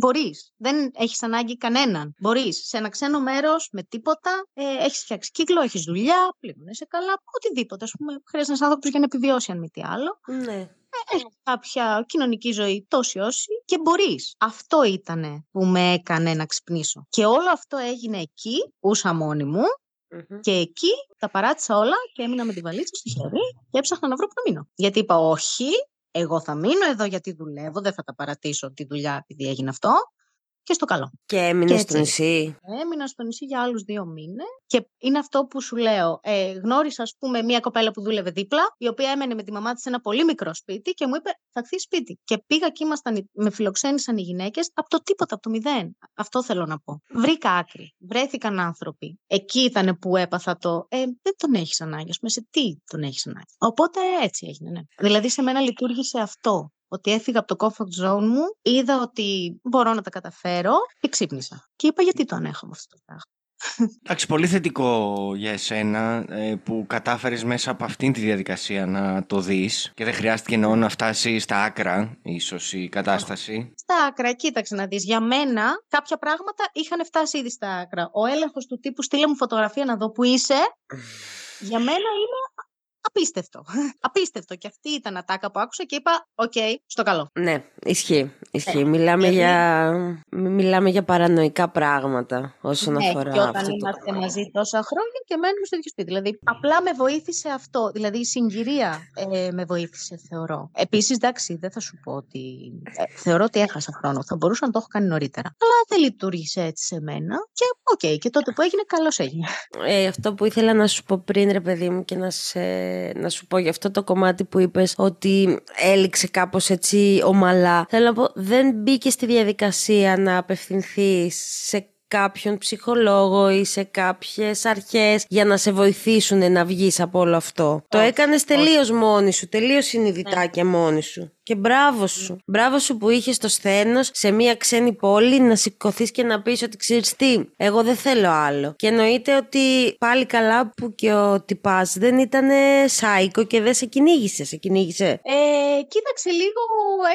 Μπορείς. Δεν έχεις ανάγκη κανέναν. Μπορείς σε ένα ξένο μέρος με τίποτα. Ε, έχεις φτιάξει κύκλο, έχεις δουλειά, πληρώνεσαι καλά. Οτιδήποτε. Α πούμε, χρειάζεται ένας άνθρωπος για να επιβιώσει, αν μη τι άλλο. Ναι. Ε, έχεις κάποια κοινωνική ζωή τόση όση και μπορείς. Αυτό ήταν που με έκανε να ξυπνήσω. Και όλο αυτό έγινε εκεί, ούσα μόνη μου, Και εκεί τα παράτησα όλα και έμεινα με τη βαλίτσα στο χέρι και έψαχνα να βρω που να μείνω. Γιατί είπα όχι, εγώ θα μείνω εδώ γιατί δουλεύω, δεν θα τα παρατήσω τη δουλειά επειδή έγινε αυτό και στο καλό. Και έμεινε στο νησί. Έμεινα στο νησί για άλλους δύο μήνες. Και είναι αυτό που σου λέω. Ε, γνώρισα, ας πούμε, μία κοπέλα που δούλευε δίπλα, η οποία έμενε με τη μαμά της σε ένα πολύ μικρό σπίτι και μου είπε: Θα χθεί σπίτι. Και πήγα και ήμασταν, με φιλοξένησαν οι γυναίκες από το τίποτα, από το μηδέν. Αυτό θέλω να πω. Βρήκα άκρη. Βρέθηκαν άνθρωποι. Εκεί ήταν που έπαθα το. Ε, δεν τον έχεις ανάγκη. Α πούμε, σε τι τον έχεις ανάγκη. Οπότε έτσι έγινε, ναι. Δηλαδή σε μένα λειτουργήσε αυτό ότι έφυγα από το comfort zone μου, είδα ότι μπορώ να τα καταφέρω και ξύπνησα. Και είπα γιατί το ανέχομαι αυτό το πράγμα; Εντάξει, πολύ θετικό για εσένα ε, που κατάφερες μέσα από αυτήν τη διαδικασία να το δεις και δεν χρειάστηκε εννοώ να φτάσει στα άκρα ίσως η κατάσταση. Στα άκρα, κοίταξε να δεις. Για μένα κάποια πράγματα είχαν φτάσει ήδη στα άκρα. Ο έλεγχος του τύπου στείλε μου φωτογραφία να δω που είσαι. για μένα είναι Απίστευτο. Απίστευτο. Και αυτή ήταν ατάκα που άκουσα και είπα: Οκ, στο καλό. Ναι, ισχύει. ισχύει. Ε, μιλάμε, για... μιλάμε για παρανοϊκά πράγματα όσον ναι, αφορά και όταν αυτό. είμαστε μαζί τόσα χρόνια και μένουμε στο ίδιο σπίτι. Δηλαδή, απλά με βοήθησε αυτό. Δηλαδή, η συγκυρία ε, με βοήθησε, θεωρώ. Επίσης, εντάξει, δεν θα σου πω ότι. Ε, θεωρώ ότι έχασα χρόνο. Θα μπορούσα να το έχω κάνει νωρίτερα. Αλλά δεν λειτουργήσε έτσι σε μένα. Και OK, okay, και τότε που έγινε, καλώς έγινε. Ε, αυτό που ήθελα να σου πω πριν, ρε παιδί μου, και να σε να σου πω για αυτό το κομμάτι που είπες ότι έληξε κάπως έτσι ομαλά. Θέλω να πω, δεν μπήκες στη διαδικασία να απευθυνθείς σε κάποιον ψυχολόγο ή σε κάποιες αρχές για να σε βοηθήσουν να βγεις από όλο αυτό. Το έκανες τελείως μόνη σου, τελείως συνειδητά ναι. και μόνη σου. Και μπράβο σου. Μπράβο σου που είχες το σθένος σε μια ξένη πόλη να σηκωθείς και να πεις ότι ξέρεις τι, εγώ δεν θέλω άλλο. Και εννοείται ότι πάλι καλά που και ο τυπάς δεν ήταν σάικο και δεν σε κυνήγησε. Σε κυνήγησε. Ε, κοίταξε λίγο,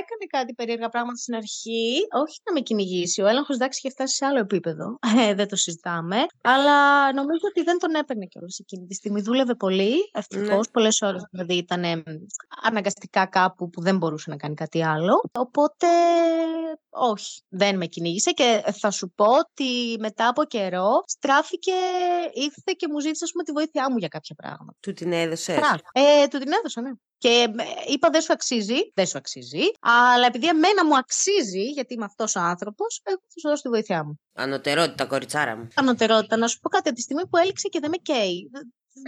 έκανε κάτι περίεργα πράγματα στην αρχή. Όχι να με κυνηγήσει. Ο έλεγχος εντάξει είχε φτάσει σε άλλο επίπεδο. Ε, δεν το συζητάμε. Αλλά νομίζω ότι δεν τον έπαιρνε κιόλας εκείνη τη στιγμή. Δούλευε πολύ. Ευτυχώς. Ναι. Πολλές ώρες δηλαδή ήταν αναγκαστικά κάπου που δεν μπορούσε να κάνει κάτι άλλο. Οπότε, όχι, δεν με κυνήγησε και θα σου πω ότι μετά από καιρό στράφηκε, ήρθε και μου ζήτησε πούμε, τη βοήθειά μου για κάποια πράγματα. Του την έδωσες; Ε, του την έδωσα, ναι. Και ε, είπα δεν σου αξίζει, δεν σου αξίζει, αλλά επειδή εμένα μου αξίζει, γιατί είμαι αυτός ο άνθρωπος, εγώ θα σου δώσω τη βοήθειά μου. Ανωτερότητα, κοριτσάρα μου. Ανωτερότητα. Να σου πω κάτι από τη στιγμή που έληξε και δεν με καίει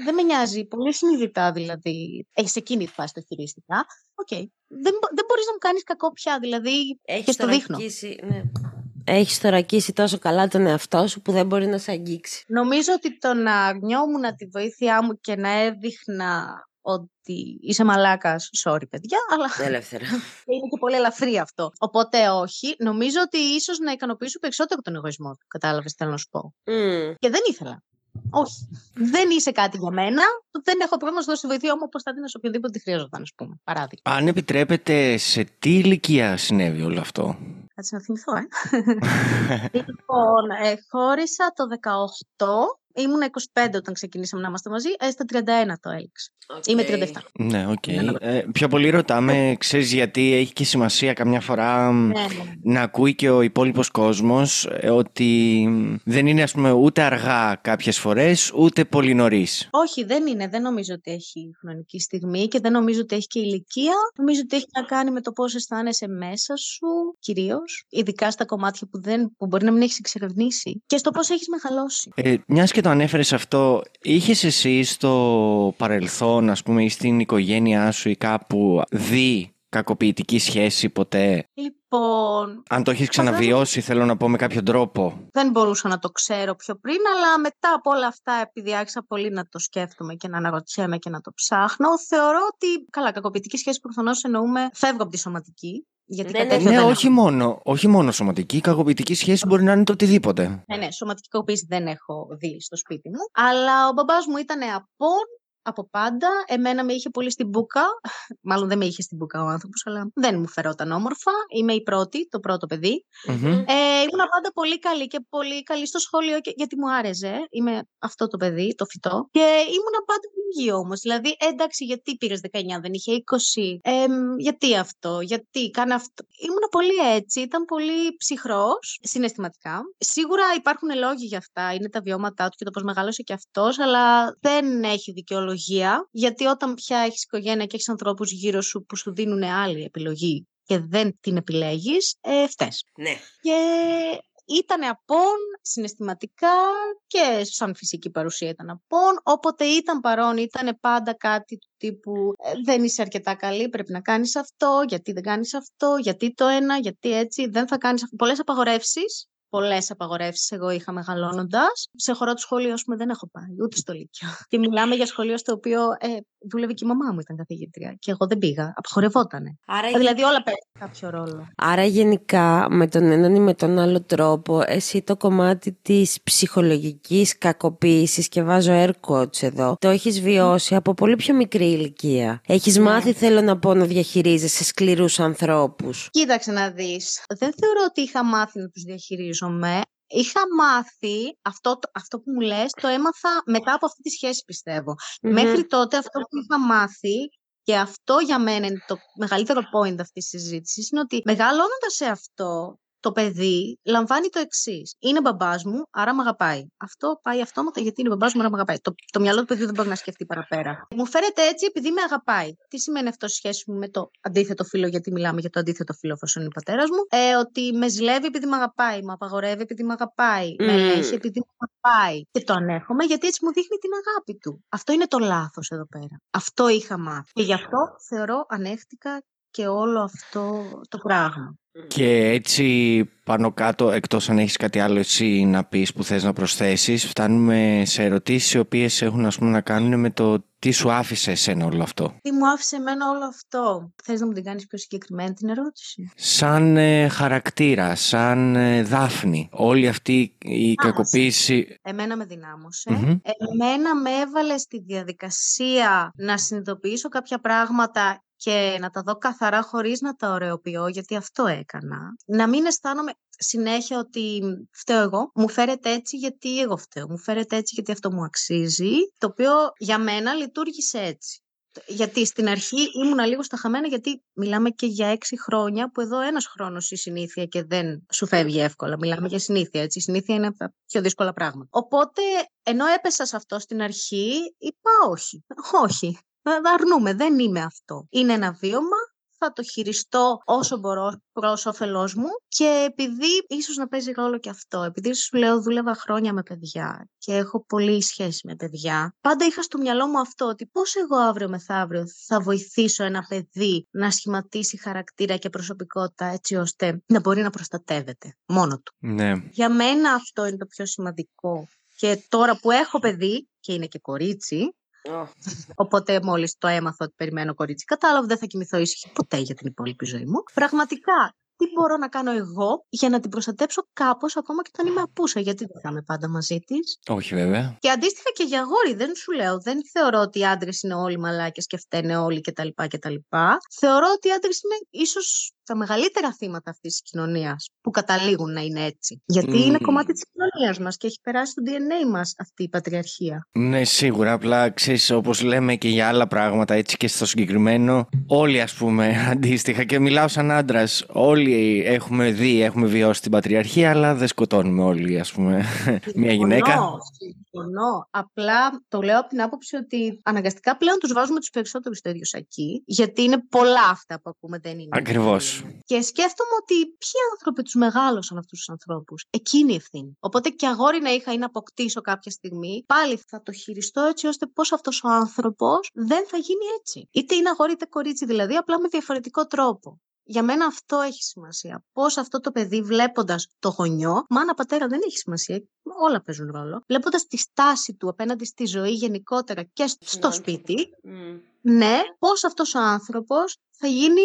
δεν με νοιάζει. Πολύ συνειδητά δηλαδή. Έχεις εκείνη τη φάση το χειρίστηκα. OK. Okay. Δεν, δεν μπορείς να μου κάνεις κακό πια. Δηλαδή. Έχεις και στο δείχνω. Ναι. Έχεις θωρακίσει τόσο καλά τον εαυτό σου που δεν μπορεί να σε αγγίξει. Νομίζω ότι το να αρνιόμουν τη βοήθειά μου και να έδειχνα ότι είσαι μαλάκας, sorry παιδιά, αλλά. Ελεύθερα. είναι και πολύ ελαφρύ αυτό. Οπότε όχι. Νομίζω ότι ίσως να ικανοποιήσω περισσότερο τον εγωισμό του. Κατάλαβες, θέλω να σου πω. Mm. Και δεν ήθελα. Όχι. Δεν είσαι κάτι για μένα. Δεν έχω πρόβλημα να σου δώσει βοήθεια μου όπως θα δίνω σε οποιοδήποτε τη χρειαζόταν, ας πούμε. Παράδειγμα. Αν επιτρέπετε, σε τι ηλικία συνέβη όλο αυτό; Κάτσε να θυμηθώ, ε. λοιπόν, ε, χώρισα το 18 Ήμουν 25 όταν ξεκινήσαμε να είμαστε μαζί, ε, στα 31 το έληξα. Είμαι 37. Ναι, οκ. Ε, πιο πολύ ρωτάμε, ξέρεις γιατί έχει και σημασία καμιά φορά Ναι, να ακούει και ο υπόλοιπος κόσμος ε, ότι δεν είναι ας πούμε ούτε αργά κάποιες φορές ούτε πολύ νωρίς. Όχι, δεν είναι. Δεν νομίζω ότι έχει χρονική στιγμή και δεν νομίζω ότι έχει και ηλικία. Νομίζω ότι έχει να κάνει με το πώς αισθάνεσαι μέσα σου, κυρίως. Ειδικά στα κομμάτια που, δεν, που μπορεί να μην έχεις εξερευνήσει και στο πώς έχεις μεγαλώσει. Ε, Μιας και το ανέφερες αυτό, είχες εσύ στο παρελθόν, ας πούμε, ή στην οικογένειά σου ή κάπου δει κακοποιητική σχέση ποτέ; Λοιπόν, Αν το έχεις ξαναβιώσει, θέλω να πω με κάποιο τρόπο. δεν μπορούσα να το ξέρω πιο πριν, αλλά μετά από όλα αυτά, επειδή άρχισα πολύ να το σκέφτομαι και να αναρωτιέμαι και να το ψάχνω, θεωρώ ότι, καλά, κακοποιητική σχέση προφανώς εννοούμε φεύγω από τη σωματική. Γιατί Δεν κάτι τέτοιο Ναι, δεν όχι μόνο, όχι μόνο σωματική, κακοποιητική σχέση μπορεί να είναι το οτιδήποτε. Ναι, ναι, σωματική κακοποίηση δεν έχω δει στο σπίτι μου. Αλλά ο μπαμπάς μου ήταν απόν από πάντα. Εμένα με είχε πολύ στην μπουκα. Μάλλον δεν με είχε στην μπουκα ο άνθρωπος, αλλά δεν μου φερόταν όμορφα. Είμαι η πρώτη, το πρώτο παιδί. Μμμ. Ε, ήμουν πάντα πολύ καλή και πολύ καλή στο σχολείο και, γιατί μου άρεσε. Είμαι αυτό το παιδί, το φυτό. Και ήμουν πάντα λίγη όμως. Δηλαδή, ε, εντάξει, γιατί πήρες 19, δεν είχε 20. Ε, γιατί αυτό, γιατί κάνε αυτό. Ήμουν πολύ έτσι, ήταν πολύ ψυχρός συναισθηματικά. Σίγουρα υπάρχουν λόγοι για αυτά. Είναι τα βιώματά του και το πώς μεγάλωσε και αυτός, αλλά δεν έχει δικαιολογία. Γιατί όταν πια έχεις οικογένεια και έχεις ανθρώπους γύρω σου που σου δίνουν άλλη επιλογή και δεν την επιλέγεις, ε, φταίς. Ναι. Και ήταν απόν συναισθηματικά και σαν φυσική παρουσία ήταν απόν. Όποτε ήταν παρόν ήταν πάντα κάτι του τύπου ε, δεν είσαι αρκετά καλή, πρέπει να κάνεις αυτό, γιατί δεν κάνεις αυτό, γιατί το ένα, γιατί έτσι, δεν θα κάνεις αυτό. Πολλές απαγορεύσεις. Πολλές απαγορεύσεις εγώ είχα μεγαλώνοντας. Σε χώρο του σχολείου, ας πούμε, δεν έχω πάει ούτε στο Λύκειο. Και μιλάμε για σχολείο στο οποίο ε, δούλευε και η μαμά μου, ήταν καθηγήτρια. Και εγώ δεν πήγα. Απαγορευότανε. Άρα Ε, δηλαδή όλα παίζουν κάποιο ρόλο. Άρα γενικά με τον έναν ή με τον άλλο τρόπο εσύ το κομμάτι της ψυχολογικής κακοποίησης και βάζω air quotes εδώ το έχεις βιώσει από πολύ πιο μικρή ηλικία. Έχεις Ναι. μάθει θέλω να πω να διαχειρίζεσαι σκληρούς ανθρώπους. Κοίταξε να δεις. Δεν θεωρώ ότι είχα μάθει να τους διαχειρίζομαι. Είχα μάθει, αυτό, το- αυτό που μου λες, το έμαθα μετά από αυτή τη σχέση πιστεύω. Μμμ. Μέχρι τότε αυτό που είχα μάθει και αυτό για μένα είναι το μεγαλύτερο point αυτής της συζήτησης είναι ότι μεγαλώνοντας σε αυτό το παιδί λαμβάνει το εξής. Είναι μπαμπάς μου, άρα με αγαπάει. Αυτό πάει αυτόματα γιατί είναι μπαμπάς μου, άρα με αγαπάει. Το, το μυαλό του παιδιού δεν μπορεί να σκεφτεί παραπέρα. Μου φέρεται έτσι επειδή με αγαπάει. Τι σημαίνει αυτό σε σχέση μου με το αντίθετο φίλο, γιατί μιλάμε για το αντίθετο φίλο, εφόσον είναι ο πατέρας μου; Ε, ότι με ζηλεύει επειδή με αγαπάει, με απαγορεύει επειδή με αγαπάει, με Μμμ. ελέγχει επειδή με αγαπάει. Και το ανέχομαι γιατί έτσι μου δείχνει την αγάπη του. Αυτό είναι το λάθος εδώ πέρα. Αυτό είχα μάθει. Και γι' αυτό θεωρώ ανέχτηκα και όλο αυτό το πράγμα. Και έτσι πάνω κάτω, εκτός αν έχεις κάτι άλλο εσύ να πεις που θες να προσθέσεις, φτάνουμε σε ερωτήσεις οι οποίες έχουν ας πούμε, να κάνουν με το τι σου άφησε εσένα όλο αυτό. Τι μου άφησε εμένα όλο αυτό; Θες να μου την κάνεις πιο συγκεκριμένη την ερώτηση; Σαν ε, χαρακτήρα, σαν ε, Δάφνη, όλη αυτή η κακοποίηση... Εμένα με δυνάμωσε. Μμμ. Εμένα με έβαλε στη διαδικασία να συνειδητοποιήσω κάποια πράγματα και να τα δω καθαρά χωρίς να τα ωρεοποιώ, γιατί αυτό έκανα. Να μην αισθάνομαι συνέχεια ότι φταίω εγώ. Μου φέρεται έτσι γιατί εγώ φταίω. Μου φέρεται έτσι γιατί αυτό μου αξίζει. Το οποίο για μένα λειτουργήσε έτσι. Γιατί στην αρχή ήμουνα λίγο στα χαμένα, γιατί μιλάμε και για έξι χρόνια, που εδώ ένας χρόνος η συνήθεια και δεν σου φεύγει εύκολα. Μιλάμε για συνήθεια, έτσι. Η συνήθεια είναι από τα πιο δύσκολα πράγματα. Οπότε, ενώ έπεσα σε αυτό στην αρχή, είπα όχι. Όχι. Θα αρνούμε. Δεν είμαι αυτό. Είναι ένα βίωμα. Θα το χειριστώ όσο μπορώ προς όφελός μου και επειδή ίσως να παίζει ρόλο και αυτό, επειδή σου λέω δούλευα χρόνια με παιδιά και έχω πολύ σχέση με παιδιά, πάντα είχα στο μυαλό μου αυτό ότι πώς εγώ αύριο μεθαύριο θα βοηθήσω ένα παιδί να σχηματίσει χαρακτήρα και προσωπικότητα έτσι ώστε να μπορεί να προστατεύεται μόνο του. Ναι. Για μένα αυτό είναι το πιο σημαντικό. Και τώρα που έχω παιδί και είναι και κορίτσι, Οπότε μόλις το έμαθα ότι περιμένω κορίτσι, κατάλαβα ότι δεν θα κοιμηθώ ήσυχη ποτέ για την υπόλοιπη ζωή μου. Πραγματικά, τι μπορώ να κάνω εγώ για να την προστατέψω κάπως ακόμα και όταν είμαι απούσα, γιατί δεν θα είμαι πάντα μαζί της. Όχι βέβαια. Και αντίστοιχα και για αγόρι, δεν σου λέω. Δεν θεωρώ ότι οι άντρες είναι όλοι μαλάκες και φταίνε όλοι κτλ. κτλ. Θεωρώ ότι οι άντρες είναι ίσως τα μεγαλύτερα θύματα αυτής της κοινωνίας που καταλήγουν να είναι έτσι. Γιατί είναι κομμάτι της κοινωνίας μας και έχει περάσει στο DNA μας αυτή η πατριαρχία. Ναι, σίγουρα. Απλά ξέρεις, όπως λέμε και για άλλα πράγματα, έτσι και στο συγκεκριμένο, όλοι ας πούμε αντίστοιχα. Και μιλάω σαν άντρας. Όλοι έχουμε δει, έχουμε βιώσει την πατριαρχία, αλλά δεν σκοτώνουμε όλοι, ας πούμε, μια γυναίκα. Συμφωνώ. Απλά το λέω από την άποψη ότι αναγκαστικά πλέον τους βάζουμε τους περισσότερους στο ίδιο σακί, γιατί είναι πολλά αυτά που ακούμε, δεν είναι. Ακριβώς. Και σκέφτομαι ότι ποιοι άνθρωποι τους μεγάλωσαν αυτούς τους ανθρώπους. Εκείνη η ευθύνη. Οπότε και αγόρι να είχα ή να αποκτήσω κάποια στιγμή, πάλι θα το χειριστώ έτσι ώστε πώς αυτός ο άνθρωπος δεν θα γίνει έτσι. Είτε είναι αγόρι είτε κορίτσι δηλαδή, απλά με διαφορετικό τρόπο. Για μένα αυτό έχει σημασία. Πώς αυτό το παιδί, βλέποντας το γονιό, μάνα πατέρα δεν έχει σημασία. Όλα παίζουν ρόλο. Βλέποντας τη στάση του απέναντι στη ζωή γενικότερα και στο σπίτι, ναι, πώς αυτός ο άνθρωπος θα γίνει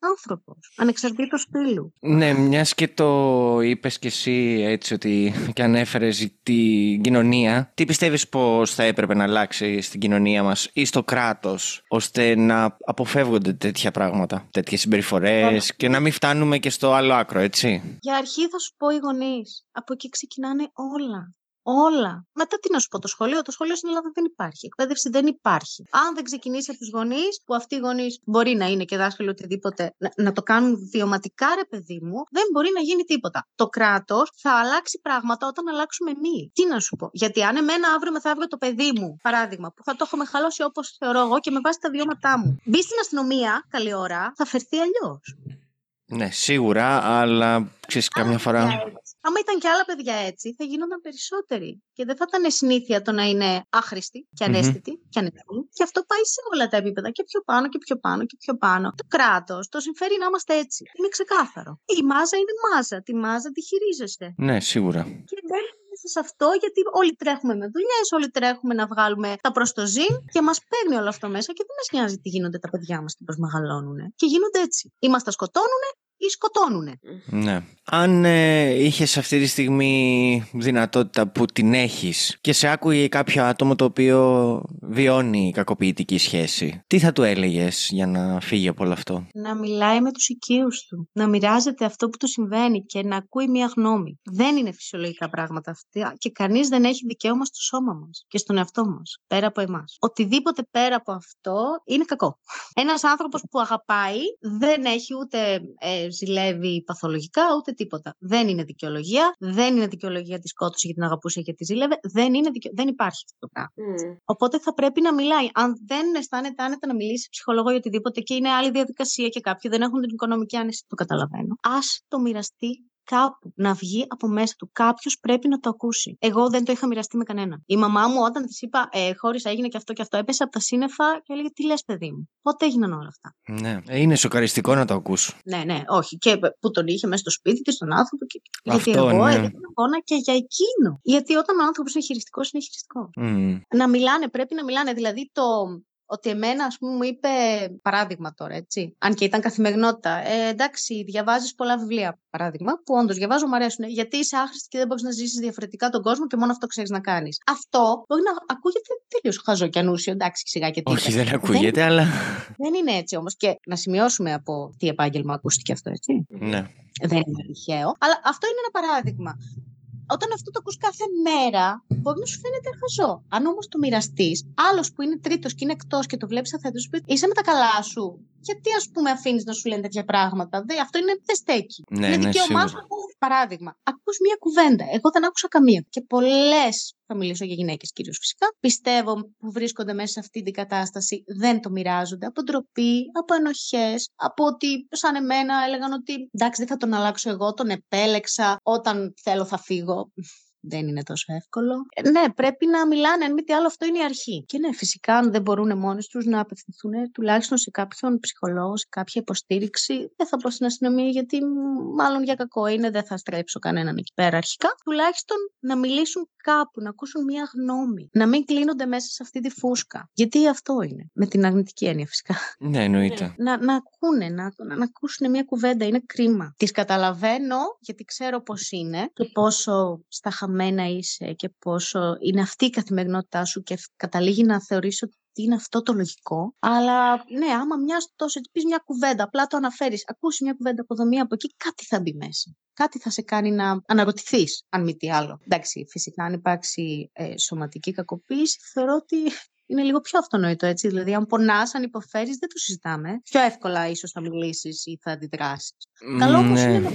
άνθρωπος, ανεξαρτήτως φίλου. Ναι, μιας και το είπες κι εσύ έτσι ότι και ανέφερε την κοινωνία, τι πιστεύεις πως θα έπρεπε να αλλάξει στην κοινωνία μας ή στο κράτος, ώστε να αποφεύγονται τέτοια πράγματα, τέτοιες συμπεριφορές και να μην φτάνουμε και στο άλλο άκρο, έτσι; Για αρχή θα σου πω οι γονείς. Από εκεί ξεκινάνε όλα. Όλα. Μετά τι να σου πω, το σχολείο. Το σχολείο στην Ελλάδα δεν υπάρχει. Εκπαίδευση δεν υπάρχει. Αν δεν ξεκινήσει από τους γονείς, που αυτοί οι γονείς μπορεί να είναι και δάσκαλοι οτιδήποτε, να, να το κάνουν βιωματικά, ρε παιδί μου, δεν μπορεί να γίνει τίποτα. Το κράτος θα αλλάξει πράγματα όταν αλλάξουμε εμεί. Τι να σου πω. Γιατί αν εμένα αύριο μεθαύριο το παιδί μου, παράδειγμα, που θα το έχω μεγαλώσει όπως θεωρώ εγώ και με βάση τα βιώματά μου, μπει στην αστυνομία, καλή ώρα, θα φερθεί αλλιώς. Ναι, σίγουρα, αλλά ξέρεις, καμιά φορά. Άμα ήταν και άλλα παιδιά έτσι, θα γίνονταν περισσότεροι. Και δεν θα ήταν συνήθεια το να είναι άχρηστοι και ανέστητοι mm-hmm. και ανεκτοί. Και αυτό πάει σε όλα τα επίπεδα. Και πιο πάνω και πιο πάνω και πιο πάνω. Το κράτος το συμφέρει να είμαστε έτσι. Είναι ξεκάθαρο. Η μάζα είναι μάζα. Τη μάζα τη χειρίζεστε. Ναι, σίγουρα. Και μέσα σε αυτό, γιατί όλοι τρέχουμε με δουλειές, όλοι τρέχουμε να βγάλουμε τα προς το ζήν και μας παίρνει όλο αυτό μέσα και δεν μας νοιάζει τι γίνονται τα παιδιά μας και πώς μεγαλώνουν. Και γίνονται έτσι. Ή μας τα σκοτώνουν ή σκοτώνουν. Ναι. Αν ε, είχες αυτή τη στιγμή δυνατότητα που την έχεις και σε άκουγε κάποιο άτομο το οποίο βιώνει κακοποιητική σχέση, τι θα του έλεγες για να φύγει από όλο αυτό; Να μιλάει με τους οικείους του, να μοιράζεται αυτό που του συμβαίνει και να ακούει μια γνώμη. Δεν είναι φυσιολογικά πράγματα αυτά και κανείς δεν έχει δικαίωμα στο σώμα μας και στον εαυτό μας, πέρα από εμάς. Οτιδήποτε πέρα από αυτό είναι κακό. Ένας άνθρωπος που αγαπάει δεν έχει ούτε ε, ζηλεύει παθολογικά ούτε τίποτα. Δεν είναι δικαιολογία. Δεν είναι δικαιολογία της σκότωσης γιατί την αγαπούσε και τη ζήλευε. Δεν, είναι δικαι... δεν υπάρχει αυτό το πράγμα. Mm. Οπότε θα πρέπει να μιλάει. Αν δεν αισθάνεται άνετα να μιλήσει σε ψυχολόγο ή οτιδήποτε και είναι άλλη διαδικασία και κάποιοι δεν έχουν την οικονομική άνεση, το καταλαβαίνω. Α το μοιραστεί κάπου να βγει από μέσα του. Κάποιος πρέπει να το ακούσει. Εγώ δεν το είχα μοιραστεί με κανένα. Η μαμά μου, όταν της είπα, ε, χώρισα, έγινε και αυτό και αυτό, έπεσε από τα σύννεφα και έλεγε Τι λες, παιδί μου. Πότε έγιναν όλα αυτά; Ναι, ε, είναι σοκαριστικό να το ακούσω. Ναι, ναι, όχι. Και που τον είχε μέσα στο σπίτι της, τον άνθρωπο. Και... Αυτό, Γιατί εγώ ναι. έδειξα εικόνα και για εκείνο. Γιατί όταν ο άνθρωπος είναι χειριστικός, είναι χειριστικό. Mm. Να μιλάνε, πρέπει να μιλάνε. Δηλαδή το ότι εμένα, ας πούμε, μου είπε, παράδειγμα τώρα, έτσι, αν και ήταν καθημερινότητα, ε, εντάξει, διαβάζεις πολλά βιβλία, παράδειγμα, που όντως διαβάζω, μου αρέσουν, γιατί είσαι άχρηστη και δεν μπορείς να ζήσεις διαφορετικά τον κόσμο και μόνο αυτό ξέρεις να κάνεις. Αυτό μπορεί να ακούγεται τελείως χαζό και ανούσιο, εντάξει, σιγά και τίποτα. Όχι, δεν ακούγεται, αλλά... Δεν είναι έτσι όμως και να σημειώσουμε από τι επάγγελμα ακούστηκε αυτό, έτσι. Ναι. Δεν είναι τυχαίο, αλλά αυτό είναι ένα παράδειγμα όταν αυτό το ακούς κάθε μέρα, μπορεί να σου φαίνεται χαζό. Αν όμως το μοιραστείς, άλλος που είναι τρίτος και είναι εκτός και το βλέπεις αθέτω, σου πει είσαι με τα καλά σου. Γιατί ας πούμε αφήνεις να σου λένε τέτοια πράγματα; Δε, αυτό είναι δεν στέκει. Ναι, είναι ναι, δικαίωμά σου. Παράδειγμα, ακούς μία κουβέντα. Εγώ δεν άκουσα καμία. Και πολλές, θα μιλήσω για γυναίκες κυρίως φυσικά, πιστεύω που βρίσκονται μέσα σε αυτή την κατάσταση δεν το μοιράζονται. Από ντροπή, από ενοχές, από ότι σαν εμένα έλεγαν ότι εντάξει δεν θα τον αλλάξω εγώ, τον επέλεξα. Όταν θέλω θα φύγω δεν είναι τόσο εύκολο. Ε, ναι, πρέπει να μιλάνε, αν μη τι άλλο, αυτό είναι η αρχή. Και ναι, φυσικά, αν δεν μπορούν μόνοι τους να απευθυνθούν τουλάχιστον σε κάποιον ψυχολόγο, σε κάποια υποστήριξη, δεν θα πω στην αστυνομία, γιατί μάλλον για κακό είναι, δεν θα στρέψω κανέναν εκεί πέρα αρχικά. Τουλάχιστον να μιλήσουν κάπου, να ακούσουν μία γνώμη. Να μην κλείνονται μέσα σε αυτή τη φούσκα. Γιατί αυτό είναι. Με την αρνητική έννοια, φυσικά. Ναι, εννοείται. Να, να ακούνε, να, να, να ακούσουν μία κουβέντα. Είναι κρίμα. Τις καταλαβαίνω, γιατί ξέρω πώς είναι και πόσο στα χαμένα είσαι και πόσο είναι αυτή η καθημερινότητά σου και καταλήγει να θεωρείς ότι γιατί είναι αυτό το λογικό. Αλλά ναι, άμα μιας τόσο πεις μια κουβέντα, απλά το αναφέρεις, ακούσει μια κουβέντα από εδώ, μία από εκεί, κάτι θα μπει μέσα. Κάτι θα σε κάνει να αναρωτηθείς, αν μη τι άλλο. Εντάξει, φυσικά, αν υπάρξει ε, σωματική κακοποίηση, θεωρώ ότι είναι λίγο πιο αυτονόητο έτσι. Δηλαδή, αν πονάς, αν υποφέρεις, δεν το συζητάμε. Πιο εύκολα ίσως θα μιλήσεις ή θα αντιδράσεις. Καλό όμως ναι. είναι να,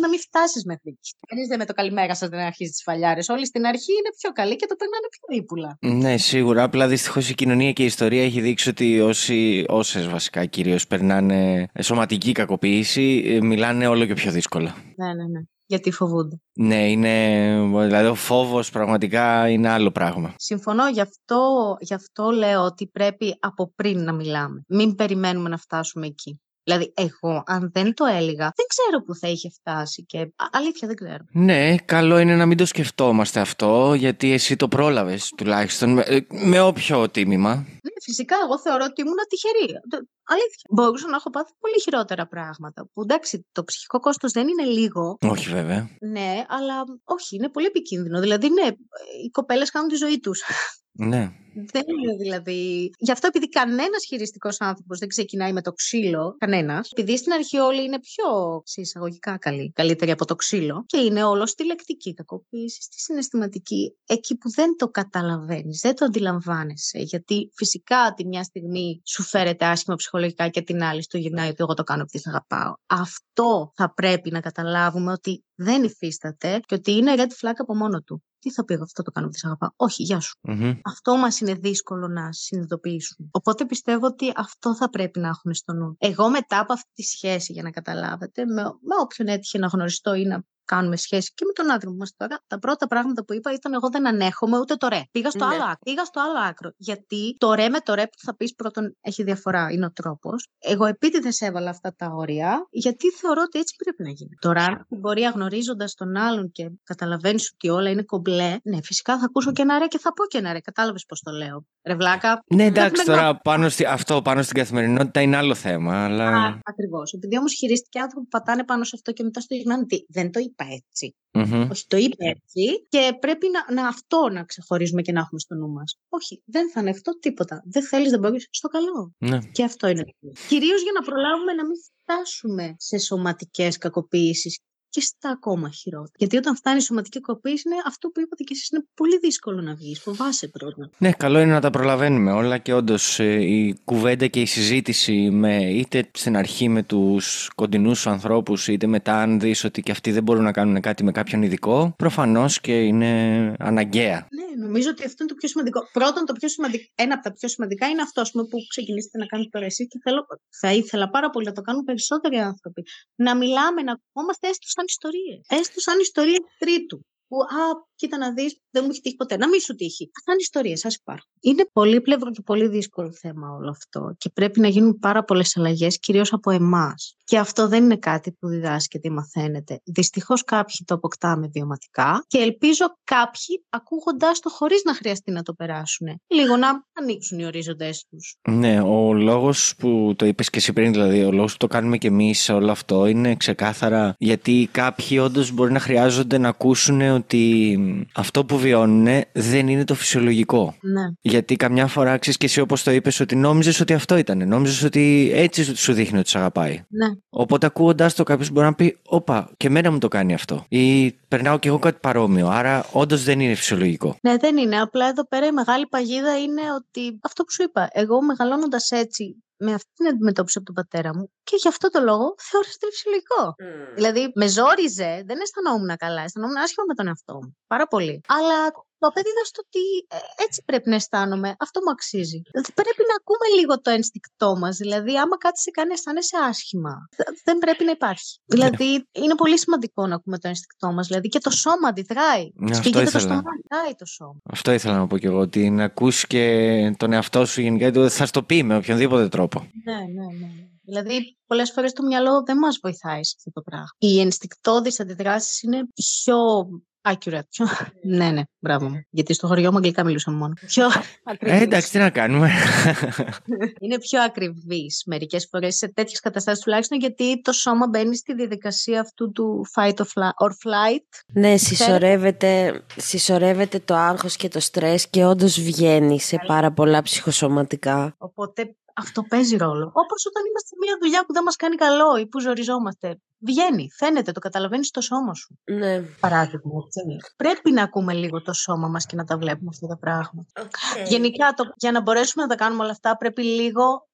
να μην φτάσεις μέχρι εκεί. Κανείς δεν με το καλημέρα σας δεν αρχίζει τις φαλιάρες. Όλοι στην αρχή είναι πιο καλοί και το περνάνε πιο ύπουλα. Ναι, σίγουρα. Απλά δυστυχώς η κοινωνία και η ιστορία έχει δείξει ότι όσοι, όσες βασικά κυρίως περνάνε σωματική κακοποίηση, ε, μιλάνε όλο και πιο δύσκολα. Ναι, ναι, ναι γιατί φοβούνται. Ναι, είναι, δηλαδή ο φόβος πραγματικά είναι άλλο πράγμα. Συμφωνώ, γι αυτό, γι' αυτό λέω ότι πρέπει από πριν να μιλάμε. Μην περιμένουμε να φτάσουμε εκεί. Δηλαδή, εγώ, αν δεν το έλεγα, δεν ξέρω πού θα είχε φτάσει και αλήθεια δεν ξέρω. Ναι, καλό είναι να μην το σκεφτόμαστε αυτό, γιατί εσύ το πρόλαβες τουλάχιστον με, ε, με όποιο τίμημα. Ναι, φυσικά, εγώ θεωρώ ότι ήμουν τυχερή. Αλήθεια. Μπορούσα να έχω πάθει πολύ χειρότερα πράγματα. Που εντάξει, το ψυχικό κόστος δεν είναι λίγο. Όχι, βέβαια. Ναι, αλλά όχι, είναι πολύ επικίνδυνο. Δηλαδή, ναι, οι κοπέλες κάνουν τη ζωή τους. Ναι. Δεν είναι δηλαδή. Γι' αυτό επειδή κανένας χειριστικός άνθρωπος δεν ξεκινάει με το ξύλο, κανένας, επειδή στην αρχή όλοι είναι πιο σε εισαγωγικά καλοί, καλύτεροι από το ξύλο, και είναι όλος στη λεκτική κακοποίησης, στη συναισθηματική, εκεί που δεν το καταλαβαίνεις, δεν το αντιλαμβάνεσαι. Γιατί φυσικά τη μια στιγμή σου φέρεται άσχημα ψυχολογικά και την άλλη στο γυρνάει ότι εγώ το κάνω επειδή αγαπάω. Αυτό θα πρέπει να καταλάβουμε ότι δεν υφίσταται και ότι είναι red flag από μόνο του. Τι θα πει εγώ αυτό το κάνω επειδή αγαπάω. Όχι, γεια σου. Αυτό μας είναι δύσκολο να συνειδητοποιήσουμε. Οπότε πιστεύω ότι αυτό θα πρέπει να έχουμε στο νου. Εγώ μετά από αυτή τη σχέση, για να καταλάβετε, με, με όποιον έτυχε να γνωριστώ ή να κάνουμε σχέση και με τον άνθρωπο μα τώρα, τα πρώτα πράγματα που είπα ήταν εγώ δεν ανέχομαι ούτε το ρε. Πήγα στο, ναι. άλλο, άκρο. Πήγα στο άλλο άκρο. Γιατί το ρε με το ρε που θα πεις πρώτον έχει διαφορά, είναι ο τρόπος. Εγώ επίτηδες έβαλα αυτά τα όρια, γιατί θεωρώ ότι έτσι πρέπει να γίνει. Τώρα, αν στην πορεία γνωρίζοντα τον άλλον και καταλαβαίνεις ότι όλα είναι κομπλέ, ναι, φυσικά θα ακούσω και ένα ρε και θα πω και ένα ρε. Κατάλαβες πώς το λέω. Ρευλάκα. Ναι, εντάξει, τώρα πάνω στη, αυτό πάνω στην καθημερινότητα είναι άλλο θέμα. Αλλά... Ακριβώς. Επειδή όμως χειρίστηκε άνθρωποι που πατάνε πάνω σε αυτό και μετά στο γυρνάνε. Δεν το είπα έτσι. Mm-hmm. Όχι, το είπε έτσι και πρέπει να, να αυτό να ξεχωρίζουμε και να έχουμε στο νου μας. Όχι, δεν θα είναι αυτό τίποτα. Δεν θέλεις, δεν μπορείς. Στο καλό. Ναι. Και αυτό είναι. Κυρίως για να προλάβουμε να μην φτάσουμε σε σωματικές κακοποίησει και στα ακόμα χειρότερα. Γιατί όταν φτάνει η σωματική κακοποίηση, είναι αυτό που είπατε και εσείς, είναι πολύ δύσκολο να βγεις. Φοβάσαι πρώτα. Ναι, καλό είναι να τα προλαβαίνουμε όλα και όντως ε, η κουβέντα και η συζήτηση με, είτε στην αρχή με τους κοντινούς σου ανθρώπους, είτε μετά, αν δεις ότι και αυτοί δεν μπορούν να κάνουν κάτι με κάποιον ειδικό, προφανώς και είναι αναγκαία. Ναι, νομίζω ότι αυτό είναι το πιο σημαντικό. Πρώτον, το πιο σημαντικό, ένα από τα πιο σημαντικά είναι αυτό πούμε, που ξεκινήσετε να κάνετε τώρα εσείς και θέλω, θα ήθελα πάρα πολύ να το κάνουν περισσότεροι άνθρωποι. Να μιλάμε, να ακούμαστε έστω σαν ιστορίες. Έστω σαν ιστορίες τρίτου. Που, α, κοίτα να δεις, δεν μου έχει τύχει ποτέ. Να μην σου τύχει. Αυτά είναι ιστορίες, ας υπάρχουν. Είναι πολύ πλευρό και πολύ δύσκολο θέμα όλο αυτό. Και πρέπει να γίνουν πάρα πολλές αλλαγές, κυρίως από εμάς. Και αυτό δεν είναι κάτι που διδάσκεται ή μαθαίνεται. Δυστυχώς κάποιοι το αποκτάμε βιωματικά και ελπίζω κάποιοι ακούγοντάς το χωρίς να χρειαστεί να το περάσουν. Λίγο να ανοίξουν οι ορίζοντές τους. Ναι, ο λόγος που το είπες και εσύ πριν, δηλαδή, ο λόγος που το κάνουμε και εμείς όλο αυτό είναι ξεκάθαρα γιατί κάποιοι όντως μπορεί να χρειάζονται να ακούσουν ότι αυτό που βιώνουν δεν είναι το φυσιολογικό. Ναι. Γιατί καμιά φορά ξέρεις και εσύ όπως το είπες, ότι νόμιζες ότι αυτό ήταν. Νόμιζες ότι έτσι σου δείχνει ότι σε αγαπάει. Ναι. Οπότε ακούγοντάς το κάποιος μπορεί να πει: Όπα, και εμένα μου το κάνει αυτό. Ή περνάω κι εγώ κάτι παρόμοιο. Άρα όντως δεν είναι φυσιολογικό. Ναι, δεν είναι. Απλά εδώ πέρα η μεγάλη παγίδα είναι ότι αυτό που σου είπα. Εγώ μεγαλώνοντας έτσι με αυτή την αντιμετώπιση από τον πατέρα μου και γι' αυτό το λόγο θεώρησα ότι είναι φυσιολογικό. Δηλαδή, με ζόριζε, δεν αισθανόμουν καλά, αισθανόμουν άσχημα με τον εαυτό μου. Πάρα πολύ. Αλλά το απέδιδα στο ότι ε, έτσι πρέπει να αισθάνομαι. Αυτό μου αξίζει. Πρέπει να ακούμε λίγο το ένστικτό μας. Δηλαδή, άμα κάτι σε κάνει αισθάνεσαι άσχημα, δεν πρέπει να υπάρχει. Ναι. Δηλαδή, είναι πολύ σημαντικό να ακούμε το ένστικτό μας. Δηλαδή, και το σώμα αντιδράει. Ναι, αυτό ήθελα. το στόμα, αντιδράει το σώμα. Αυτό ήθελα να πω κι εγώ. Ότι να ακούσει και τον εαυτό σου γενικά, θα στο πει με οποιονδήποτε τρόπο. Ναι, ναι, ναι. Δηλαδή, πολλές φορές το μυαλό δεν μας βοηθάει σε αυτό το πράγμα. Οι ενστικτόδει αντιδράσεις είναι πιο accurate. Πιο... ναι, ναι, μπράβο μου. Γιατί στο χωριό μου αγγλικά μιλούσαμε μόνο. Πιο ε, εντάξει, τι να κάνουμε. είναι πιο ακριβή μερικές φορές σε τέτοιες καταστάσεις τουλάχιστον γιατί το σώμα μπαίνει στη διαδικασία αυτού του fight or flight. Ναι, συσσωρεύεται, συσσωρεύεται το άγχος και το στρες και όντως βγαίνει σε πάρα πολλά ψυχοσωματικά. Οπότε αυτό παίζει ρόλο. Όπως όταν είμαστε σε μια δουλειά που δεν μας κάνει καλό ή που ζοριζόμαστε. Βγαίνει, φαίνεται, το καταλαβαίνεις στο σώμα σου. Ναι. Παράδειγμα. Πρέπει να ακούμε λίγο το σώμα μας και να τα βλέπουμε αυτά τα πράγματα. Okay. Γενικά, το, για να μπορέσουμε να τα κάνουμε όλα αυτά, πρέπει λίγο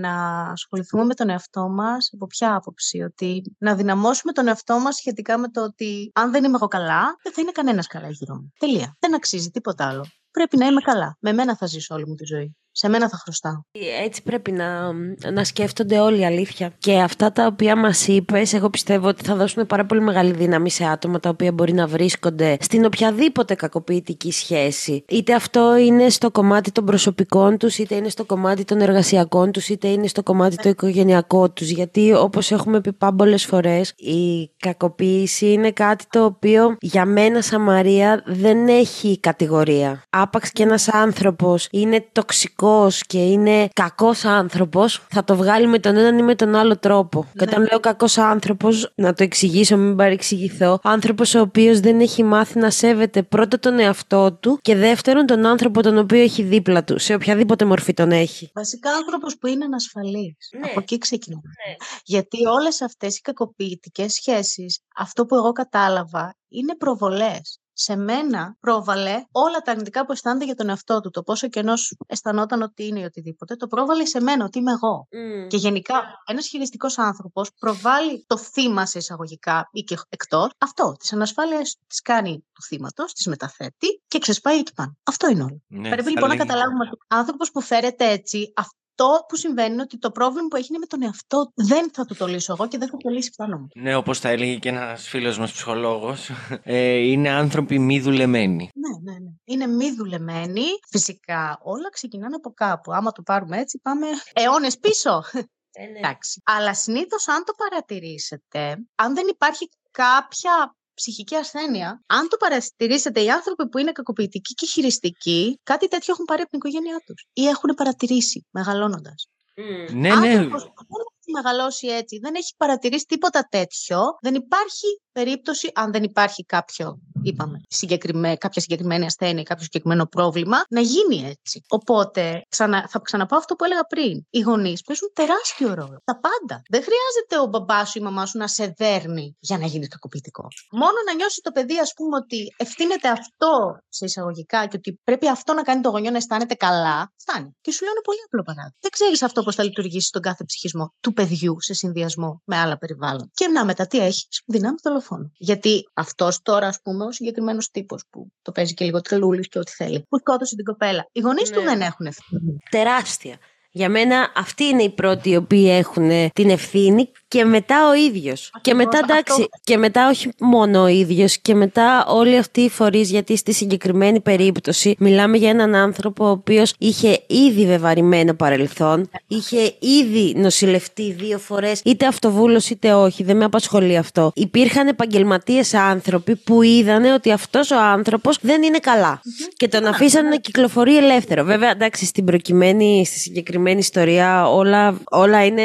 να ασχοληθούμε με τον εαυτό μας. Από ποια άποψη, ότι να δυναμώσουμε τον εαυτό μας σχετικά με το ότι αν δεν είμαι εγώ καλά, δεν θα είναι κανένας καλά γύρω μου. Τελεία. Δεν αξίζει τίποτα άλλο. Πρέπει να είμαι καλά. Με μένα θα ζήσω όλη μου τη ζωή σε μένα θα χρωστάω. Έτσι πρέπει να, να σκέφτονται όλοι η αλήθεια. Και αυτά τα οποία μας είπες, εγώ πιστεύω ότι θα δώσουν πάρα πολύ μεγάλη δύναμη σε άτομα τα οποία μπορεί να βρίσκονται στην οποιαδήποτε κακοποιητική σχέση. Είτε αυτό είναι στο κομμάτι των προσωπικών τους, είτε είναι στο κομμάτι των εργασιακών τους, είτε είναι στο κομμάτι το οικογενειακό τους. Γιατί όπως έχουμε πει πάμπολε φορές, η κακοποίηση είναι κάτι το οποίο για μένα, σαν Μαρία, δεν έχει κατηγορία. Άπαξ και ένας άνθρωπος είναι τοξικό και είναι κακός άνθρωπος, θα το βγάλει με τον έναν ή με τον άλλο τρόπο. Ναι. Και όταν λέω κακός άνθρωπος, να το εξηγήσω, μην παρεξηγηθώ, άνθρωπος ο οποίος δεν έχει μάθει να σέβεται πρώτα τον εαυτό του και δεύτερον τον άνθρωπο τον οποίο έχει δίπλα του, σε οποιαδήποτε μορφή τον έχει. Βασικά άνθρωπος που είναι ανασφαλής. Ναι. Από εκεί ξεκινάμε. Ναι. Γιατί όλες αυτές οι κακοποιητικές σχέσεις, αυτό που εγώ κατάλαβα, είναι προβολές σε μένα πρόβαλε όλα τα αρνητικά που αισθάνεται για τον εαυτό του. Το πόσο και ενό αισθανόταν ότι είναι ή οτιδήποτε, το πρόβαλε σε μένα, ότι είμαι εγώ. Και γενικά, ένας χειριστικός άνθρωπος προβάλλει το θύμα σε εισαγωγικά ή και εκτός. Αυτό. Τις ανασφάλειες τις κάνει του θύματος, τις μεταθέτει και ξεσπάει εκεί πάνω. Αυτό είναι όλο. Ναι, Πρέπει λοιπόν να καταλάβουμε ότι ο άνθρωπος που φέρεται έτσι, αυτό που συμβαίνει είναι ότι το πρόβλημα που έχει είναι με τον εαυτό Δεν θα του το λύσω εγώ και δεν θα το λύσει πάνω μου. Ναι, όπως τα έλεγε και ένας φίλος μας ψυχολόγος, ε, είναι άνθρωποι μη δουλεμένοι. Ναι, ναι, ναι. Είναι μη δουλεμένοι. Φυσικά όλα ξεκινάνε από κάπου. Άμα το πάρουμε έτσι, πάμε αιώνες πίσω. Ε, ναι. Εντάξει. Αλλά συνήθως, αν το παρατηρήσετε, αν δεν υπάρχει κάποια ψυχική ασθένεια. Αν το παρατηρήσετε, οι άνθρωποι που είναι κακοποιητικοί και χειριστικοί, κάτι τέτοιο έχουν πάρει από την οικογένειά τους ή έχουν παρατηρήσει μεγαλώνοντας. Mm. Ναι, ναι. δεν έχει μεγαλώσει έτσι, δεν έχει παρατηρήσει τίποτα τέτοιο, δεν υπάρχει περίπτωση, αν δεν υπάρχει κάποιο είπαμε, συγκεκριμέ, κάποια συγκεκριμένη ασθένεια, κάποιο συγκεκριμένο πρόβλημα, να γίνει έτσι. Οπότε, ξανα, θα ξαναπάω αυτό που έλεγα πριν. Οι γονείς παίζουν τεράστιο ρόλο. Τα πάντα. Δεν χρειάζεται ο μπαμπάς σου ή η μαμά σου να σε δέρνει για να γίνεις κακοποιητικό. Μόνο να νιώσει το παιδί, ας πούμε, ότι ευθύνεται αυτό σε εισαγωγικά και ότι πρέπει αυτό να κάνει το γονιό να αισθάνεται καλά, φτάνει. Και σου λέω ένα πολύ απλό παράδειγμα. Δεν ξέρεις αυτό πώς θα λειτουργήσει στον κάθε ψυχισμό του παιδιού σε συνδυασμό με άλλα περιβάλλον. Και να μετά τι έχεις, δυνάμει δολοφόνο. Γιατί αυτός τώρα, ας πούμε, συγκεκριμένος τύπος που το παίζει και λίγο τρελούλης και ό,τι θέλει. Που σκότωσε την κοπέλα. Οι γονείς του ναι. δεν έχουν ευθύνη. Τεράστια. Για μένα αυτοί είναι οι πρώτοι οι οποίοι έχουν την ευθύνη και μετά ο ίδιος. Και μετά εντάξει, και μετά όχι μόνο ο ίδιος και μετά όλοι αυτοί οι φορείς γιατί στη συγκεκριμένη περίπτωση μιλάμε για έναν άνθρωπο ο οποίος είχε ήδη βεβαρημένο παρελθόν, είχε ήδη νοσηλευτεί δύο φορές είτε αυτοβούλος είτε όχι, δεν με απασχολεί αυτό. Υπήρχαν επαγγελματίες άνθρωποι που είδανε ότι αυτός ο άνθρωπος δεν είναι και τον αφήσανε να κυκλοφορεί ελεύθερο. Βέβαια εντάξει στην προκειμένη, στη συγκεκριμένη συγκεκριμένη ιστορία όλα, όλα είναι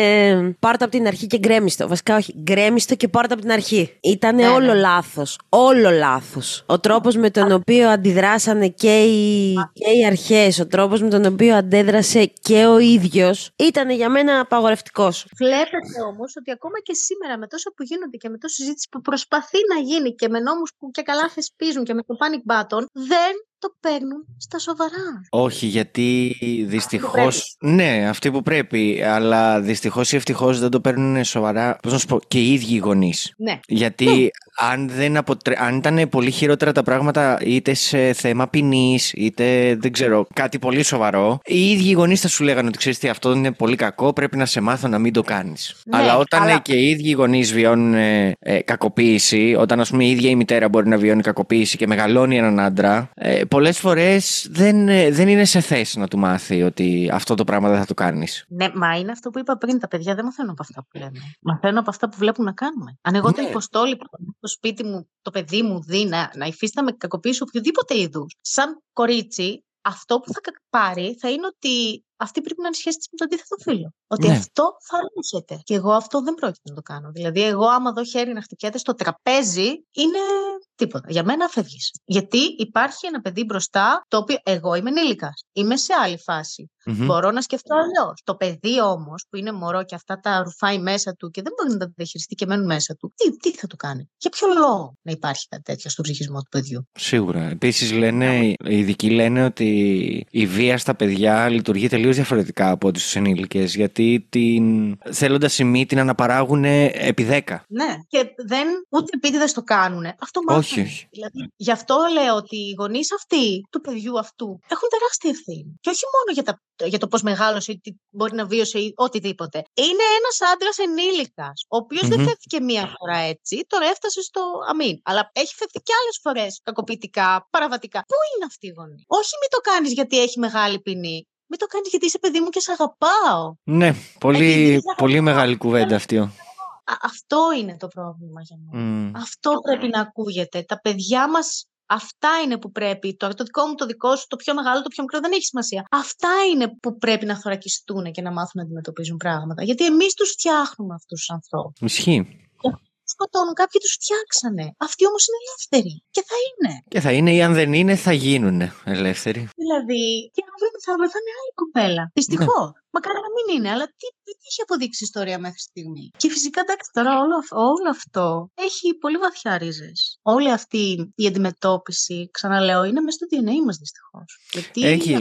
πάρτα από την αρχή και γκρέμιστο. Βασικά όχι, γκρέμιστο και πάρτα από την αρχή. Ήταν ναι, όλο ναι. λάθος. Όλο λάθος. Ο τρόπος με τον οποίο αντιδράσανε και οι, και οι αρχές, ο τρόπος με τον οποίο αντέδρασε και ο ίδιος, ήταν για μένα απαγορευτικός. Βλέπετε όμως ότι ακόμα και σήμερα με τόσα που γίνονται και με τόση συζήτηση που προσπαθεί να γίνει και με νόμους που και καλά θεσπίζουν και με το panic button, δεν το παίρνουν στα σοβαρά. Όχι, γιατί δυστυχώ. Ναι, αυτοί που πρέπει. Αλλά δυστυχώς ή ευτυχώς δεν το παίρνουν σοβαρά. Πώς να σου πω, και οι ίδιοι οι γονείς. Ναι. Γιατί ναι. Αν, δεν αποτρέ... αν ήταν πολύ χειρότερα τα πράγματα, είτε σε θέμα ποινής, είτε δεν ξέρω, κάτι πολύ σοβαρό, οι ίδιοι οι γονείς θα σου λέγανε ότι ξέρεις τι, αυτό είναι πολύ κακό, πρέπει να σε μάθω να μην το κάνεις. Ναι, αλλά όταν αλλά... και οι ίδιοι οι γονείς βιώνουν ε, ε, κακοποίηση, όταν ας πούμε η ίδια η μητέρα μπορεί να βιώνει κακοποίηση και μεγαλώνει έναν άντρα, ε, πολλές φορές δεν, ε, δεν είναι σε θέση να του μάθει ότι αυτό το πράγμα δεν θα το κάνεις. Ναι, μα είναι αυτό που είπα πριν. Τα παιδιά δεν μαθαίνουν από αυτά που λέμε. Μαθαίνουν από αυτά που βλέπουν να κάνουμε. Αν εγώ ναι. το υποστόλη το σπίτι μου το παιδί μου δει να, να υφίσταμαι κακοποίηση οποιοδήποτε είδους. Σαν κορίτσι, αυτό που θα πάρει θα είναι ότι αυτή πρέπει να είναι σχέση με το αντίθετο φίλο. Ότι ναι. αυτό θα έρχεται. Και εγώ αυτό δεν πρόκειται να το κάνω. Δηλαδή, εγώ άμα δω χέρι να χτυπιέται στο τραπέζι, είναι τίποτα. Για μένα φεύγεις. Γιατί υπάρχει ένα παιδί μπροστά, το οποίο εγώ είμαι ενήλικας. Είμαι σε άλλη φάση. Mm-hmm. Μπορώ να σκεφτώ αλλιώς. Το παιδί όμως, που είναι μωρό και αυτά τα ρουφάει μέσα του και δεν μπορεί να τα διαχειριστεί και μένουν μέσα του, τι, τι θα του κάνει; Για ποιο λόγο να υπάρχει κάτι τέτοιο στο ψυχισμό του παιδιού; Σίγουρα. Επίσης, λένε, οι ειδικοί λένε ότι η βία στα παιδιά λειτουργεί τελείως διαφορετικά από ό,τι στους ενήλικες. Γιατί την θέλοντας η μη την αναπαράγουν επί 10. Ναι. Και δεν ούτε επίτηδες το κάνουν. Αυτό μάθουν. Όχι, όχι. Δηλαδή, γι' αυτό λέω ότι οι γονείς αυτοί του παιδιού αυτού έχουν τεράστια ευθύνη. Και όχι μόνο για, τα, για το πώς μεγάλωσε ή τι μπορεί να βίωσε ή οτιδήποτε. Είναι ένας άντρας ενήλικας, ο οποιο δεν φεύγει μία φορά έτσι, τώρα έφτασε στο αμήν. Αλλά έχει φεύγει και άλλες φορές κακοποιητικά, παραβατικά. Πού είναι αυτή η γονή. Όχι μην το κάνεις γιατί έχει μεγάλη ποινή. Μην το κάνει γιατί είσαι παιδί μου και σε αγαπάω. Ναι, πολύ, πολύ μεγάλη κουβέντα αυτή. Αυτό είναι το πρόβλημα για μένα. Αυτό πρέπει να ακούγεται. Τα παιδιά μας Αυτά είναι που πρέπει. Τώρα το δικό μου, το δικό σου, το πιο μεγάλο, το πιο μικρό δεν έχει σημασία. Αυτά είναι που πρέπει να θωρακιστούν και να μάθουν να αντιμετωπίζουν πράγματα. Γιατί εμείς τους φτιάχνουμε αυτούς τους ανθρώπους. Ισχύει σκοτώνουν, κάποιοι τους φτιάξανε. Αυτοί όμως είναι ελεύθεροι. Και θα είναι. Και θα είναι, ή αν δεν είναι, θα γίνουν ελεύθεροι. Δηλαδή, και αύριο μεθαύριο θα είναι άλλη κοπέλα. Δυστυχώς. Ναι. Μακάρι να μην είναι, αλλά τι, τι έχει αποδείξει η ιστορία μέχρι στιγμή; Και φυσικά, εντάξει, τώρα όλο, όλο αυτό έχει πολύ βαθιά ρίζες. Όλη αυτή η αντιμετώπιση, ξαναλέω, είναι μέσα στο DNA μας δυστυχώς. Γιατί έχει...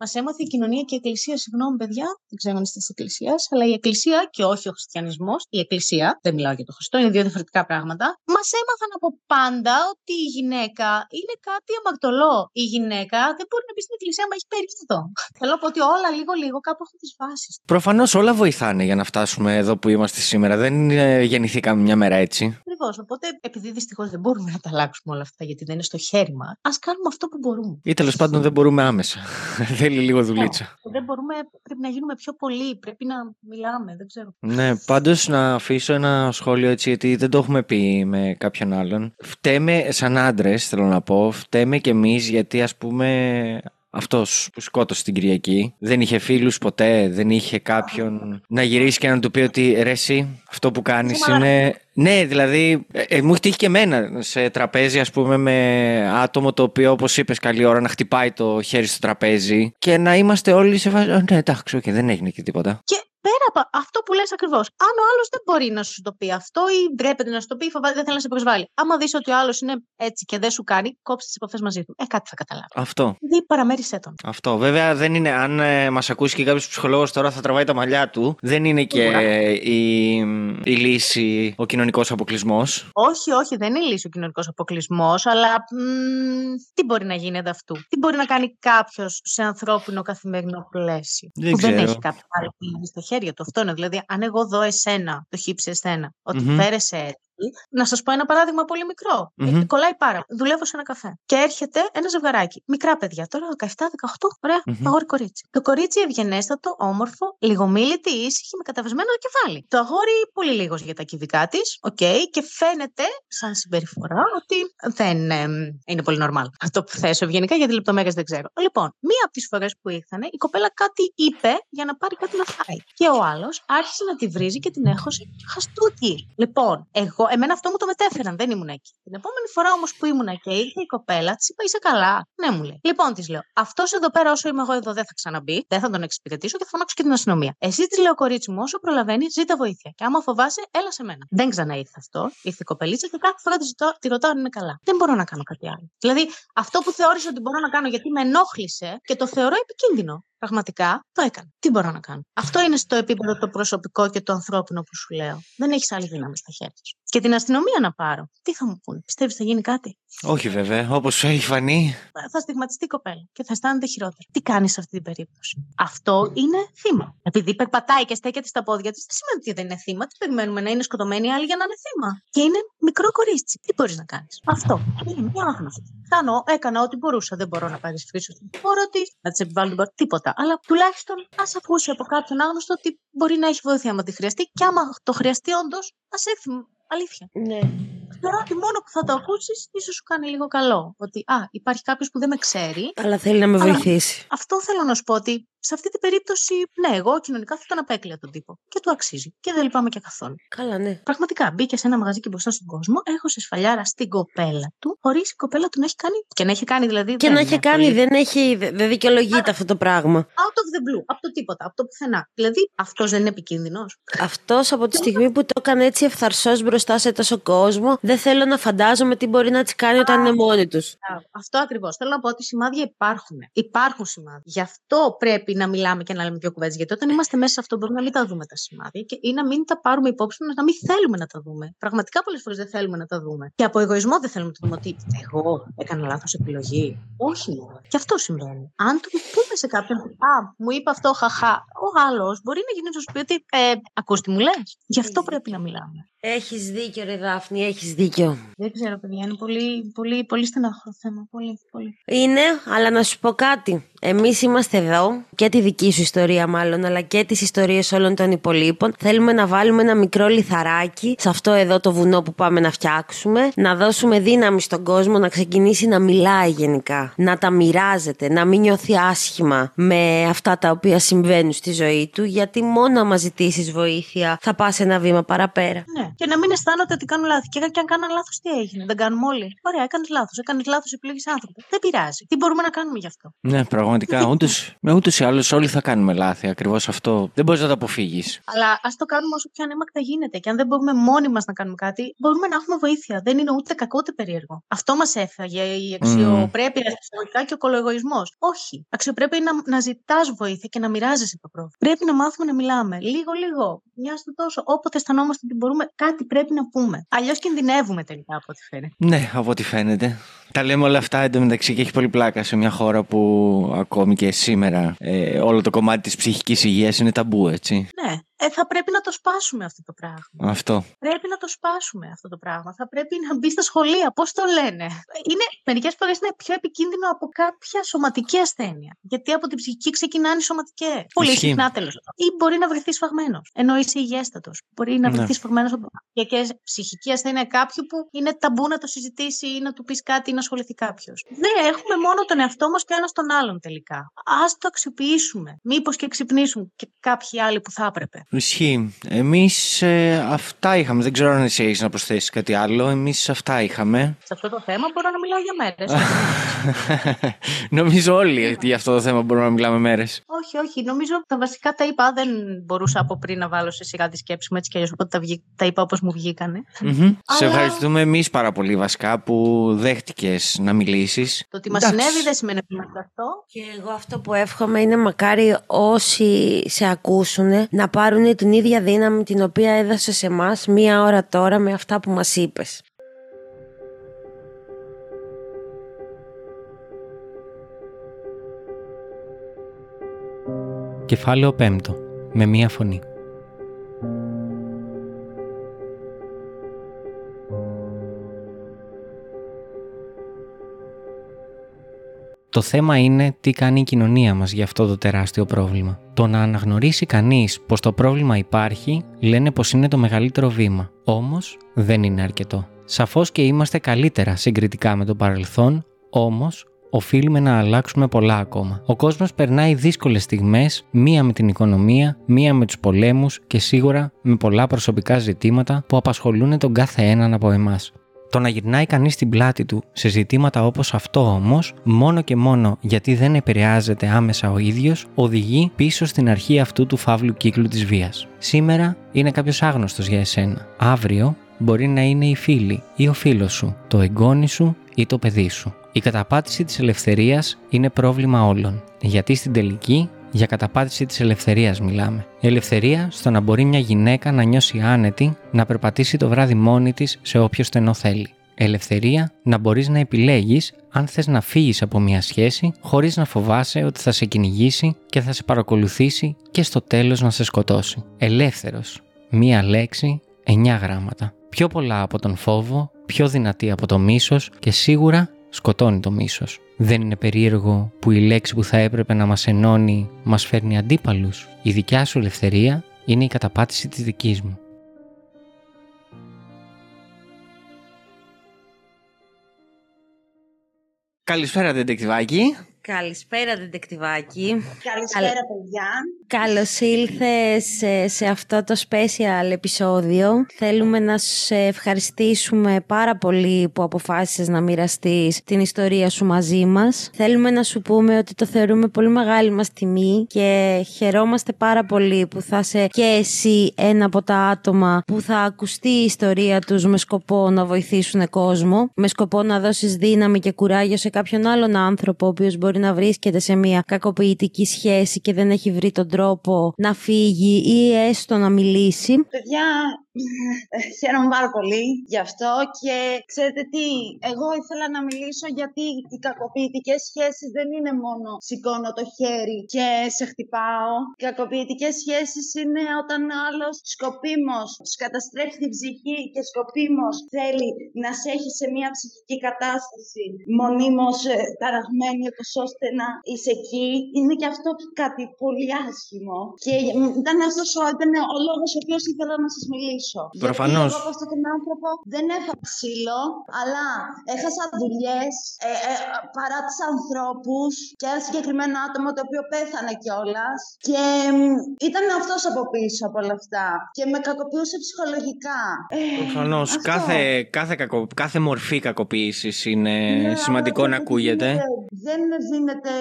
μας έμαθε η κοινωνία και η Εκκλησία, συγγνώμη, παιδιά, δεν ξέρω αν είστε της Εκκλησίας, αλλά η Εκκλησία και όχι ο Χριστιανισμός, η Εκκλησία, δεν μιλάω για το Χριστό, είναι δύο διαφορετικά πράγματα, μας έμαθαν από πάντα ότι η γυναίκα είναι κάτι αμαρτωλό. Η γυναίκα δεν μπορεί να μπει στην Εκκλησία, μα έχει περίοδο. Θέλω να πω ότι όλα λίγο-λίγο κάπου έχουν τις βάσεις. Προφανώς όλα βοηθάνε για να φτάσουμε εδώ που είμαστε σήμερα. Δεν γεννηθήκαμε μια μέρα έτσι. Ακριβώς. Οπότε, επειδή δυστυχώς δεν μπορούμε να τα αλλάξουμε όλα αυτά, γιατί δεν είναι στο χέρι μας, ας κάνουμε αυτό που μπορούμε. Ή τέλος πάντων δεν μπορούμε άμεσα. Θέλει λίγο δουλίτσα. Δεν μπορούμε, πρέπει να γίνουμε πιο πολλοί, πρέπει να μιλάμε, δεν ξέρω. Ναι, πάντως να αφήσω ένα σχόλιο έτσι, γιατί δεν το έχουμε πει με κάποιον άλλον. Φταίμε σαν άντρες, θέλω να πω, φταίμε κι εμείς γιατί ας πούμε αυτός που σκότωσε την Κυριακή. Δεν είχε φίλους ποτέ, δεν είχε κάποιον να γυρίσει και να του πει ότι ρε, εσύ, αυτό που κάνεις είναι. Ναι, δηλαδή, ε, ε, μου έχει τύχει και εμένα σε τραπέζι, ας πούμε, με άτομο το οποίο, όπως είπες, καλή ώρα να χτυπάει το χέρι στο τραπέζι και να είμαστε όλοι σε βάση. Ναι, εντάξει, okay, δεν έγινε και τίποτα. Και πέρα από αυτό που λες ακριβώς. Αν ο άλλος δεν μπορεί να σου το πει αυτό ή ντρέπεται να σου το πει, φοβάται, δεν θέλει να σε προσβάλλει. Άμα δεις ότι ο άλλος είναι έτσι και δεν σου κάνει, κόψει τις επαφές μαζί του. Ε, κάτι θα καταλάβει. Αυτό. Δηλαδή παραμέρισε τον. Αυτό. Βέβαια δεν είναι, αν ε, μας ακούσει και κάποιος ψυχολόγος τώρα θα τραβάει τα μαλλιά του, δεν είναι και η, η λύση ο κοινωνικός αποκλεισμός. Όχι, όχι, δεν είναι η λύση ο κοινωνικός αποκλεισμός, αλλά μ, τι μπορεί να γίνει ανταυτού. Τι μπορεί να κάνει κάποιος σε ανθρώπινο καθημερινό πλαίσιο; Δεν που ξέρω. δεν έχει κάποια άλλη στο χέρι χέρια του. Αυτό είναι. Δηλαδή, αν εγώ δω εσένα, το χύψη εσένα, ότι Μμμ. φέρεσαι έτσι, να σας πω ένα παράδειγμα πολύ μικρό. Μμμ. Ε, κολλάει πάρα. Δουλεύω σε ένα καφέ. Και έρχεται ένα ζευγαράκι. Μικρά παιδιά, τώρα 17-18, ωραία, Μμμ. αγόρι κορίτσι. Το κορίτσι ευγενέστατο, όμορφο, λιγομίλητη, ήσυχη, με κατεβασμένο κεφάλι. Το αγόρι πολύ λίγος για τα κυβικά της, οκ, και φαίνεται σαν συμπεριφορά ότι δεν εμ, είναι πολύ normal. Αυτό το θέτω ευγενικά γιατί λεπτομέρειες δεν ξέρω. Λοιπόν, μία από τις φορές που ήρθαν, η κοπέλα κάτι είπε για να πάρει κάτι να φάει. Και ο άλλος άρχισε να τη βρίζει και την έχωσε χαστούκι. Λοιπόν, εγώ, εμένα αυτό μου το μετέφεραν, δεν ήμουν εκεί. Την επόμενη φορά όμως που ήμουν και ήρθε η κοπέλα, της είπα είσαι καλά. Ναι, μου λέει. Λοιπόν, της λέω, αυτός εδώ πέρα όσο είμαι εγώ εδώ δεν θα ξαναμπεί, δεν θα τον εξυπηρετήσω και θα φωνάξω και την αστυνομία. Εσύ της λέω, κορίτσι μου, όσο προλαβαίνει, ζήτα βοήθεια. Και άμα φοβάσαι, έλα σε μένα. Δεν ξανά ήρθε αυτό. Ήρθε η κοπελίτσα και κάθε φορά της, ζητώ, τη ρωτάω αν είναι καλά. Δεν μπορώ να κάνω κάτι άλλο. Δηλαδή, αυτό που θεώρησα ότι μπορώ να κάνω γιατί με ενόχλησε και το θεωρώ επικίνδυνο. Πραγματικά το έκανα. Τι μπορώ να κάνω; Αυτό είναι στο επίπεδο το προσωπικό και το ανθρώπινο που σου λέω. Δεν έχεις άλλη δύναμη στα χέρια σου. Και την αστυνομία να πάρω. Τι θα μου πούνε, πιστεύεις θα γίνει κάτι; Όχι βέβαια, όπως έχει φανεί. Θα στιγματιστεί η κοπέλα και θα αισθάνεται χειρότερα. Τι κάνεις σε αυτή την περίπτωση; Αυτό είναι θύμα. Επειδή περπατάει και στέκεται στα πόδια της, δεν σημαίνει ότι δεν είναι θύμα. Τι περιμένουμε να είναι σκοτωμένη άλλη για να είναι θύμα; Και είναι μικρό κορίτσι. Τι μπορείς να κάνεις; Αυτό. Είναι μια άγνωστη. Κάνω, έκανα ό,τι μπορούσα. Δεν μπορώ να παρισφρήσω την χώρα τη, να της επιβάλλω την πόρτα, τίποτα. Αλλά τουλάχιστον ας ακούσει από κάποιον άγνωστο ότι μπορεί να έχει βοήθεια άμα τη χρειαστεί και άμα το χρειαστεί όντως, ας έρθει. Αλήθεια. Ναι. θεωρώ ότι μόνο που θα το ακούσεις, ίσως σου κάνει λίγο καλό. Ότι α, υπάρχει κάποιος που δεν με ξέρει. Αλλά θέλει να με βοηθήσει. Αυτό θέλω να σου πω ότι σε αυτή την περίπτωση, ναι, εγώ κοινωνικά θα τον απέκλεια τον τύπο. Και του αξίζει. Και δεν λυπάμαι και καθόλου. Καλά, ναι. Πραγματικά μπήκε σε ένα μαγαζί και μπροστά στον κόσμο, έχωσε σφαλιάρα στην κοπέλα του, χωρίς η κοπέλα του να έχει κάνει. Και να έχει κάνει δηλαδή. Και να έχει κάνει, δεν, έχει, δεν δικαιολογείται αυτό το πράγμα. Out of the blue, από το τίποτα, από το πουθενά. Δηλαδή, αυτός δεν είναι επικίνδυνος. Αυτός από τη στιγμή που το έκανε έτσι ευθαρσός μπροστά σε τόσο κόσμο, δεν θέλω να φαντάζομαι τι μπορεί να της κάνει όταν είναι μόνοι τους. Αυτό ακριβώς. Θέλω να πω ότι σημάδια υπάρχουν. Υπάρχουν σημάδια. Γι' αυτό πρέπει να μιλάμε και να λέμε δύο κουβέντες. Γιατί όταν είμαστε μέσα σε αυτό, μπορούμε να μην τα δούμε τα σημάδια και, ή να μην τα πάρουμε υπόψη μας, να μην θέλουμε να τα δούμε. Πραγματικά πολλές φορές δεν θέλουμε να τα δούμε. Και από εγωισμό δεν θέλουμε να το δούμε ότι εγώ έκανα λάθος επιλογή. Όχι. Και αυτό συμβαίνει. Αν το πούμε σε κάποιον, Α, μου είπε αυτό, χαχά, ο άλλος μπορεί να γίνει να σου πει ότι, ε, ακούστη μου λες. Γι' αυτό πρέπει να μιλάμε. Έχεις δίκιο, Ρε Δάφνη, έχεις δίκιο. Δεν ξέρω, παιδιά, είναι πολύ, πολύ, πολύ στενάχο θέμα. Πολύ, πολύ. Είναι, αλλά να σου πω κάτι. Εμείς είμαστε εδώ και τη δική σου ιστορία, μάλλον, αλλά και τις ιστορίες όλων των υπολείπων. Θέλουμε να βάλουμε ένα μικρό λιθαράκι σε αυτό εδώ το βουνό που πάμε να φτιάξουμε. Να δώσουμε δύναμη στον κόσμο να ξεκινήσει να μιλάει γενικά. Να τα μοιράζεται, να μην νιώθει άσχημα με αυτά τα οποία συμβαίνουν στη ζωή του. Γιατί μόνο άμα ζητήσεις βοήθεια θα πας ένα βήμα παραπέρα. Ναι και να μην αισθάνονται ότι κάνουν λάθη. Και, και αν κάναν λάθος, τι έγινε; Δεν κάνουμε όλοι. Ωραία, έκανες λάθος. Έκανες λάθος, επιλέγεις άνθρωπο. Δεν πειράζει. Τι μπορούμε να κάνουμε γι' αυτό; Ναι, πραγματικά. Ούτως ή άλλως όλοι θα κάνουμε λάθη. Ακριβώς αυτό. Δεν μπορείς να το αποφύγεις. Αλλά ας το κάνουμε όσο πιο ανέμακτα γίνεται. Και αν δεν μπορούμε μόνοι μας να κάνουμε κάτι, μπορούμε να έχουμε βοήθεια. Δεν είναι ούτε κακό ούτε περίεργο. Αυτό μας έφαγε η αξιοπρέπεια mm. και ο κολογοισμό. Όχι. Αξιοπρέπεια είναι να, να ζητάς βοήθεια και να μοιράζεσαι το πρόβλημα. Πρέπει να μάθουμε να μιλάμε. Λίγο-λίγο. Μια στο τόσο. Όποτε αισθανόμαστε ότι μπορούμε, κάτι πρέπει να πούμε. Αλλιώς κινδυνεύουμε τελικά από ό,τι φαίνεται. Ναι, από ό,τι φαίνεται. Τα λέμε όλα αυτά εντωμεταξύ και έχει πολύ πλάκα σε μια χώρα που ακόμη και σήμερα ε, όλο το κομμάτι της ψυχικής υγείας είναι ταμπού, έτσι. Ναι ε, θα πρέπει να το σπάσουμε αυτό το πράγμα. Αυτό. Πρέπει να το σπάσουμε αυτό το πράγμα. Θα πρέπει να μπει στα σχολεία. Πώς το λένε; Είναι, μερικές φορές είναι πιο επικίνδυνο από κάποια σωματική ασθένεια. Γιατί από την ψυχική ξεκινάνε οι σωματικές. Πολύ συχνά τέλος. Ή μπορεί να βρεθεί σφαγμένος. Ενώ είσαι υγιέστατος. Μπορεί να βρεθεί ναι. σφαγμένος από και ψυχική ασθένεια κάποιου που είναι ταμπού να το συζητήσει ή να του πεις κάτι ή να ασχοληθεί κάποιος. Δεν έχουμε μόνο τον εαυτό μας και ένα τον άλλον τελικά. Α το αξιοποιήσουμε. Μήπως και ξυπνήσουν και κάποιοι άλλοι που θα έπρεπε. Ισχύει. Εμείς ε, αυτά είχαμε. Δεν ξέρω αν εσύ έχεις να προσθέσεις κάτι άλλο. Εμείς αυτά είχαμε. Σε αυτό το θέμα μπορώ να μιλάω για μέρες. νομίζω όλοι ότι για αυτό το θέμα μπορούμε να μιλάμε μέρες. Όχι, όχι. Νομίζω τα βασικά τα είπα. Δεν μπορούσα από πριν να βάλω σε σιγά τη σκέψη μου έτσι κι αλλιώς. Οπότε τα, βγή, τα είπα όπως μου βγήκανε. Mm-hmm. Σε ευχαριστούμε εμείς πάρα πολύ βασικά που δέχτηκες να μιλήσεις. Το ότι μας συνέβη δεν σημαίνει ότι είμαστε αυτό. Και εγώ αυτό που εύχομαι είναι μακάρι όσοι σε ακούσουν να πάρουν πάρουν την ίδια δύναμη την οποία έδωσε σε εμάς μία ώρα τώρα με αυτά που μας είπες. Κεφάλαιο 5. Με μία φωνή. Το θέμα είναι τι κάνει η κοινωνία μας για αυτό το τεράστιο πρόβλημα. Το να αναγνωρίσει κανείς πως το πρόβλημα υπάρχει, λένε πως είναι το μεγαλύτερο βήμα. Όμως, δεν είναι αρκετό. Σαφώς και είμαστε καλύτερα συγκριτικά με το παρελθόν, όμως οφείλουμε να αλλάξουμε πολλά ακόμα. Ο κόσμος περνάει δύσκολες στιγμές, μία με την οικονομία, μία με τους πολέμους και σίγουρα με πολλά προσωπικά ζητήματα που απασχολούν τον κάθε έναν από εμάς. Το να γυρνάει κανείς την πλάτη του σε ζητήματα όπως αυτό όμως, μόνο και μόνο γιατί δεν επηρεάζεται άμεσα ο ίδιος, οδηγεί πίσω στην αρχή αυτού του φαύλου κύκλου της βίας. Σήμερα είναι κάποιος άγνωστος για εσένα. Αύριο μπορεί να είναι η φίλη ή ο φίλος σου, το εγγόνι σου ή το παιδί σου. Η καταπάτηση της ελευθερίας είναι πρόβλημα όλων, γιατί στην τελική για καταπάτηση της ελευθερίας μιλάμε. Η ελευθερία στο να μπορεί μια γυναίκα να νιώσει άνετη, να περπατήσει το βράδυ μόνη της σε όποιο στενό θέλει. Ελευθερία να μπορείς να επιλέγεις αν θες να φύγεις από μια σχέση χωρίς να φοβάσαι ότι θα σε κυνηγήσει και θα σε παρακολουθήσει και στο τέλος να σε σκοτώσει. Ελεύθερος. Μία λέξη, εννιά γράμματα. Πιο πολλά από τον φόβο, πιο δυνατή από το μίσος και σίγουρα σκοτώνει το μίσος. Δεν είναι περίεργο που η λέξη που θα έπρεπε να μας ενώνει μας φέρνει αντίπαλους. Η δικιά σου ελευθερία είναι η καταπάτηση της δικής μου. Καλησπέρα Δεντεκτιβάκη. Καλησπέρα, Δεντεκτιβάκη. Καλησπέρα, παιδιά. Καλώς ήλθες σε, αυτό το special επεισόδιο. Θέλουμε να σε ευχαριστήσουμε πάρα πολύ που αποφάσισες να μοιραστείς την ιστορία σου μαζί μας. Θέλουμε να σου πούμε ότι το θεωρούμε πολύ μεγάλη μας τιμή και χαιρόμαστε πάρα πολύ που θα είσαι και εσύ ένα από τα άτομα που θα ακουστεί η ιστορία τους με σκοπό να βοηθήσουν κόσμο, με σκοπό να δώσεις δύναμη και κουράγιο σε κάποιον άλλον άνθρωπο ο οποίος μπορεί να βρίσκεται σε μια κακοποιητική σχέση και δεν έχει βρει τον τρόπο να φύγει ή έστω να μιλήσει. Παιδιά, χαίρομαι πάρα πολύ γι' αυτό και ξέρετε τι, εγώ ήθελα να μιλήσω γιατί οι κακοποιητικές σχέσεις δεν είναι μόνο σηκώνω το χέρι και σε χτυπάω. Οι κακοποιητικές σχέσεις είναι όταν ο άλλος σκοπίμως σου καταστρέφει την ψυχή και σκοπίμως θέλει να σε έχει σε μια ψυχική κατάσταση μονίμως ε, ταραγμένη ώστε να είσαι εκεί. Είναι και αυτό κάτι πολύ άσχημο. Και ήταν αυτός ο, ήταν ο λόγος ο οποίος ήθελα να σας μιλήσω. Προφανώς. Εγώ από αυτόν τον άνθρωπο δεν έφαγα ξύλο, αλλά έχασα δουλειές ε, ε, παρά τους ανθρώπους και ένα συγκεκριμένο άτομο το οποίο πέθανε κιόλας. Και ήταν αυτός από πίσω από όλα αυτά. Και με κακοποιούσε ψυχολογικά. Ε, Προφανώς. κάθε, κάθε, κακο, κάθε μορφή κακοποίησης είναι ναι, σημαντικό να ακούγεται. Δεν δίνεται.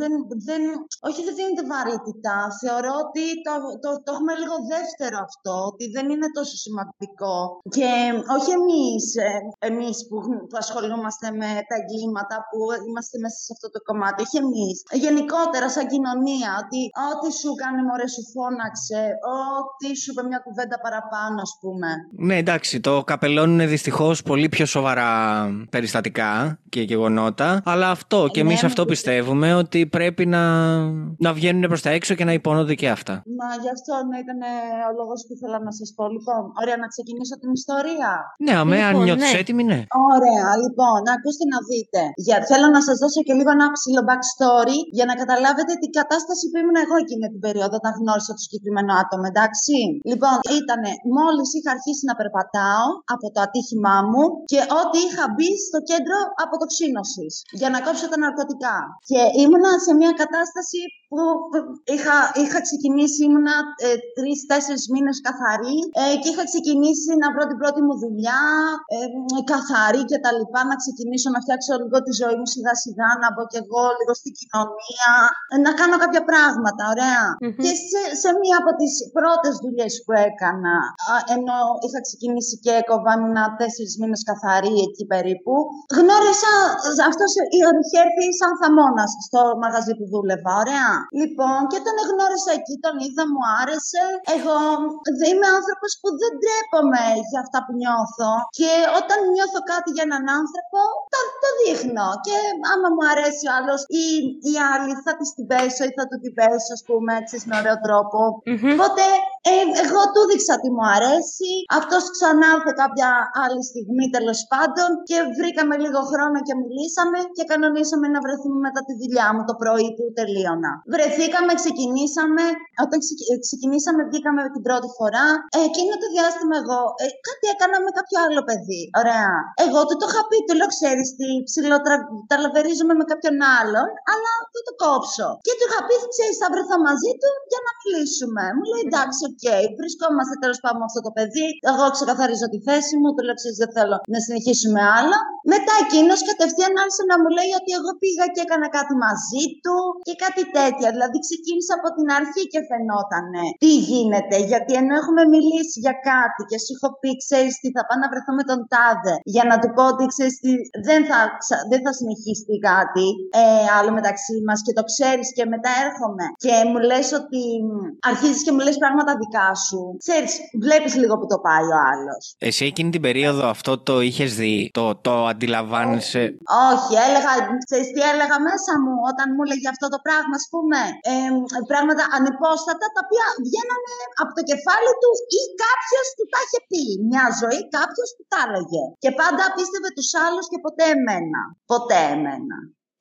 Δεν, δεν, όχι, δεν δίνεται βαρύτητα θεωρώ ότι το, το, το έχουμε λίγο δεύτερο αυτό, ότι δεν είναι τόσο σημαντικό. Και όχι εμείς, ε, εμείς που, που ασχολούμαστε με τα εγκλήματα, που είμαστε μέσα σε αυτό το κομμάτι, όχι εμείς. Γενικότερα σαν κοινωνία, ότι ό,τι σου κάνει μωρέ σου φώναξε, ό,τι σου είπε μια κουβέντα παραπάνω, ας πούμε. Ναι, εντάξει, το καπελώνουν δυστυχώς πολύ πιο σοβαρά περιστατικά και γεγονότα, αλλά αυτό και εμείς ναι, αυτό πιστεύουμε ότι πρέπει να, να βγαίνουν προς τα έξω και να υπονομούν και αυτά. Μα γι' αυτό ναι, ήταν ο λόγος που ήθελα να σας πω. Λοιπόν, ωραία, να ξεκινήσω την ιστορία. Ναι, αμέ, λοιπόν, αν νιώθεις ναι. έτοιμη, ναι. Ωραία, λοιπόν, ακούστε να δείτε. Για, θέλω να σας δώσω και λίγο ένα ψηλό backstory για να καταλάβετε την κατάσταση που ήμουν εγώ εκείνη την περίοδο όταν γνώρισα το συγκεκριμένο άτομο, εντάξει. Λοιπόν, ήταν μόλις είχα αρχίσει να περπατάω από το ατύχημά μου και ότι είχα μπει στο κέντρο αποτοξίνωση για να κόψω τα ναρκωτικά. Και ήμουνα σε μια κατάσταση που είχα, είχα ξεκινήσει, ήμουνα ε, τρει-τέσσερι μήνες καθαρή ε, και είχα ξεκινήσει να βρω την πρώτη μου δουλειά, ε, καθαρή και τα λοιπά, να ξεκινήσω να φτιάξω λίγο τη ζωή μου σιγά σιγά, να μπω κι εγώ λίγο στην κοινωνία, να κάνω κάποια πράγματα, Και σε, σε μία από τις πρώτες δουλειές που έκανα, ενώ είχα ξεκινήσει και έκοβα, ήμουνα τέσσερις μήνες καθαρή εκεί περίπου, γνώρισα αυτό είχε έρθει σαν θαμώνας στο μαγαζί που δούλευα, ωραία. Λοιπόν, και τον γνώρισα εκεί, τον είδα, μου άρεσε. Εγώ είμαι άνθρωπο που δεν τρέπομαι για αυτά που νιώθω. Και όταν νιώθω κάτι για έναν άνθρωπο, το, το δείχνω. Και άμα μου αρέσει ο άλλος ή η άλλη, θα της την πέσω ή θα του την πέσω, ας πούμε, έτσι με ωραίο τρόπο. Mm-hmm. Οπότε ε, εγώ του δείξα ότι μου αρέσει. Αυτός ξανά ήρθε κάποια άλλη στιγμή τέλος πάντων και βρήκαμε λίγο χρόνο και μιλήσαμε και κανονίσαμε να βρεθούμε μετά τη δουλειά μου το πρωί που τελείωνα. Βρεθήκαμε, ξεκινήσαμε. Όταν ε, ξεκινήσαμε, βγήκαμε την πρώτη φορά. Ε, εκείνο το διάστημα εγώ ε, κάτι έκανα με κάποιο άλλο παιδί. Ωραία. Εγώ του το είχα πει, του λέω, ξέρεις τι, ψιλονταλαβερίζομαι με κάποιον άλλον, αλλά θα το κόψω. Και του είχα πει, ξέρεις, θα βρεθώ μαζί του για να μιλήσουμε. Μου λέει, εντάξει, OK, okay. βρισκόμαστε τέλος πάντων με αυτό το παιδί. Εγώ ξεκαθαρίζω τη θέση μου, του λέω, ξέρεις, δεν θέλω να συνεχίσουμε άλλο. Μετά εκείνος κατευθείαν άρχισε να μου λέει ότι εγώ πήγα και έκανα κάτι μαζί του και κάτι τέτοια. Δηλαδή ξεκίνησα από την αρχή και φαινόταν τι γίνεται. Γιατί ενώ έχουμε μιλήσει για κάτι και σου έχω πει, ξέρεις τι, θα πάω να βρεθώ με τον Τάδε για να του πω ότι ξέρεις τι, δεν θα, δεν θα συνεχίσει κάτι ε, άλλο μεταξύ μας και το ξέρεις και μετά έρχομαι και μου λες ότι αρχίζεις και μου λες πράγματα δικά σου. Ξέρεις, βλέπεις λίγο που το πάει ο άλλος. Εσύ εκείνη την περίοδο αυτό το είχες δει, το, το αντιλαμβάνεσαι; Όχι, έλεγα, ξέρεις τι έλεγα μέσα μου όταν μου έλεγε αυτό το πράγμα, ας πούμε. Ε, πράγματα ανυπόστατα τα οποία βγαίνανε από το κεφάλι του ή κάποιος του τα είχε πει. Μια ζωή κάποιος που τα έλεγε. Και πάντα πίστευε τους άλλους και ποτέ εμένα. Ποτέ εμένα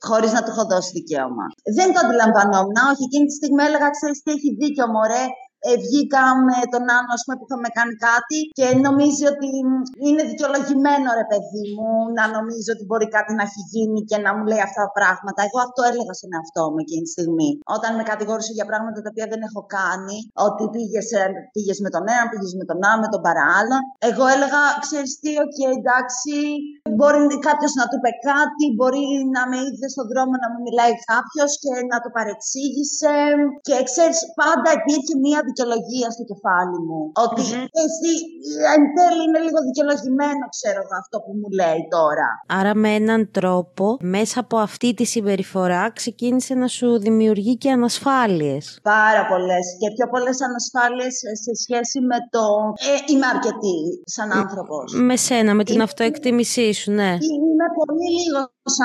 χωρίς να του έχω δώσει δικαίωμα. Δεν το αντιλαμβανόμουν. Όχι, εκείνη τη στιγμή έλεγα: Ξέρεις τι έχει δίκιο, μωρέ. Ε, βγήκα με τον Άνω ας πούμε, που θα με κάνει κάτι και νομίζει ότι είναι δικαιολογημένο ρε παιδί μου να νομίζει ότι μπορεί κάτι να έχει γίνει και να μου λέει αυτά τα πράγματα. Εγώ αυτό έλεγα στον εαυτό μου εκείνη τη στιγμή. Όταν με κατηγόρησε για πράγματα τα οποία δεν έχω κάνει, ότι πήγες πήγες με τον ένα, πήγες με τον άλλο, με τον παράλληλο. Εγώ έλεγα, ξέρεις τι, OK, okay, εντάξει, μπορεί κάποιος να του πει κάτι, μπορεί να με είδε στον δρόμο να μου μιλάει κάποιος και να το παρεξήγησε. Και ξέρεις, πάντα υπήρχε μία δικαιολογία στο κεφάλι μου. Ότι mm-hmm. εσύ εν τέλει είναι λίγο δικαιολογημένο, ξέρω εγώ, αυτό που μου λέει τώρα. Άρα με έναν τρόπο, μέσα από αυτή τη συμπεριφορά, ξεκίνησε να σου δημιουργεί και ανασφάλειες. Πάρα πολλές. Και πιο πολλές ανασφάλειες σε σχέση με το. Ε, είμαι αρκετή σαν άνθρωπος. Με σένα, με την αυτοεκτίμησή σου, ναι. Είμαι πολύ λίγο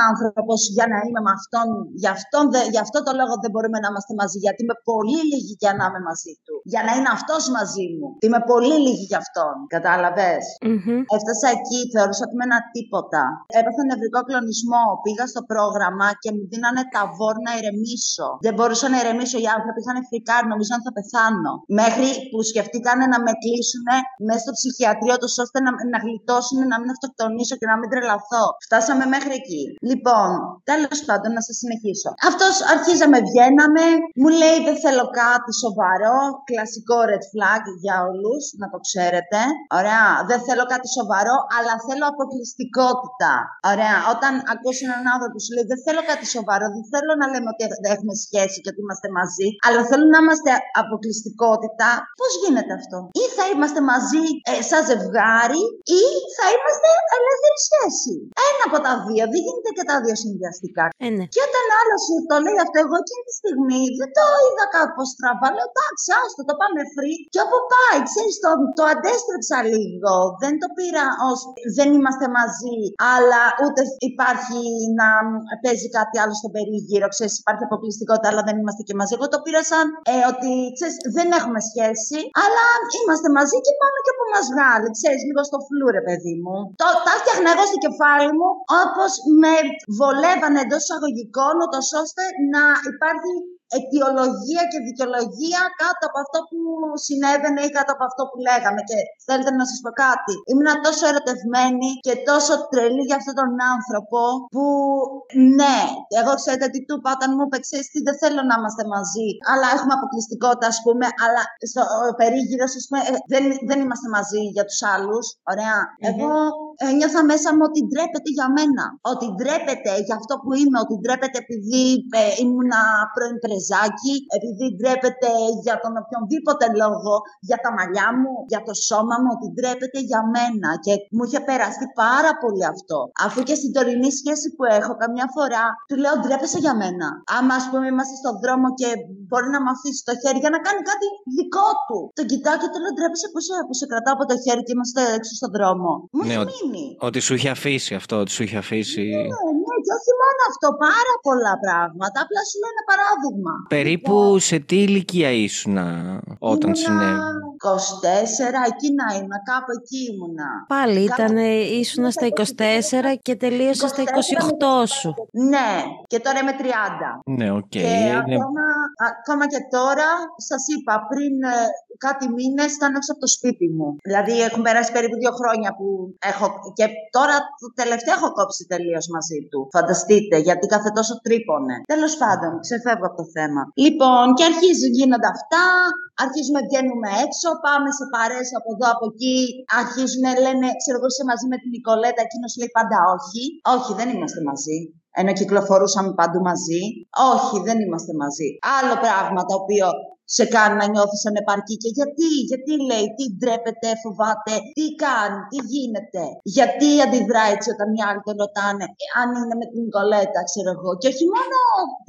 άνθρωπος για να είμαι με αυτόν. Γι' αυτό, γι αυτό το λόγο δεν μπορούμε να είμαστε μαζί. Γιατί είμαι πολύ λίγη για να είμαι μαζί του. Για να είναι αυτός μαζί μου. Είμαι πολύ λίγη για αυτόν. Κατάλαβες; Mm-hmm. Έφτασα εκεί, θεωρούσα ότι είμαι ένα τίποτα. Έπαθα νευρικό κλονισμό. Πήγα στο πρόγραμμα και μου δίνανε τα βόρ να ηρεμήσω. Δεν μπορούσα να ηρεμήσω. Οι άνθρωποι είχαν φρικάρει, νομίζαν θα πεθάνω. Μέχρι που σκεφτήκαν να με κλείσουν μέσα στο ψυχιατρίο τους ώστε να, να γλιτώσουν, να μην αυτοκτονήσω και να μην τρελαθώ. Φτάσαμε μέχρι εκεί. Λοιπόν, τέλος πάντων, να σας συνεχίσω. Αυτός αρχίζαμε, βγαίναμε, μου λέει δεν θέλω κάτι σοβαρό. Κλασικό red flag για όλους, να το ξέρετε. Ωραία, δεν θέλω κάτι σοβαρό, αλλά θέλω αποκλειστικότητα. Ωραία, όταν ακούσει έναν άνθρωπο που σου λέει δεν θέλω κάτι σοβαρό, δεν θέλω να λέμε ότι δεν έχουμε σχέση και ότι είμαστε μαζί, αλλά θέλω να είμαστε αποκλειστικότητα, πώς γίνεται αυτό; Ή θα είμαστε μαζί ε, σαν ζευγάρι, ή θα είμαστε ελεύθερη σχέση. Ένα από τα δύο. Δεν γίνεται και τα δύο συνδυαστικά. Ε, ναι. Και όταν άλλο σου το λέει αυτό, εγώ εκείνη τη στιγμή δεν το είδα κάπως στραβά. Λέω εντάξει, άστο, το πάμε free. Και όπου πάει, ξέρεις, το, το αντέστρεψα λίγο. Δεν το πήρα ως δεν είμαστε μαζί, αλλά ούτε υπάρχει να παίζει κάτι άλλο στο περίγυρο. Ξέρεις, υπάρχει αποκλειστικότητα, αλλά δεν είμαστε και μαζί. Εγώ το πήρα σαν ε, ότι ξέρεις, δεν έχουμε σχέση, αλλά είμαστε μαζί και πάμε και όπου μας βγάλει. Ξέρεις, λίγο στο φλούρε, παιδί μου. Το, τα φτιάχνα εγώ στο κεφάλι μου όπως με βολεύανε εντός εισαγωγικών, ώστε να υπάρχει αιτιολογία και δικαιολογία κάτω από αυτό που συνέβαινε ή κάτω από αυτό που λέγαμε. Και θέλετε να σας πω κάτι. Ήμουν τόσο ερωτευμένη και τόσο τρελή για αυτόν τον άνθρωπο που ναι, εγώ ξέρετε τι του είπα όταν μου είπε τι δεν θέλω να είμαστε μαζί, αλλά έχουμε αποκλειστικότητα ας πούμε, αλλά στο περίγυρο ας πούμε ε, δεν, δεν είμαστε μαζί για τους άλλους. Ωραία. Εγώ νιώθα μέσα μου ότι ντρέπεται για μένα. Ότι ντρέπεται για αυτό που είμαι, ότι ντρέπεται επειδή ε, ήμουνα πρώην πρεζάκι, επειδή ντρέπεται για τον οποιονδήποτε λόγο, για τα μαλλιά μου, για το σώμα μου, ότι ντρέπεται για μένα. Και μου είχε περαστεί πάρα πολύ αυτό. Αφού και στην τωρινή σχέση που έχω, καμιά φορά του λέω ντρέπεσαι για μένα. Άμα ας πούμε είμαστε στον δρόμο και μπορεί να με αφήσει το χέρι για να κάνει κάτι δικό του. Τον κοιτάω και του λέω ντρέπεσαι που σε, που σε κρατάω από το χέρι και είμαστε έξω στον δρόμο. Μου ναι, ότι, ότι σου είχε αφήσει αυτό, ότι σου είχε αφήσει. Ναι, ναι, και όχι μόνο αυτό, πάρα πολλά πράγματα. Απλά σου λέω ένα παράδειγμα. Περίπου λοιπόν, σε τι ηλικία ήσουν όταν συνέβη; 24, εκεί να ήμουν, κάπου εκεί ήμουνα. Πάλι ήταν, ήσουν στα 24 και τελείωσε στα 28 σου. Ναι, και τώρα είμαι 30. Ναι, OK. Okay. Και ακόμα, ακόμα και τώρα, σας είπα, πριν ε, κάτι μήνες ήταν έξω από το σπίτι μου. Δηλαδή έχουν περάσει περίπου δύο χρόνια που έχω και τώρα το τελευταίο έχω κόψει τελείως μαζί του. Φανταστείτε, γιατί κάθε τόσο τρύπωνε. Τέλος πάντων, ξεφεύγω από το θέμα. Λοιπόν, και αρχίζουν γίνονται αυτά, αρχίζουμε βγαίνουμε έξω, πάμε σε παρέες από εδώ από εκεί, αρχίζουν λένε, ξέρω εγώ είσαι μαζί με την Νικολέτα, εκείνος λέει πάντα όχι. Όχι, δεν είμαστε μαζί ενώ κυκλοφορούσαμε παντού μαζί. Όχι, δεν είμαστε μαζί. Άλλο πράγμα το οποίο σε κάνει να νιώθεις ανεπαρκή. Και γιατί, γιατί λέει, τι ντρέπεται, φοβάται, τι κάνει, τι γίνεται. Γιατί αντιδρά έτσι όταν οι άλλοι τον ρωτάνε, αν είναι με την Νικολέτα, ξέρω εγώ. Και όχι μόνο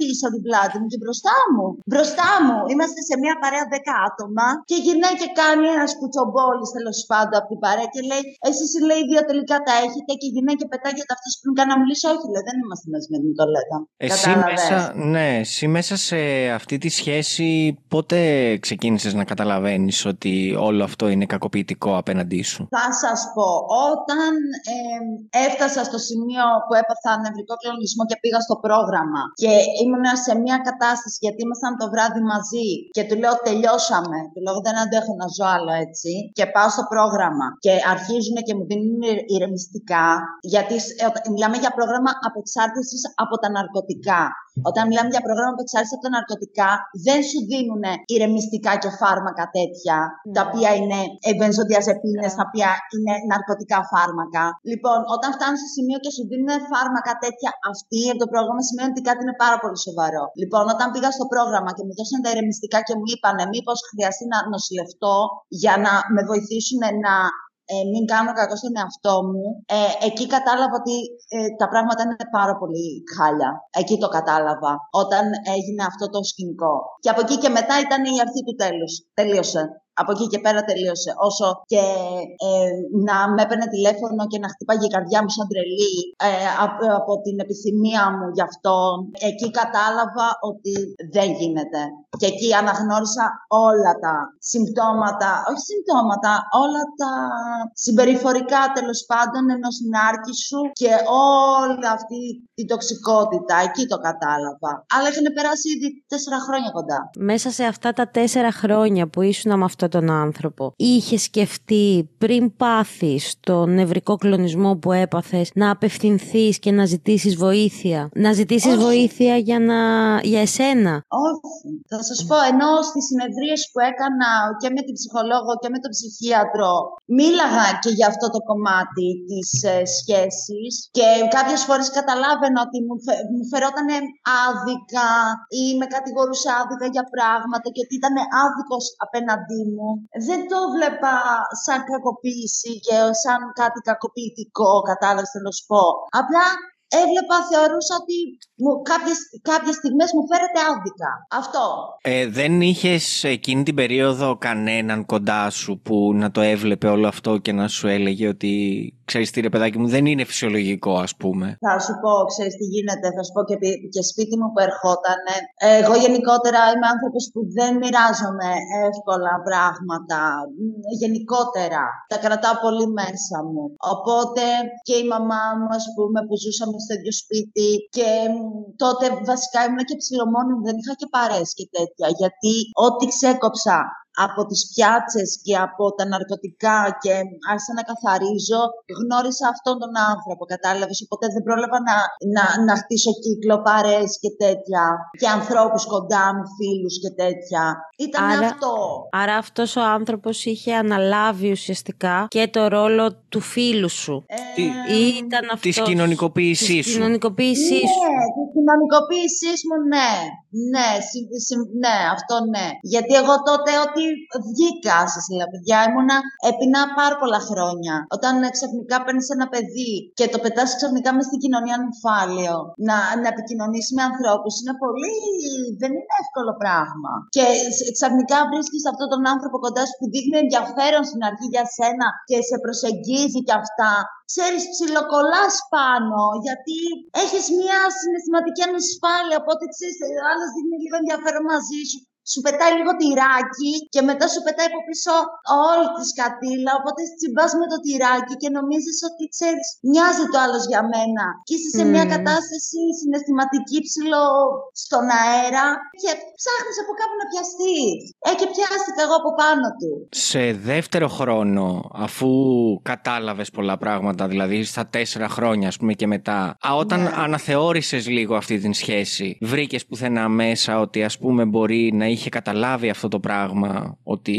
πίσω από την πλάτη μου και μπροστά μου. Μπροστά μου είμαστε σε μια παρέα δέκα άτομα και γυρνάει και κάνει ένα κουτσομπόλη τέλος πάντων από την παρέα και λέει, Εσείς λέει δύο τελικά τα έχετε και γυρνάει και πετάγεται αυτός που κάνει να μιλήσει. Όχι, λέει, δεν είμαστε μαζί με την Νικολέτα. Εσύ μέσα, ναι, εσύ μέσα σε αυτή τη σχέση, πότε πότε ξεκίνησες να καταλαβαίνεις ότι όλο αυτό είναι κακοποιητικό απέναντί σου; Θα σας πω, όταν έφτασα στο σημείο που έπαθα νευρικό κλονισμό και πήγα στο πρόγραμμα και ήμουν σε μια κατάσταση γιατί ήμασταν το βράδυ μαζί και του λέω τελειώσαμε, του λέω δεν αντέχω να ζω άλλο έτσι και πάω στο πρόγραμμα και αρχίζουν και μου δίνουν ηρεμιστικά γιατί μιλάμε για πρόγραμμα απεξάρτησης από τα ναρκωτικά. Όταν μιλάμε για πρόγραμμα απεξάρτηση από τα ναρκωτικά, δεν σου δίνουν ηρεμιστικά και φάρμακα τέτοια, τα ναι. οποία είναι βενζοδιαζεπίνε, τα οποία είναι ναρκωτικά φάρμακα. Λοιπόν, όταν φτάνεις στο σημείο και σου δίνουν φάρμακα τέτοια αυτή, το πρόγραμμα σημαίνει ότι κάτι είναι πάρα πολύ σοβαρό. Λοιπόν, όταν πήγα στο πρόγραμμα και μου δώσαν τα ηρεμιστικά και μου είπαν μήπως χρειαστεί να νοσηλευτώ για να με βοηθήσουν να ε, μην κάνω κακό στον εαυτό μου, ε, εκεί κατάλαβα ότι ε, τα πράγματα είναι πάρα πολύ χάλια. Εκεί το κατάλαβα, όταν έγινε αυτό το σκηνικό. Και από εκεί και μετά ήταν η αρχή του τέλους. Τελείωσε από εκεί και πέρα τελείωσε. Όσο και ε, να με έπαιρνε τηλέφωνο και να χτυπάγει η καρδιά μου σαν τρελή ε, από, την επιθυμία μου γι' αυτό, εκεί κατάλαβα ότι δεν γίνεται. Και εκεί αναγνώρισα όλα τα συμπτώματα, όχι συμπτώματα, όλα τα συμπεριφορικά τέλος πάντων ενός νάρκη σου και όλη αυτή την τοξικότητα. Εκεί το κατάλαβα. Αλλά είχαν περάσει ήδη τέσσερα χρόνια κοντά. Μέσα σε αυτά τα τέσσερα χρόνια που ήσουν με αυτό τον άνθρωπο, είχε σκεφτεί πριν πάθεις τον νευρικό κλονισμό που έπαθες να απευθυνθείς και να ζητήσεις βοήθεια. Να ζητήσεις βοήθεια για, να... για εσένα. Όχι. Θα σας πω, ενώ στις συνεδρίες που έκανα και με την ψυχολόγο και με τον ψυχίατρο, μίλαγα και για αυτό το κομμάτι της ε, σχέσης και κάποιες φορές καταλάβαινα ότι μου, φε... μου φερόταν άδικα ή με κατηγορούσε άδικα για πράγματα και ότι ήταν άδικος απέναντί μου δεν το βλέπα σαν κακοποίηση και σαν κάτι κακοποιητικό, κατάλαβες να σου πω. Απλά έβλεπα, θεωρούσα ότι μου, κάποιες, κάποιες στιγμές μου φέρεται άδικα. Αυτό. Ε, δεν είχες εκείνη την περίοδο κανέναν κοντά σου που να το έβλεπε όλο αυτό και να σου έλεγε ότι ξέρεις τι ρε παιδάκι μου δεν είναι φυσιολογικό ας πούμε. Θα σου πω, ξέρεις τι γίνεται, θα σου πω και, και σπίτι μου που ερχόταν. Εγώ γενικότερα είμαι άνθρωπος που δεν μοιράζομαι εύκολα πράγματα. Γενικότερα. Τα κρατάω πολύ μέσα μου. Οπότε και η μαμά μου ας πούμε που ζούσαμε στο ίδιο σπίτι και τότε βασικά ήμουν και ψηλομόνη μου, δεν είχα και παρέες και τέτοια γιατί ό,τι ξέκοψα από τις πιάτσες και από τα ναρκωτικά και άρχισα να καθαρίζω, γνώρισα αυτόν τον άνθρωπο, κατάλαβες, οπότε δεν πρόλαβα να, να, να χτίσω κύκλο, παρέες και τέτοια και ανθρώπους κοντά μου, φίλους και τέτοια. Ήταν αυτό. Άρα αυτός ο άνθρωπος είχε αναλάβει ουσιαστικά και το ρόλο του φίλου σου. Ε, Ήταν αυτός... Της κοινωνικοποίησής σου; κοινωνικοποίησής ναι, σου. Ναι, της κοινωνικοποίησής μου, ναι. Ναι, ναι, αυτό ναι. Γιατί εγώ τότε ότι βγήκα σε παιδιά. Ήμουνα έπεινα πάρα πολλά χρόνια. Όταν ξαφνικά παίρνεις ένα παιδί και το πετάς ξαφνικά μες στην κοινωνία νυφάλαιο, να, να επικοινωνήσει με ανθρώπους είναι πολύ. δεν είναι εύκολο πράγμα. Και ξαφνικά βρίσκεις αυτόν τον άνθρωπο κοντά σου που δείχνει ενδιαφέρον στην αρχή για σένα και σε προσεγγίζει και αυτά. Ξέρεις, ψιλοκολλάς πάνω, γιατί έχεις μια συναισθηματική ανασφάλεια, οπότε ξέρεις, άλλος δείχνει λίγο ενδιαφέρον μαζί σου σου πετάει λίγο τυράκι και μετά σου πετάει από πίσω όλη τη σκατήλα. Οπότε τσιμπάς με το τυράκι και νομίζεις ότι ξέρεις, μοιάζει το άλλος για μένα. Και είσαι σε μια κατάσταση συναισθηματική ψηλό στον αέρα και ψάχνεις από κάπου να πιαστείς. Ε, και πιάστηκα εγώ από πάνω του. Σε δεύτερο χρόνο, αφού κατάλαβες πολλά πράγματα, δηλαδή στα τέσσερα χρόνια, ας πούμε και μετά, α, όταν ναι. αναθεώρησες λίγο αυτή την σχέση, βρήκες πουθενά μέσα ότι ας πούμε μπορεί να είχε καταλάβει αυτό το πράγμα ότι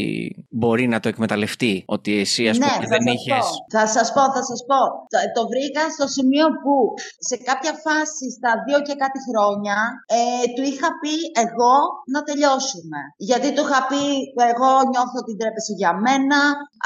μπορεί να το εκμεταλλευτεί. Ότι εσύ, ας πούμε, ναι, δεν είχε. Θα σας πω, θα σας πω. Το, το, βρήκα στο σημείο που σε κάποια φάση, στα δύο και κάτι χρόνια, ε, του είχα πει εγώ να τελειώσουμε. Γιατί του είχα πει, εγώ νιώθω ότι ντρέπεσαι για μένα,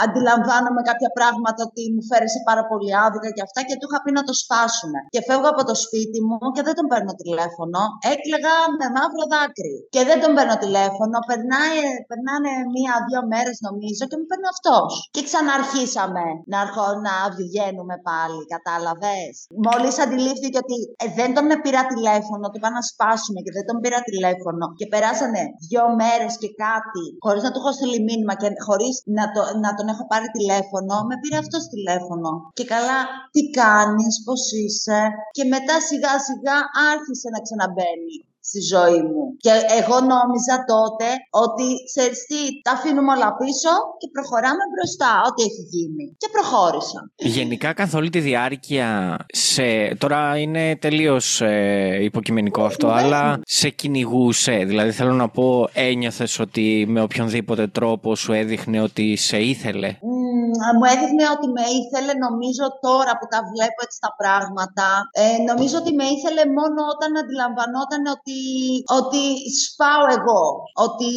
αντιλαμβάνομαι κάποια πράγματα ότι μου φέρεσε πάρα πολύ άδικα και αυτά και του είχα πει να το σπάσουμε. Και φεύγω από το σπίτι μου και δεν τον παίρνω τηλέφωνο. Έκλεγα με μαύρο δάκρυ. Και δεν τον παίρνω τηλέφωνο τηλέφωνο, περνάει, περνάνε μία-δύο μέρες νομίζω και μου παίρνει αυτός. Και ξαναρχίσαμε να, αρχώ, να βγαίνουμε πάλι, κατάλαβες; Μόλις αντιλήφθηκε ότι ε, δεν τον πήρα τηλέφωνο, του είπα να σπάσουμε και δεν τον πήρα τηλέφωνο και περάσανε δύο μέρες και κάτι, χωρίς να του έχω στείλει μήνυμα και χωρίς να, το, να τον έχω πάρει τηλέφωνο, με πήρε αυτός τηλέφωνο. Και καλά, τι κάνεις, πώς είσαι; Και μετά σιγά σιγά άρχισε να ξαναμπαίνει στη ζωή μου. Και εγώ νόμιζα τότε ότι, ξέρεις τι, τα αφήνουμε όλα πίσω και προχωράμε μπροστά, ό,τι έχει γίνει. Και προχώρησα. Γενικά καθ' όλη τη διάρκεια, σε... τώρα είναι τελείως ε, υποκειμενικό αυτό, Ναι. αλλά σε κυνηγούσε. Δηλαδή θέλω να πω, ένιωθες ότι με οποιονδήποτε τρόπο σου έδειχνε ότι σε ήθελε; Μμμ, μου έδειχνε ότι με ήθελε νομίζω τώρα που τα βλέπω έτσι τα πράγματα. Ε, νομίζω ότι με ήθελε μόνο όταν αντιλαμβανόταν ότι, ότι σπάω εγώ. Ότι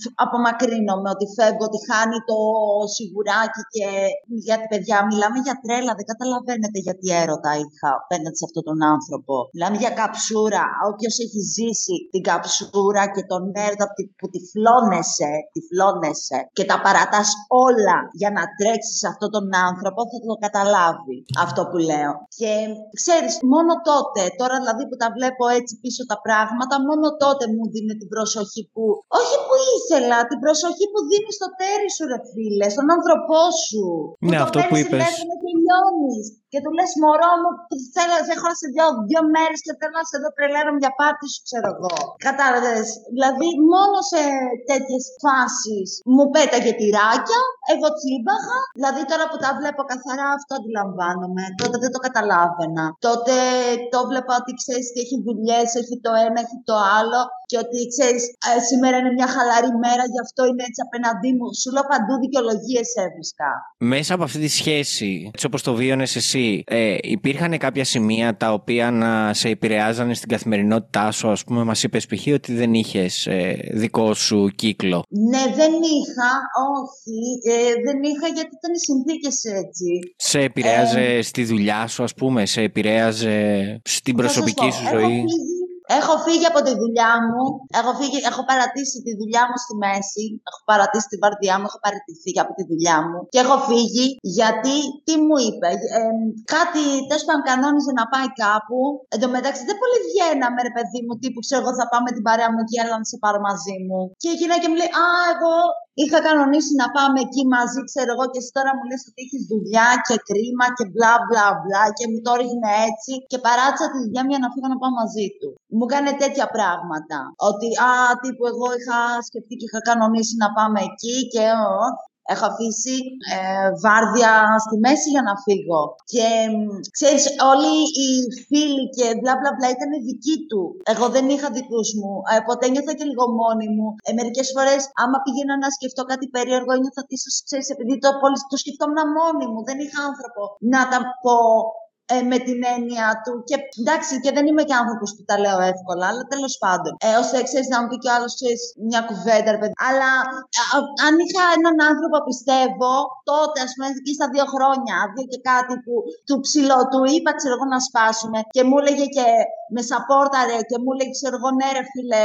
φ- απομακρύνομαι, ότι φεύγω, ότι χάνει το σιγουράκι και γιατί παιδιά μιλάμε για τρέλα, δεν καταλαβαίνετε γιατί έρωτα είχα απέναντι σε αυτόν τον άνθρωπο. Μιλάμε για καψούρα. Όποιος έχει ζήσει την καψούρα και τον έρωτα που τη- που τυφλώνεσαι, τυφλώνεσαι και τα παρατάς όλα για να τρέξεις σε αυτόν τον άνθρωπο θα το καταλάβει αυτό που λέω. Και ξέρεις, μόνο τότε, τώρα δηλαδή που τα βλέπω έτσι πίσω τα πράγματα, μόνο τότε μου δίνει την προσοχή που, όχι που ήθελα, την προσοχή που δίνει στο τέρι σου ρε φίλε, στον άνθρωπό σου. Ναι, το αυτό που παίρνεις είπες. τηλέφωνο και λιώνεις. Και του λες μωρό μου, θέλω, σε έχω σε δύο, δύο μέρες και θέλω να σε δω τρελαίνω για πάρτι σου, ξέρω εγώ. Κατάλαβες. Δηλαδή, μόνο σε τέτοιες φάσεις μου πέταγε τυράκια, εγώ τσίμπαγα. Δηλαδή, τώρα που τα βλέπω καθαρά, αυτό αντιλαμβάνομαι. Τότε δεν το καταλάβαινα. Τότε το βλέπα ότι ξέρεις τι έχει δουλειές, έχει το ένα, έχει το άλλο. Και ότι ξέρεις, ε, σήμερα είναι μια χαλαρή μέρα, γι' αυτό είναι έτσι απέναντί μου. Σου λέω παντού δικαιολογίες έβρισκα. Μέσα από αυτή τη σχέση, έτσι όπως το βίωνες εσύ, ε, υπήρχαν κάποια σημεία τα οποία να σε επηρεάζανε στην καθημερινότητά σου, ας πούμε, μας είπες π.χ. ότι δεν είχες ε, δικό σου κύκλο. Ναι, δεν είχα, όχι. Ε, δεν είχα γιατί ήταν οι συνθήκες έτσι. Σε επηρέαζε στη δουλειά σου, ας πούμε, σε επηρέαζε στην Θα σας προσωπική πω, σου έχω ζωή; φύγει- Έχω φύγει από τη δουλειά μου. Έχω, φύγει, έχω παρατήσει τη δουλειά μου στη μέση. Έχω παρατήσει την βαρδιά μου. Έχω παρατηθεί από τη δουλειά μου. Και έχω φύγει γιατί, τι μου είπε, ε, κάτι τέλος πάντων κανόνιζε να πάει κάπου. Εν τω μεταξύ δεν πολύ βγαίναμε, ρε παιδί μου, τύπου ξέρω εγώ θα πάμε την παρέα μου εκεί, αλλά να σε πάρω μαζί μου. Και η γυναίκα μου λέει, Α, εγώ είχα κανονίσει να πάμε εκεί μαζί, ξέρω εγώ, και εσύ τώρα μου λες ότι έχεις δουλειά και κρίμα και μπλα μπλα μπλα και μου το ρίχνε έτσι. Και παράτησα τη δουλειά μου για να φύγω να πάω μαζί του. Μου έκανε τέτοια πράγματα. Ότι, α, τύπου εγώ είχα σκεφτεί και είχα κανονίσει να πάμε εκεί και ο, Έχω αφήσει ε, βάρδια στη μέση για να φύγω. Και μ, ξέρεις, όλοι οι φίλοι και μπλα μπλα μπλα ήταν δικοί του. Εγώ δεν είχα δικούς μου. Ε, ποτέ νιώθα και λίγο μόνη μου. Ε, μερικές φορές, άμα πήγαινα να σκεφτώ κάτι περίεργο, νιώθα ότι ίσως, ξέρεις, επειδή το, πολύ, το σκεφτόμουν μόνη μου. Δεν είχα άνθρωπο να τα πω ε, με την έννοια του. Και εντάξει, και δεν είμαι και άνθρωπος που τα λέω εύκολα, αλλά τέλος πάντων. Ε, ώστε ξέρει να μου πει κι άλλος μια κουβέντα, ρε παιδί. Αλλά α, α, αν είχα έναν άνθρωπο, πιστεύω, τότε, ας πούμε, εκεί στα δύο χρόνια, δύο και κάτι που του ψηλό του είπα, ξέρω εγώ, να σπάσουμε και μου έλεγε και με σαπόρταρε και μου έλεγε, ξέρω εγώ, ναι, ρε φίλε,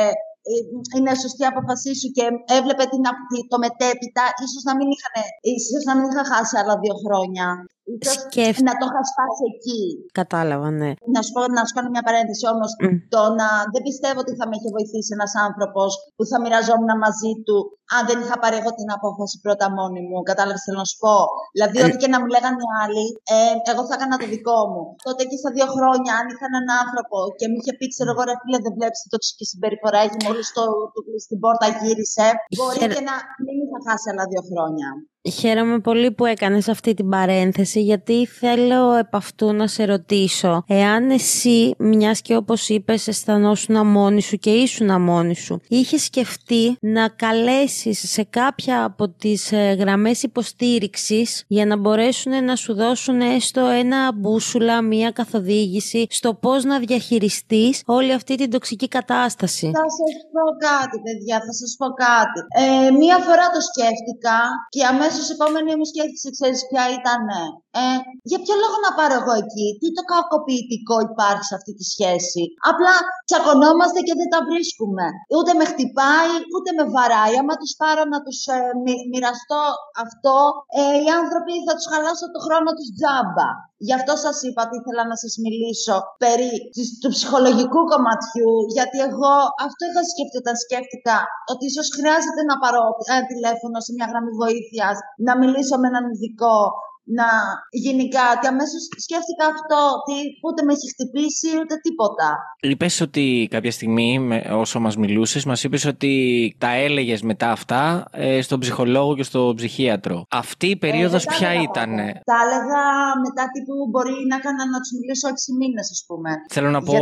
ε, είναι σωστή η απόφασή σου και έβλεπε την, απ- το μετέπειτα, ίσως να μην, είχαν, ίσως να μην είχα χάσει άλλα δύο χρόνια. Ίσως Σκέφ- να το είχα σπάσει εκεί. Κατάλαβα, ναι. Να σου, πω, να σου κάνω μια παρένθεση όμως. Το να δεν πιστεύω ότι θα με είχε βοηθήσει ένας άνθρωπος που θα μοιραζόμουν μαζί του αν δεν είχα πάρει εγώ την απόφαση πρώτα μόνη μου. Κατάλαβες, θέλω να σου πω; Δηλαδή, ό,τι και να μου λέγανε οι άλλοι, ε, εγώ θα έκανα το δικό μου. Τότε εκεί στα δύο χρόνια, αν είχα έναν άνθρωπο και μου είχε πει, ξέρω εγώ, ρε φίλε, δεν βλέπεις τι τοξική συμπεριφορά έχει, μόλις το του κλείσει την πόρτα γύρισε. Μπορεί Χαίρε- και να μην είχα χάσει άλλα δύο χρόνια. Χαίρομαι πολύ που έκανες αυτή την παρένθεση γιατί θέλω επ' αυτού να σε ρωτήσω εάν εσύ, μιας και όπως είπες αισθανόσουν μόνη σου και ήσουν μόνη σου, είχες σκεφτεί να καλέσεις σε κάποια από τις ε, γραμμές υποστήριξης για να μπορέσουν να σου δώσουν έστω ένα μπούσουλα, μια καθοδήγηση στο πώς να διαχειριστείς όλη αυτή την τοξική κατάσταση; Θα σας πω κάτι, παιδιά, θα σας πω κάτι. Ε, μία φορά το σκέφτηκα και αμέσως αμέσω επόμενη μου σκέφτησε, ξέρεις ποια ήταν. Ε, για ποιο λόγο να πάρω εγώ εκεί, τι το κακοποιητικό υπάρχει σε αυτή τη σχέση. Απλά τσακωνόμαστε και δεν τα βρίσκουμε. Ούτε με χτυπάει, ούτε με βαράει. Άμα τους πάρω να τους ε, μοιραστώ αυτό, ε, οι άνθρωποι θα τους χαλάσω το χρόνο τους τζάμπα. Γι' αυτό σας είπα ότι ήθελα να σας μιλήσω περί του ψυχολογικού κομματιού, γιατί εγώ αυτό είχα σκεφτεί όταν σκέφτηκα ότι ίσως χρειάζεται να πάρω ένα τηλέφωνο σε μια γραμμή βοήθειας, να μιλήσω με έναν ειδικό, να γίνει κάτι. Αμέσως σκέφτηκα αυτό, ότι ούτε με έχει χτυπήσει ούτε τίποτα. Είπες ότι κάποια στιγμή, όσο μας μιλούσες, μας είπες ότι τα έλεγες μετά αυτά ε, στον ψυχολόγο και στον ψυχίατρο. Αυτή η περίοδος ε, ποια ήταν. Τα έλεγα μετά τύπου μπορεί να έκανα να τους μιλήσω 6 μήνες, ας πούμε. Θέλω να πω,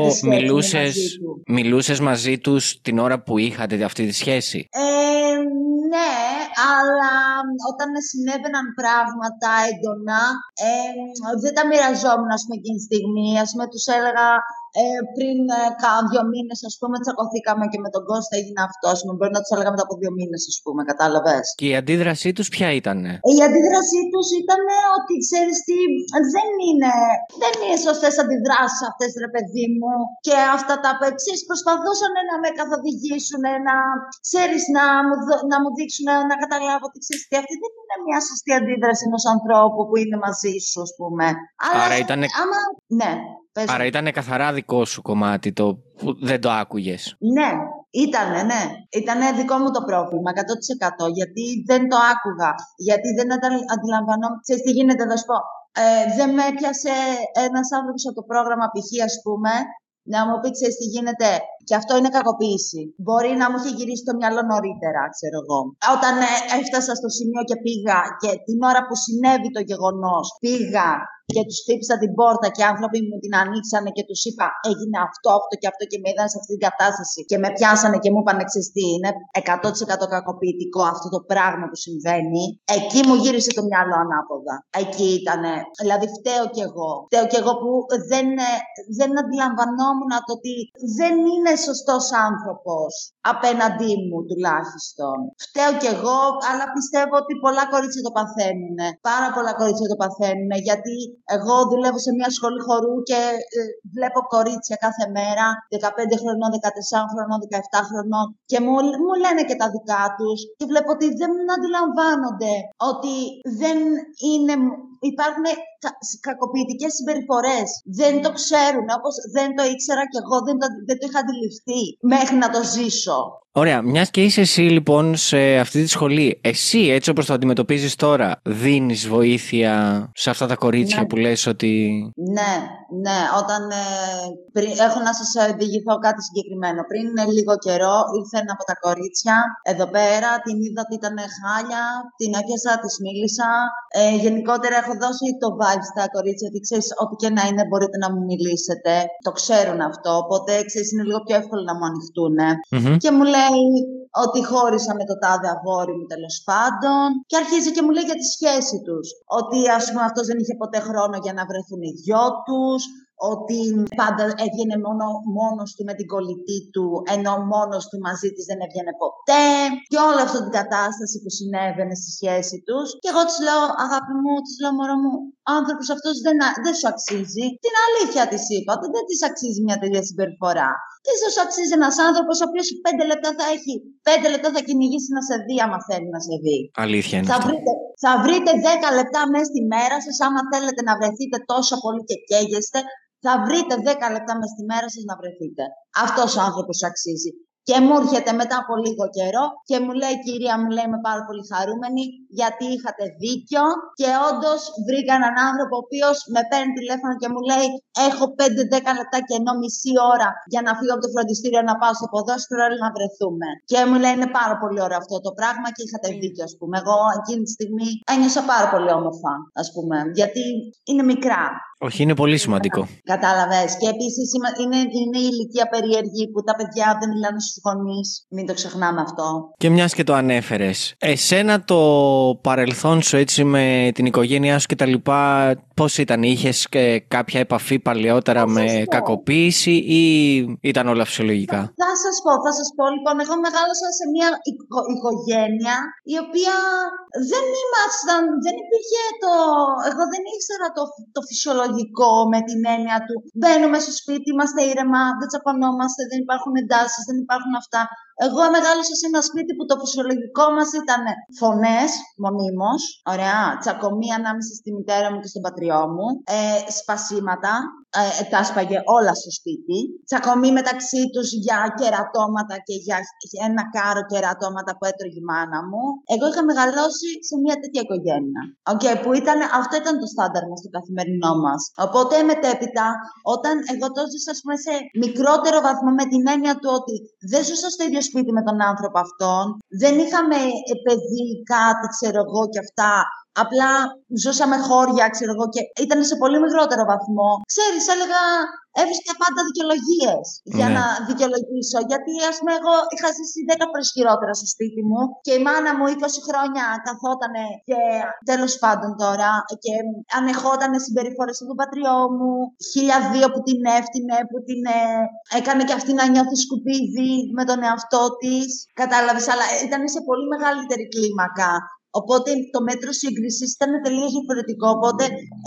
μιλούσες μαζί, μαζί τους την ώρα που είχατε αυτή τη σχέση; Ε, ναι, αλλά όταν συνέβαιναν πράγματα έντονα, ε, δεν τα μοιραζόμουν, ας πούμε, εκείνη τη στιγμή. Ας πούμε, τους έλεγα, ε, πριν ε, κάνα δύο μήνες, ας πούμε, τσακωθήκαμε και με τον Κώστα έγινε αυτός. Μπορεί να τους έλεγα μετά από δύο μήνες, ας πούμε, κατάλαβες. Και η αντίδρασή τους ποια ήταν. Η αντίδρασή τους ήταν ότι ξέρεις τι, δεν είναι, δεν είναι σωστές αντιδράσεις αυτές, ρε παιδί μου. Και αυτά τα πετσί προσπαθούσαν να με καθοδηγήσουν, να ξέρεις, να, μου, να μου δείξουν, να καταλάβω ότι ξέρεις τι, αυτή δεν είναι μια σωστή αντίδραση ενός ανθρώπου που είναι μαζί σου, ας πούμε. Άρα ήταν. Άμα... Ναι. Άρα ήταν καθαρά δικό σου κομμάτι το που δεν το άκουγες. Ναι, ήταν, ναι. Ήταν δικό μου το πρόβλημα, 100%. Γιατί δεν το άκουγα. Γιατί δεν αντιλαμβανόμουν. Ξέρεις τι γίνεται, θα σου πω. Ε, δεν με έπιασε ένας άνθρωπος από το πρόγραμμα π.χ. ας πούμε, να μου πει, ξέρεις τι γίνεται. Και αυτό είναι κακοποίηση. Μπορεί να μου είχε γυρίσει το μυαλό νωρίτερα, ξέρω εγώ. Όταν ε, έφτασα στο σημείο και πήγα και την ώρα που συνέβη το γεγονός, πήγα και τους χτύπησα την πόρτα και οι άνθρωποι μου την ανοίξανε και τους είπα έγινε αυτό, αυτό και αυτό και με είδαν σε αυτή την κατάσταση και με πιάσανε και μου είπαν τι είναι 100% κακοποιητικό αυτό το πράγμα που συμβαίνει. Εκεί μου γύρισε το μυαλό ανάποδα. Εκεί ήταν. Δηλαδή φταίω κι εγώ. Φταίω κι εγώ που δεν, δεν αντιλαμβανόμουν το ότι δεν είναι σωστός άνθρωπος απέναντί μου τουλάχιστον. Φταίω κι εγώ, αλλά πιστεύω ότι πολλά κορίτσια το παθαίνουν. Πάρα πολλά κορίτσια το παθαίνουν γιατί εγώ δουλεύω σε μια σχολή χορού και ε, βλέπω κορίτσια κάθε μέρα, 15 χρονών, 14 χρονών, 17 χρονών και μου, μου λένε και τα δικά τους και βλέπω ότι δεν αντιλαμβάνονται ότι δεν είναι υπάρχουν κα, κακοποιητικές συμπεριφορές. Δεν το ξέρουν, όπως δεν το ήξερα και εγώ δεν το, δεν το είχα αντιληφθεί μέχρι να το ζήσω. Ωραία. Μιας και είσαι εσύ λοιπόν σε αυτή τη σχολή, εσύ έτσι όπως το αντιμετωπίζεις τώρα, δίνεις βοήθεια σε αυτά τα κορίτσια ναι. που λες ότι. Ναι, ναι. Όταν. Ε, πριν, έχω να σας διηγηθώ κάτι συγκεκριμένο. Πριν λίγο καιρό ήρθε ένα από τα κορίτσια εδώ πέρα, την είδα ότι ήταν χάλια, την έπιασα, της μίλησα. Ε, γενικότερα έχω δώσει το vibe στα κορίτσια ότι ξέρεις, ό,τι και να είναι μπορείτε να μου μιλήσετε. Το ξέρουν αυτό. Οπότε ξέρεις, είναι λίγο πιο εύκολο να μου ανοιχτούν. Και μου λέει ότι χώρισα με το τάδε αγόρι μου τέλος πάντων. Και αρχίζει και μου λέει για τη σχέση τους. Ότι ας πούμε αυτός δεν είχε ποτέ χρόνο για να βρεθούν οι δυο τους ότι πάντα έβγαινε μόνο μόνος του με την κολλητή του, ενώ μόνος του μαζί της δεν έβγαινε ποτέ και όλη αυτή την κατάσταση που συνέβαινε στη σχέση τους. Και εγώ της λέω, αγάπη μου, της λέω, μωρό μου, ο άνθρωπος αυτός δεν, δεν σου αξίζει. Την αλήθεια της είπα, ότι δεν της αξίζει μια τέτοια συμπεριφορά. Τι σου αξίζει ένας άνθρωπος ο οποίος πέντε λεπτά θα έχει, πέντε λεπτά θα κυνηγήσει να σε δει, άμα θέλει να σε δει. Αλήθεια είναι. Θα βρείτε, θα βρείτε δέκα λεπτά μέσα στη μέρα σας, άμα θέλετε να βρεθείτε τόσο πολύ και καίγεστε, θα βρείτε 10 λεπτά μες στη μέρα σας να βρεθείτε. Αυτός ο άνθρωπος αξίζει. Και μου έρχεται μετά από λίγο καιρό και μου λέει, κυρία μου λέει, είμαι πάρα πολύ χαρούμενη γιατί είχατε δίκιο και όντως βρήκα έναν άνθρωπο ο οποίος με παίρνει τηλέφωνο και μου λέει, έχω 5-10 λεπτά και ενώ μισή ώρα για να φύγω από το φροντιστήριο να πάω στο ποδόσφαιρο όλοι να βρεθούμε. Και μου λέει, είναι πάρα πολύ ωραίο αυτό το πράγμα και είχατε δίκιο, ας πούμε. Εγώ εκείνη τη στιγμή ένιωσα πάρα πολύ όμορφα, ας πούμε, γιατί είναι μικρά. Όχι, είναι πολύ σημαντικό. Κατάλαβες. Και επίσης είναι, είναι η ηλικία περίεργη που τα παιδιά δεν μιλάνε στους γονείς. Μην το ξεχνάμε αυτό. Και μιας και το ανέφερες, εσένα το παρελθόν σου έτσι με την οικογένειά σου και τα λοιπά, πώς ήταν, είχες και κάποια επαφή παλαιότερα με κακοποίηση ή ήταν όλα φυσιολογικά; Θα σας πω, θα σας πω λοιπόν, εγώ μεγάλωσα σε μια οικογένεια η οποία δεν ήμασταν, δεν υπήρχε το, εγώ δεν ήξερα το, το φυσιολογικό με την έννοια του μπαίνουμε στο σπίτι, είμαστε ήρεμα, δεν τσακωνόμαστε, δεν υπάρχουν εντάσεις, δεν υπάρχουν αυτά. Εγώ μεγάλωσα σε ένα σπίτι που το φυσιολογικό μα ήταν φωνές μονίμως. Ωραία. Τσακωμή ανάμεσα στη μητέρα μου και στον πατριό μου. Ε, σπασίματα. Ε, τα έσπαγε όλα στο σπίτι. Τσακωμή μεταξύ τους για κερατώματα και για ένα κάρο κερατώματα που έτρωγε η μάνα μου. Εγώ είχα μεγαλώσει σε μια τέτοια οικογένεια. Okay, που ήταν, αυτό ήταν το στάνταρ μας στο καθημερινό μας. Οπότε μετέπειτα, όταν εγώ το ζήσα σε μικρότερο βαθμό με την έννοια του ότι δεν ζούσα στο ίδιο σπίτι με τον άνθρωπο αυτόν. Δεν είχαμε ε, παιδί, κάτι, ξέρω εγώ και αυτά. Απλά ζούσαμε χώρια, ξέρω εγώ, και ήταν σε πολύ μικρότερο βαθμό. Ξέρεις, έλεγα, έβρισκα πάντα δικαιολογίες για ναι. να δικαιολογήσω. Γιατί, ας πούμε, εγώ είχα ζήσει 10 φορές χειρότερα στο σπίτι μου και η μάνα μου 20 χρόνια καθόταν και τέλος πάντων τώρα και ανεχόταν συμπεριφορές του πατριό μου. Χίλια δύο που την έφτιανε, που την ε, έκανε και αυτή να νιώθει σκουπίδι με τον εαυτό της. Κατάλαβες, αλλά ήταν σε πολύ μεγαλύτερη κλίμακα. Οπότε το μέτρο σύγκρισης ήταν τελείως διαφορετικό. Οπότε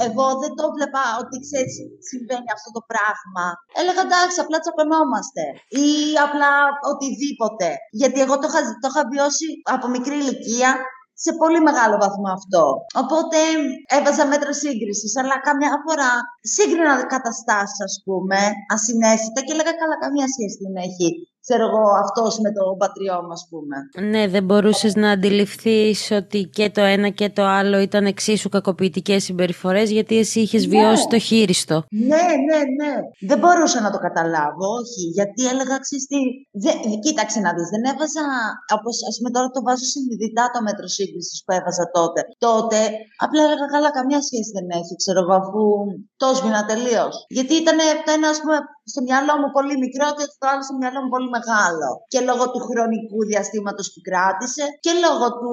εγώ δεν το βλέπα ότι ξέρεις, συμβαίνει αυτό το πράγμα. Έλεγα εντάξει, απλά τσακωνόμαστε. Ή απλά οτιδήποτε. Γιατί εγώ το είχα, το είχα βιώσει από μικρή ηλικία σε πολύ μεγάλο βαθμό αυτό. Οπότε έβαζα μέτρα σύγκρισης, αλλά καμιά φορά σύγκρινα καταστάσεις, ας πούμε, ασυναίσθητα και έλεγα καλά, καμία σχέση δεν έχει ξέρω εγώ, αυτός με τον πατριό μου, ας πούμε. Ναι, δεν μπορούσες να αντιληφθείς ότι και το ένα και το άλλο ήταν εξίσου κακοποιητικές συμπεριφορές, γιατί εσύ είχες ναι. βιώσει το χείριστο. Ναι, ναι, ναι. Δεν μπορούσα να το καταλάβω, όχι, γιατί έλεγα, ξέρεις τι, δεν, κοίταξε να δεις, δεν έβαζα, όπως ας πούμε τώρα το βάζω συνειδητά το μέτρο σύγκρισης που έβαζα τότε. Τότε, απλά έλεγα, καλά, καμία σχέση δεν έχει, ξέρω εγώ, αφού το σβήνα τελείως. Γιατί ήταν το ένα, ας πούμε, στο μυαλό μου πολύ μικρό και το άλλο στο μυαλό μου πολύ μεγάλο. Και λόγω του χρονικού διαστήματος που κράτησε και λόγω του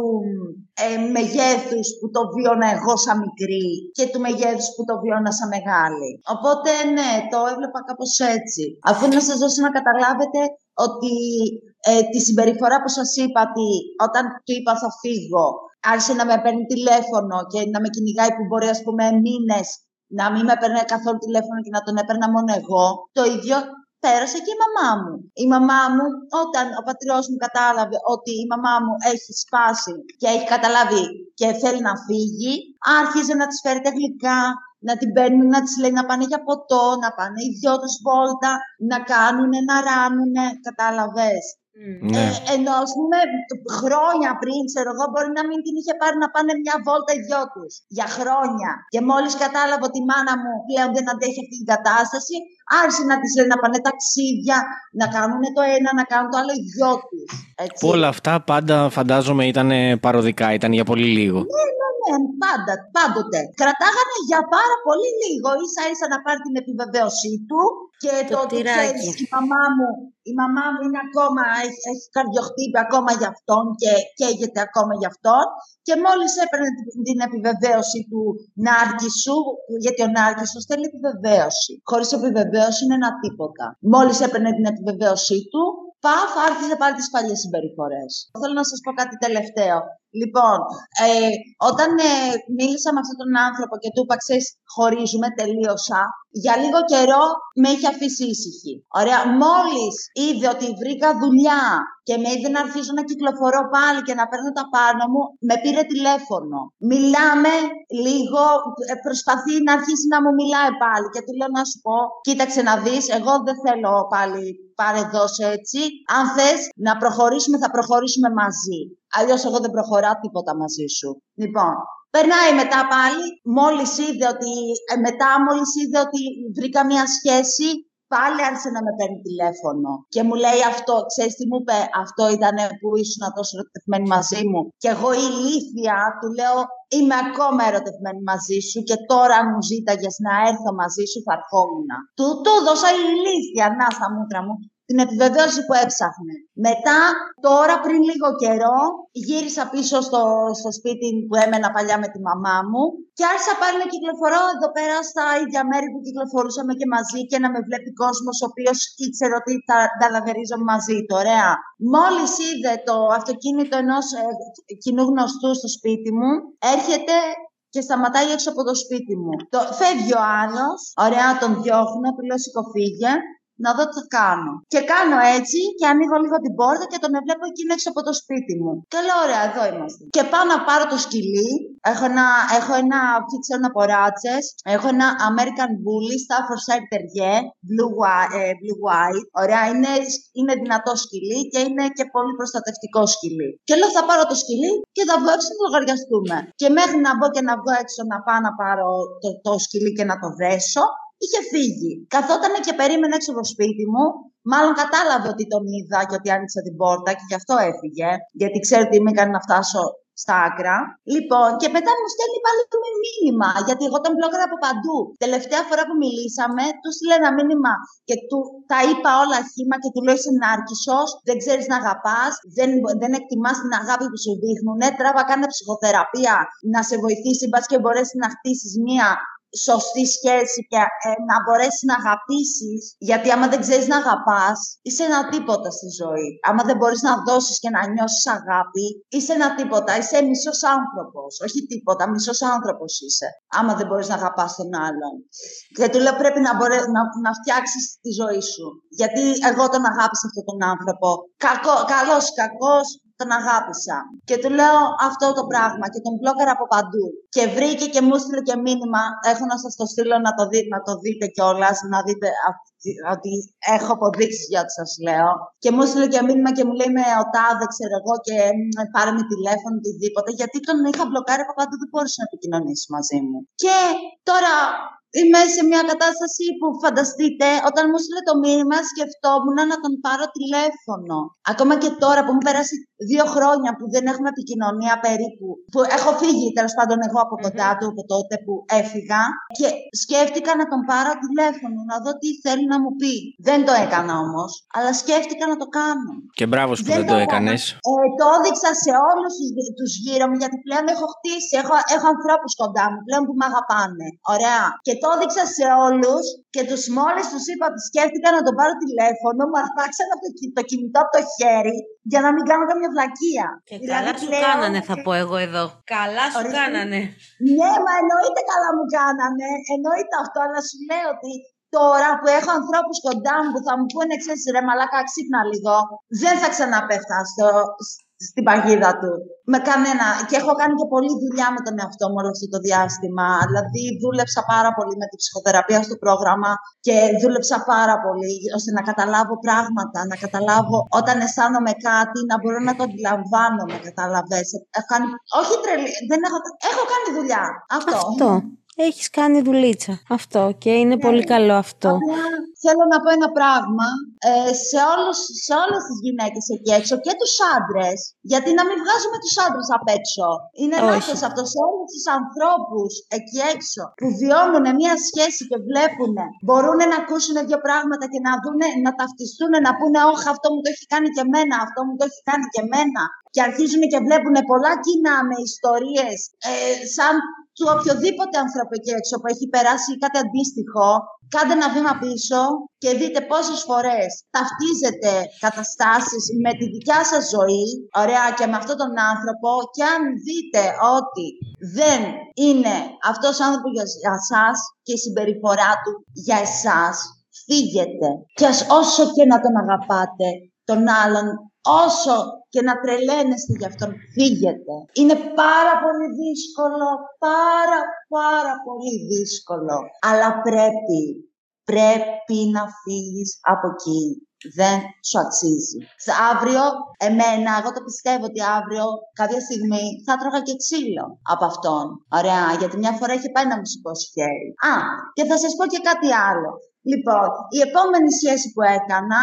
ε, μεγέθους που το βίωνα εγώ σαν μικρή και του μεγέθους που το βίωνα σαν μεγάλη. Οπότε ναι, το έβλεπα κάπως έτσι. Αφού να σας δώσω να καταλάβετε ότι ε, τη συμπεριφορά που σας είπα ότι όταν του είπα θα φύγω άρχισε να με παίρνει τηλέφωνο και να με κυνηγάει που μπορεί ας πούμε μήνες να μην με παίρνει καθόλου τηλέφωνο και να τον έπαιρνα μόνο εγώ. Το ίδιο πέρασε και η μαμά μου. Η μαμά μου, όταν ο πατριός μου κατάλαβε ότι η μαμά μου έχει σπάσει και έχει καταλάβει και θέλει να φύγει, άρχιζε να της φέρει τα γλυκά, να την παίρνουν, να της λέει να πάνε για ποτό, να πάνε οι δυο τους βόλτα, να κάνουν, να ράνουν, κατάλαβες. Ναι. Ε, ενώ ας πούμε χρόνια πριν, ξέρω εγώ, μπορεί να μην την είχε πάρει να πάνε μια βόλτα οι δυο τους. Για χρόνια. Και μόλις κατάλαβα ότι η μάνα μου πλέον δεν αντέχει αυτή την κατάσταση, άρχισε να της λέει να πάνε ταξίδια, να κάνουν το ένα, να κάνουν το άλλο οι δυο τους. Που όλα αυτά πάντα φαντάζομαι ήταν παροδικά, ήταν για πολύ λίγο. Ναι, ναι, ναι, πάντα, πάντοτε. Κρατάγανε για πάρα πολύ λίγο, ίσα ίσα να πάρει την επιβεβαίωσή του και το, το ότι ξέρεις, η μαμά μου, η μαμά μου είναι ακόμα, έχει, έχει καρδιοχτύπη ακόμα για αυτόν και καίγεται ακόμα για αυτόν και μόλις έπαιρνε την επιβεβαίωση του Νάρκησου, γιατί ο Νάρκησος θέλει επιβεβαίωση. Χωρίς επιβεβαίωση είναι ένα τίποτα. Μόλις έπαιρνε την επιβεβαίωσή του, Παφ άρχισε πάλι τις παλιές συμπεριφορές. Θέλω να σας πω κάτι τελευταίο. Λοιπόν, ε, όταν ε, μίλησα με αυτόν τον άνθρωπο και του είπα, ξέρεις, χωρίζουμε, τελείωσα, για λίγο καιρό με είχε αφήσει ήσυχη. Ωραία, μόλις είδε ότι βρήκα δουλειά και με είδε να αρχίσω να κυκλοφορώ πάλι και να παίρνω τα πάνω μου, με πήρε τηλέφωνο. Μιλάμε λίγο, ε, προσπαθεί να αρχίσει να μου μιλάει πάλι και του λέω να σου πω, κοίταξε να δεις, εγώ δεν θέλω πάλι πάρε δώσε έτσι. Αν θες να προχωρήσουμε, θα προχωρήσουμε μαζί. Αλλιώς εγώ δεν προχωράω τίποτα μαζί σου. Λοιπόν, περνάει μετά πάλι, μόλις είδε ότι, ε, μετά μόλις είδε ότι βρήκα μια σχέση, πάλι άρχισε να με παίρνει τηλέφωνο. Και μου λέει αυτό, ξέρεις τι μου είπε, αυτό ήταν που ήσουν τόσο ερωτευμένη μαζί μου. Και εγώ η ηλίθεια του λέω, είμαι ακόμα ερωτευμένη μαζί σου και τώρα αν μου ζήταγες να έρθω μαζί σου θα ερχόμουν. Του το δώσα η ηλίθεια, να στα μούτρα μου. Την επιβεβαίωση που έψαχνε. Μετά, τώρα πριν λίγο καιρό, γύρισα πίσω στο, στο σπίτι που έμενα παλιά με τη μαμά μου και άρχισα πάλι να κυκλοφορώ εδώ πέρα στα ίδια μέρη που κυκλοφορούσαμε και μαζί και να με βλέπει κόσμος ο οποίος ήξερε ότι θα ταλαβερίζω μαζί του. Ωραία. Μόλις είδε το αυτοκίνητο ενός ε, κοινού γνωστού στο σπίτι μου, έρχεται και σταματάει έξω από το σπίτι μου. Το, φεύγει ο άλλο, ωραία, τον διώχνω, που λέω σηκωφίγε, να δω τι θα κάνω. Και κάνω έτσι και ανοίγω λίγο την πόρτα και τον βλέπω εκείνο έξω από το σπίτι μου. Και λέω, ωραία, εδώ είμαστε. Και πάω να πάρω το σκυλί. Έχω ένα, έχω ένα από ράτσε. Έχω ένα American Bully, Staffordshire Terrier, blue, ε, blue white. Ωραία, είναι, είναι δυνατό σκυλί και είναι και πολύ προστατευτικό σκυλί. Και λέω, θα πάρω το σκυλί και θα βγω έξω να το λογαριαστούμε. Και μέχρι να μπω και να βγω έξω να πάω να πάρω το, το σκυλί και να το δέσω, είχε φύγει. Καθόταν και περίμενε έξω από το σπίτι μου. Μάλλον κατάλαβε ότι τον είδα και ότι άνοιξα την πόρτα και γι' αυτό έφυγε. Γιατί ξέρει ότι με έκανε να φτάσω στα άκρα. Λοιπόν, και μετά μου στέλνει πάλι το μήνυμα, γιατί εγώ τον μπλόκαρα από παντού. Τελευταία φορά που μιλήσαμε, του στείλε ένα μήνυμα και του τα είπα όλα χήμα και του λέω είσαι νάρκισο, δεν ξέρεις να αγαπάς, δεν, δεν εκτιμάς την αγάπη που σου δείχνουν. Ναι, τράβα, κάνε ψυχοθεραπεία να σε βοηθήσει, μπας και μπορέσεις να χτίσεις μία σωστή σχέση και ε, να μπορέσει να αγαπήσεις. Γιατί άμα δεν ξέρεις να αγαπάς, είσαι ένα τίποτα στη ζωή. Άμα δεν μπορείς να δώσεις και να νιώσεις αγάπη, είσαι ένα τίποτα. Είσαι μισός άνθρωπος. Όχι τίποτα, μισός άνθρωπος είσαι. Άμα δεν μπορείς να αγαπάς τον άλλον. Και του λέω πρέπει να, μπορέ, να, να φτιάξεις τη ζωή σου. Γιατί εγώ τον αγάπησα αυτόν τον άνθρωπο. Καλός ή κακός, τον αγάπησα. Και του λέω αυτό το πράγμα και τον μπλόκαρα από παντού. Και βρήκε και μου έστειλε και μήνυμα. Έχω να σας το στείλω να το, δει, να το δείτε κιόλας, να δείτε ότι έχω αποδείξεις για ό,τι σας λέω. Και μου έστειλε και μήνυμα και μου λέει με ο τάδε, ξέρω εγώ, και πάρε με τηλέφωνο, οτιδήποτε. Γιατί τον είχα μπλοκάρει από παντού, δεν μπορούσε να επικοινωνήσει μαζί μου. Και τώρα είμαι σε μια κατάσταση που φανταστείτε, όταν μου στείλε το μήνυμα, σκεφτόμουν να τον πάρω τηλέφωνο. Ακόμα και τώρα που μου πέρασε δύο χρόνια που δεν έχουμε επικοινωνία περίπου, που έχω φύγει τέλος πάντων εγώ από κοντά του από τότε που έφυγα και σκέφτηκα να τον πάρω τηλέφωνο, να δω τι θέλει να μου πει. Δεν το έκανα όμως, αλλά σκέφτηκα να το κάνω. Και μπράβος που δεν, δεν το έκανες. Ε, το έδειξα σε όλους τους γύρω μου, γιατί πλέον έχω χτίσει, έχω, έχω ανθρώπους κοντά μου πλέον που με αγαπάνε. Ωραία. Και το έδειξα σε όλους και τους μόλις τους είπα ότι σκέφτηκα να τον πάρω τηλέφωνο, μου αρπάξαν το, το κινητό από το χέρι για να μην κάνω καμιά βλακεία. Και δηλαδή, καλά σου κάνανε, θα πω εγώ εδώ. Καλά σου κάνανε. Ναι, μα εννοείται καλά μου κάνανε. Εννοείται αυτό, αλλά σου λέω ότι τώρα που έχω ανθρώπους κοντά μου που θα μου πούνε, ξέρεις, ρε μαλάκα, ξύπνα λίγο, δεν θα ξαναπέφτα στο, στην παγίδα του. Με κανένα. Και έχω κάνει και πολλή δουλειά με τον εαυτό μου όλο αυτό το διάστημα. Δηλαδή, δούλεψα πάρα πολύ με τη ψυχοθεραπεία στο πρόγραμμα και δούλεψα πάρα πολύ ώστε να καταλάβω πράγματα, να καταλάβω όταν αισθάνομαι κάτι, να μπορώ να το αντιλαμβάνω, να καταλαβαίνω. Όχι τρελή, δεν έχω, έχω κάνει δουλειά. Αυτό. αυτό. Έχεις κάνει δουλίτσα. Αυτό και είναι ναι. πολύ καλό αυτό. θέλω να πω ένα πράγμα ε, σε, όλους, σε όλες τις γυναίκες εκεί έξω και τους άντρες. Γιατί να μην βγάζουμε τους άντρες απ' έξω. Είναι λάθος αυτό σε όλους τους ανθρώπους εκεί έξω που βιώνουν μια σχέση και βλέπουν, μπορούν να ακούσουν δύο πράγματα και να δουν, να ταυτιστούν, να πούνε Όχι, αυτό μου το έχει κάνει και εμένα, αυτό μου το έχει κάνει και εμένα. Και αρχίζουν και βλέπουν πολλά κοινά με ιστορίες ε, σαν του οποιοδήποτε άνθρωπο εκεί έξω που έχει περάσει κάτι αντίστοιχο, κάντε ένα βήμα πίσω και δείτε πόσες φορές ταυτίζετε καταστάσεις με τη δικιά σας ζωή, ωραία, και με αυτόν τον άνθρωπο και αν δείτε ότι δεν είναι αυτός ο άνθρωπος για σας και η συμπεριφορά του για εσάς, φύγετε. Και όσο και να τον αγαπάτε, τον άλλον όσο και να τρελαίνεστε γι' αυτόν, φύγετε. Είναι πάρα πολύ δύσκολο, πάρα πάρα πολύ δύσκολο. Αλλά πρέπει, πρέπει να φύγεις από εκεί. Δεν σου αξίζει. Αύριο, εμένα, εγώ το πιστεύω ότι αύριο, κάποια στιγμή, θα τρώγα και ξύλο από αυτόν. Ωραία, γιατί μια φορά είχε πάει να μου σηκώσει χέρι. Α, και θα σας πω και κάτι άλλο. Λοιπόν, η επόμενη σχέση που έκανα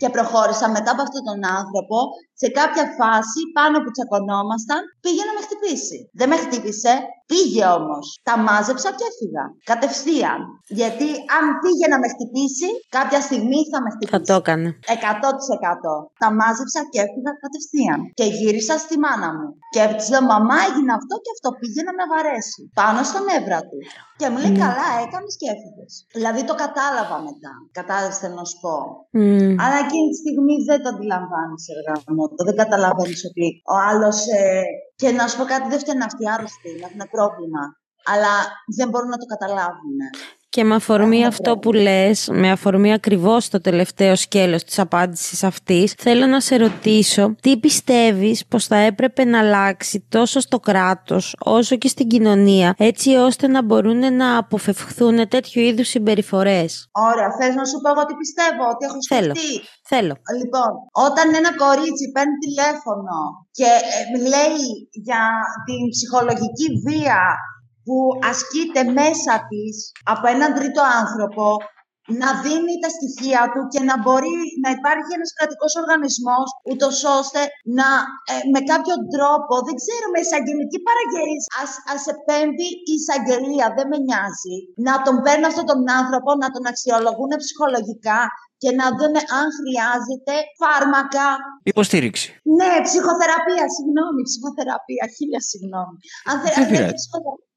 και προχώρησα μετά από αυτόν τον άνθρωπο, σε κάποια φάση, πάνω που τσακωνόμασταν, πήγε να με χτυπήσει. Δεν με χτύπησε, πήγε όμως. Τα μάζεψα και έφυγα. Κατευθείαν. Γιατί αν πήγε να με χτυπήσει, κάποια στιγμή θα με χτυπήσει. Θα το έκανε. 100%. Τα μάζεψα και έφυγα κατευθείαν. Και γύρισα στη μάνα μου. Και της λέω: Μαμά, έγινε αυτό και αυτό πήγε να με βαρέσει. Πάνω στον εύρα του. Και μου λέει: Ναι. Καλά, έκανες και έφυγες. Δηλαδή το κατάλαβα μετά. Κατάλαβες θέλω να σου πω. Μμμ. Αλλά εκείνη τη στιγμή δεν το αντιλαμβάνεις, εργαμότο. Δεν καταλαβαίνεις ότι ο άλλος. Ε, και να σου πω κάτι, δεν φταίνουν αυτοί οι άρρωστοι να έχουν πρόβλημα. Αλλά δεν μπορούν να το καταλάβουν. Και με αφορμή αυτό που λες, με αφορμή ακριβώς το τελευταίο σκέλος της απάντησης αυτής, θέλω να σε ρωτήσω τι πιστεύεις πως θα έπρεπε να αλλάξει τόσο στο κράτος όσο και στην κοινωνία, έτσι ώστε να μπορούν να αποφευχθούν τέτοιου είδους συμπεριφορές. Ωραία, θες να σου πω εγώ τι πιστεύω, ότι έχω Θέλω. σκεφτεί. Θέλω. Λοιπόν, όταν ένα κορίτσι παίρνει τηλέφωνο και ε, λέει για την ψυχολογική βία που ασκείται μέσα της από έναν τρίτο άνθρωπο, να δίνει τα στοιχεία του και να μπορεί να υπάρχει ένας κρατικός οργανισμός ούτως ώστε να ε, με κάποιο τρόπο, δεν ξέρω, με εισαγγελική παραγγελία, ας, ας επέμβει η εισαγγελία, δεν με νοιάζει, να τον παίρνει αυτόν τον άνθρωπο, να τον αξιολογούν ψυχολογικά και να δουν αν χρειάζεται φάρμακα. Υποστήριξη. Ναι, ψυχοθεραπεία, συγγνώμη, ψυχοθεραπεία, χίλια συγγνώμη. Αν, θε, Δεν αν θέλει πειράζει.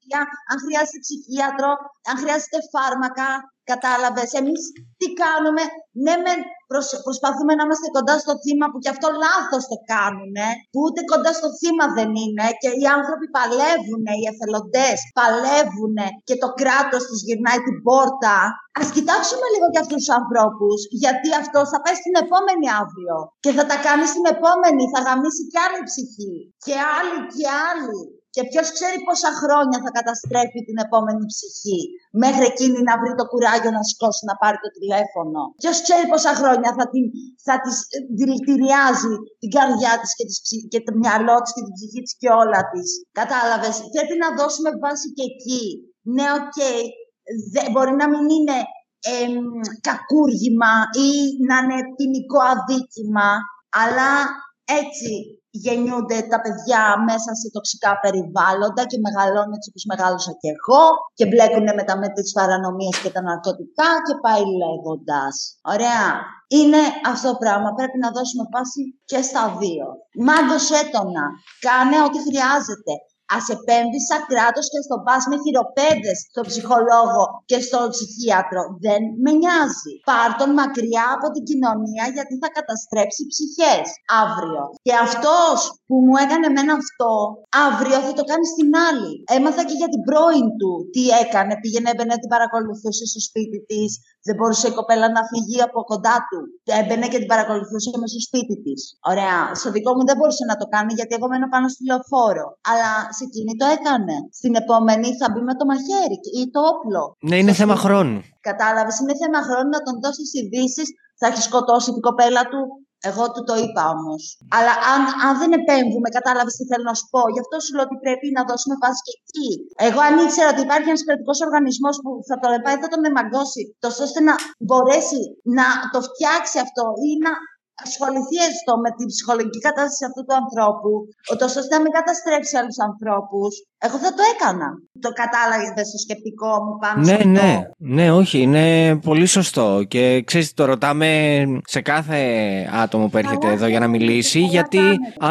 Ψυχοθεραπεία, αν χρειάζεται ψυχίατρο, αν χρειάζεται φάρμακα, κατάλαβες. Εμείς τι κάνουμε, ναι μεν προσ- προσπαθούμε να είμαστε κοντά στο θύμα που και αυτό λάθος το κάνουν, που ούτε κοντά στο θύμα δεν είναι και οι άνθρωποι παλεύουν, οι εθελοντές παλεύουν και το κράτος τους γυρνάει την πόρτα. Ας κοιτάξουμε λίγο και αυτούς τους ανθρώπους, γιατί αυτό θα πάει στην επόμενη αύριο και θα τα κάνει στην επόμενη, θα γαμίσει κι άλλη ψυχή και άλλη και άλλη. Και ποιος ξέρει πόσα χρόνια θα καταστρέφει την επόμενη ψυχή, μέχρι εκείνη να βρει το κουράγιο να σηκώσει να πάρει το τηλέφωνο. Ποιος ξέρει πόσα χρόνια θα, την, θα της ε, δηλητηριάζει την καρδιά της και, της ψυχ- και το μυαλό της και την ψυχή της και όλα της. Κατάλαβες, πρέπει να δώσουμε βάση και εκεί. Ναι, οκ, δεν- μπορεί να μην είναι εμ, κακούργημα ή να είναι ποινικό αδίκημα, αλλά έτσι γεννιούνται τα παιδιά μέσα σε τοξικά περιβάλλοντα και μεγαλώνουν έτσι όπως μεγάλωσα και εγώ και μπλέκουν μετά με τις παρανομίες και τα ναρκωτικά και πάει λέγοντας. Ωραία. Είναι αυτό το πράγμα. Πρέπει να δώσουμε βάση και στα δύο. Μάγκος έτονα. Κάνε ό,τι χρειάζεται. Ας επέμβει σαν κράτος και στον πας με χειροπέδες στον ψυχολόγο και στον ψυχίατρο. Δεν με νοιάζει. Πάρ' τον μακριά από την κοινωνία γιατί θα καταστρέψει ψυχές αύριο. Και αυτός που μου έκανε εμένα αυτό, αύριο θα το κάνει στην άλλη. Έμαθα και για την πρώην του τι έκανε. Πήγαινε, έμπαινε, την παρακολουθούσε στο σπίτι της. Δεν μπορούσε η κοπέλα να φύγει από κοντά του. Έμπαινε και την παρακολουθούσε μέσα στο σπίτι της. Ωραία. Στο δικό μου δεν μπορούσε να το κάνει γιατί εγώ μένω πάνω στη λεωφόρο. Αλλά σε εκείνη το έκανε. Στην επόμενη θα μπει με το μαχαίρι ή το όπλο. Ναι, είναι θέμα χρόνου. Κατάλαβες, είναι θέμα χρόνου να τον δώσεις ειδήσεις. Θα έχει σκοτώσει την κοπέλα του. Εγώ του το είπα όμως. Αλλά αν, αν δεν επέμβουμε, κατάλαβες τι θέλω να σου πω. Γι' αυτό σου λέω ότι πρέπει να δώσουμε βάση και εκεί. Εγώ αν ήξερα ότι υπάρχει ένας κρατικός οργανισμός που θα το πάει, θα τον εμαγκώσει, τόσο ώστε να μπορέσει να το φτιάξει αυτό ή να ασχοληθεί έστω με την ψυχολογική κατάσταση αυτού του ανθρώπου, ούτως ώστε να μην καταστρέψει άλλους ανθρώπους. Εγώ θα το έκανα. Το κατάλαβες στο σκεπτικό μου πάνω σε Ναι, αυτό; ναι, ναι, όχι, είναι πολύ σωστό. Και ξέρεις, το ρωτάμε σε κάθε άτομο που έρχεται εδώ για να μιλήσει, γιατί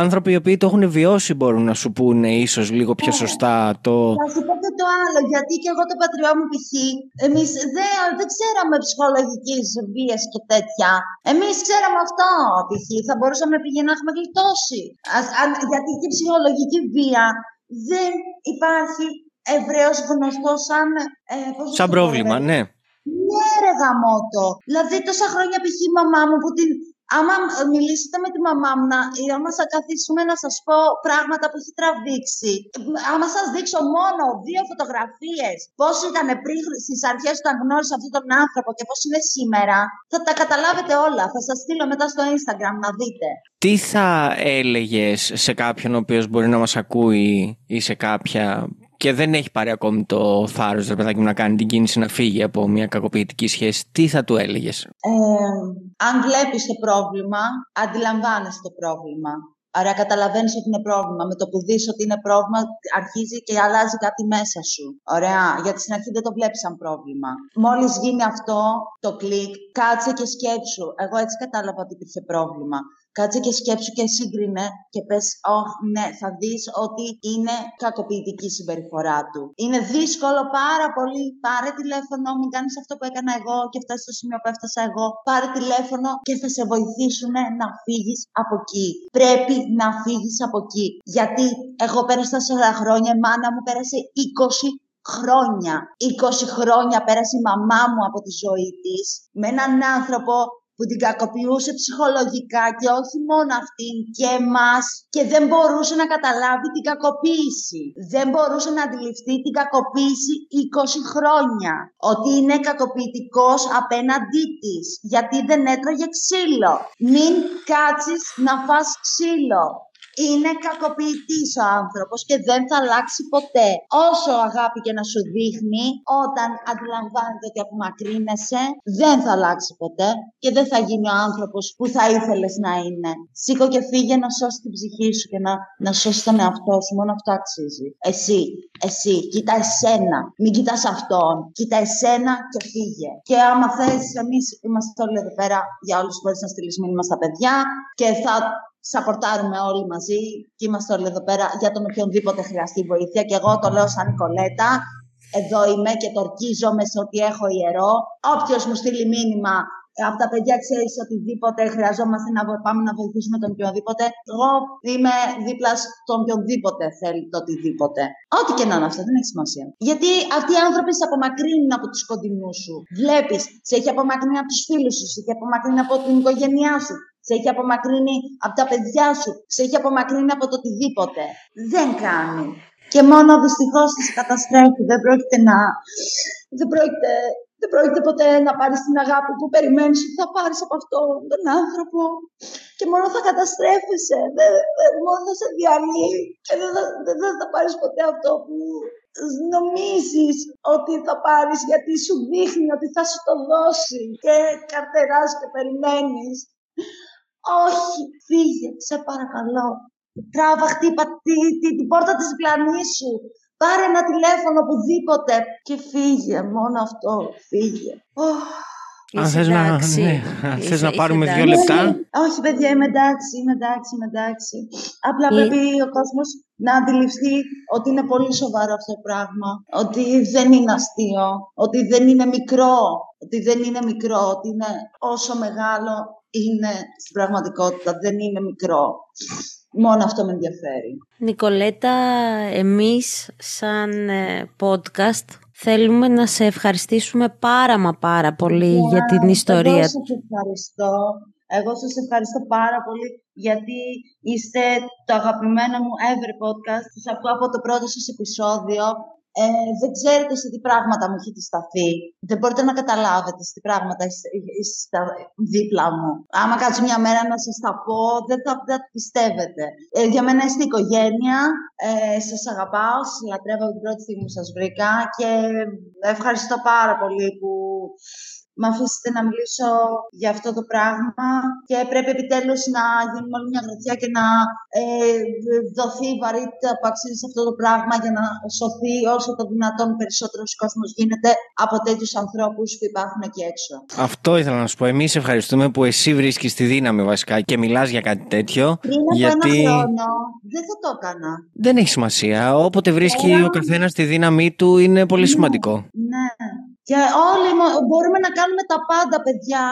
άνθρωποι οι οποίοι το έχουν βιώσει μπορούν να σου πούνε ίσως λίγο πιο σωστά το. Θα σου πω και το άλλο, γιατί και εγώ το πατριό μου π.χ. Εμείς δεν, δεν ξέραμε ψυχολογικής βίας και τέτοια. Εμείς ξέραμε αυτό π.χ. Θα μπορούσαμε π.χ. να έχουμε γλιτώσει. Ας, αν, γιατί και η ψυχολογική βία δεν υπάρχει ευρέως γνωστό σαν. Ε, πώς να Σαν το πω, πρόβλημα, ρε, ναι. Ναι, ρε γαμότο. Δηλαδή, τόσα χρόνια π.χ. η μαμά μου που την. Άμα μιλήσετε με τη μαμά μου, να, ή άμα θα καθίσουμε να σας πω πράγματα που έχει τραβήξει, άμα σας δείξω μόνο δύο φωτογραφίες, πώς ήταν πριν στις αρχές όταν γνώρισα αυτόν τον άνθρωπο και πώς είναι σήμερα, θα τα καταλάβετε όλα. Θα σας στείλω μετά στο Instagram να δείτε. Τι θα έλεγες σε κάποιον ο οποίος μπορεί να μας ακούει ή σε κάποια και δεν έχει πάρει ακόμη το θάρρος, ρε παιδάκι μου, να κάνει την κίνηση να φύγει από μια κακοποιητική σχέση, τι θα του έλεγες; Ε, αν βλέπεις το πρόβλημα, αντιλαμβάνεσαι το πρόβλημα. Άρα καταλαβαίνεις ότι είναι πρόβλημα. Με το που δεις ότι είναι πρόβλημα, αρχίζει και αλλάζει κάτι μέσα σου. Ωραία. Γιατί στην αρχή δεν το βλέπεις σαν πρόβλημα. Μόλις γίνει αυτό το κλικ, κάτσε και σκέψου. Εγώ έτσι κατάλαβα ότι υπήρχε πρόβλημα. Κάτσε και σκέψου και σύγκρινε και πες, oh, ναι, θα δεις ότι είναι κακοποιητική η συμπεριφορά του. Είναι δύσκολο πάρα πολύ. Πάρε τηλέφωνο, μην κάνεις αυτό που έκανα εγώ και φτάσεις στο σημείο που έφτασα εγώ. Πάρε τηλέφωνο και θα σε βοηθήσουν να φύγεις από εκεί. Πρέπει να φύγεις από εκεί. Γιατί εγώ πέρασα 4 χρόνια, η μάνα μου πέρασε 20 χρόνια. 20 χρόνια πέρασε η μαμά μου από τη ζωή της με έναν άνθρωπο που την κακοποιούσε ψυχολογικά και όχι μόνο αυτήν και εμάς και δεν μπορούσε να καταλάβει την κακοποίηση. Δεν μπορούσε να αντιληφθεί την κακοποίηση 20 χρόνια. Ότι είναι κακοποιητικός απέναντί της γιατί δεν έτρωγε ξύλο. Μην κάτσεις να φας ξύλο. Είναι κακοποιητής ο άνθρωπος και δεν θα αλλάξει ποτέ. Όσο αγάπη και να σου δείχνει, όταν αντιλαμβάνεται ότι απομακρύνεσαι, δεν θα αλλάξει ποτέ και δεν θα γίνει ο άνθρωπος που θα ήθελες να είναι. Σήκω και φύγε να σώσει την ψυχή σου και να, να σώσει τον εαυτό σου. Μόνο αυτό αξίζει. Εσύ, εσύ, κοίτα εσένα. Μην κοιτάς αυτόν. Κοίτα εσένα και φύγε. Και άμα θες, εμείς είμαστε όλοι εδώ πέρα για όλους που μπορείς να στείλεις μήνυμα στα παιδιά και θα σαπορτάρουμε όλοι μαζί και είμαστε όλοι εδώ πέρα για τον οποιονδήποτε χρειαστεί βοήθεια. Και εγώ το λέω σαν Νικολέτα, εδώ είμαι και το ορκίζομαι σε ό,τι έχω ιερό. Όποιος μου στείλει μήνυμα από τα παιδιά ξέρεις οτιδήποτε χρειαζόμαστε να πάμε να βοηθήσουμε τον οποιοδήποτε. Εγώ είμαι δίπλα στον οποιονδήποτε θέλει το οτιδήποτε. Ό,τι και να είναι αυτό, δεν έχει σημασία. Γιατί αυτοί οι άνθρωποι σε απομακρύνουν από τους κοντινούς σου. Βλέπεις, σε έχει απομακρύνει από τους φίλους σου, σε έχει απομακρύνει από την οικογένειά σου, σε έχει απομακρύνει από τα παιδιά σου, σε έχει απομακρύνει από το οτιδήποτε. Δεν κάνει. Και μόνο δυστυχώς της καταστρέφει. Δεν πρόκειται να. Δεν πρόκειται, δεν πρόκειται ποτέ να πάρεις την αγάπη που περιμένεις ότι θα πάρεις από αυτόν τον άνθρωπο. Και μόνο θα καταστρέφεσαι. Δεν, μόνο θα σε διαλύει. Και δεν θα, δεν θα πάρεις ποτέ αυτό που νομίζεις ότι θα πάρεις γιατί σου δείχνει ότι θα σου το δώσει και καρτεράς και περιμένεις. Όχι, φύγε, σε παρακαλώ. Τράβα, χτύπα την πόρτα της διπλανής σου. Πάρε ένα τηλέφωνο οπουδήποτε και φύγε. Μόνο αυτό, φύγε. Αν θες να, ναι, θες να πάρουμε δύο λεπτά. Όχι, παιδιά, είμαι εντάξει, είμαι εντάξει, είμαι εντάξει. Απλά πρέπει ο κόσμος να αντιληφθεί ότι είναι πολύ σοβαρό αυτό το πράγμα. Ότι δεν είναι αστείο, ότι δεν είναι μικρό, ότι δεν είναι μικρό, ότι είναι όσο μεγάλο είναι στην πραγματικότητα, δεν είναι μικρό. Μόνο αυτό με ενδιαφέρει. Νικολέτα, εμείς σαν ε, podcast θέλουμε να σε ευχαριστήσουμε πάρα μα πάρα πολύ για την ιστορία. Εγώ σας ευχαριστώ. Εγώ σας ευχαριστώ πάρα πολύ γιατί είστε το αγαπημένο μου ever podcast. Σας ακούω από το πρώτο σας επεισόδιο ε, δεν ξέρετε σε τι πράγματα μου έχετε σταθεί. Δεν μπορείτε να καταλάβετε σε τι πράγματα είστε δίπλα μου. Άμα κάτσω μια μέρα να σας τα πω, δεν θα, δεν πιστεύετε. Ε, για μένα είστε οικογένεια. Ε, σας αγαπάω, σας λατρεύω την πρώτη στιγμή που σας βρήκα και ευχαριστώ πάρα πολύ που με αφήσετε να μιλήσω για αυτό το πράγμα και πρέπει επιτέλους να γίνουμε όλη μια γροθιά και να ε, δοθεί η βαρύτητα που αξίζει σε αυτό το πράγμα για να σωθεί όσο το δυνατόν περισσότερος κόσμος γίνεται από τέτοιους ανθρώπους που υπάρχουν εκεί έξω. Αυτό ήθελα να σου πω. Εμείς ευχαριστούμε που εσύ βρίσκεις τη δύναμη βασικά και μιλάς για κάτι τέτοιο. Πριν από γιατί... ένα χρόνο δεν θα το έκανα. Δεν έχει σημασία. Όποτε βρίσκει ο καθένας τη δύναμή του είναι πολύ ναι. σημαντικό. Ναι. Και όλοι μπορούμε να κάνουμε τα πάντα, παιδιά.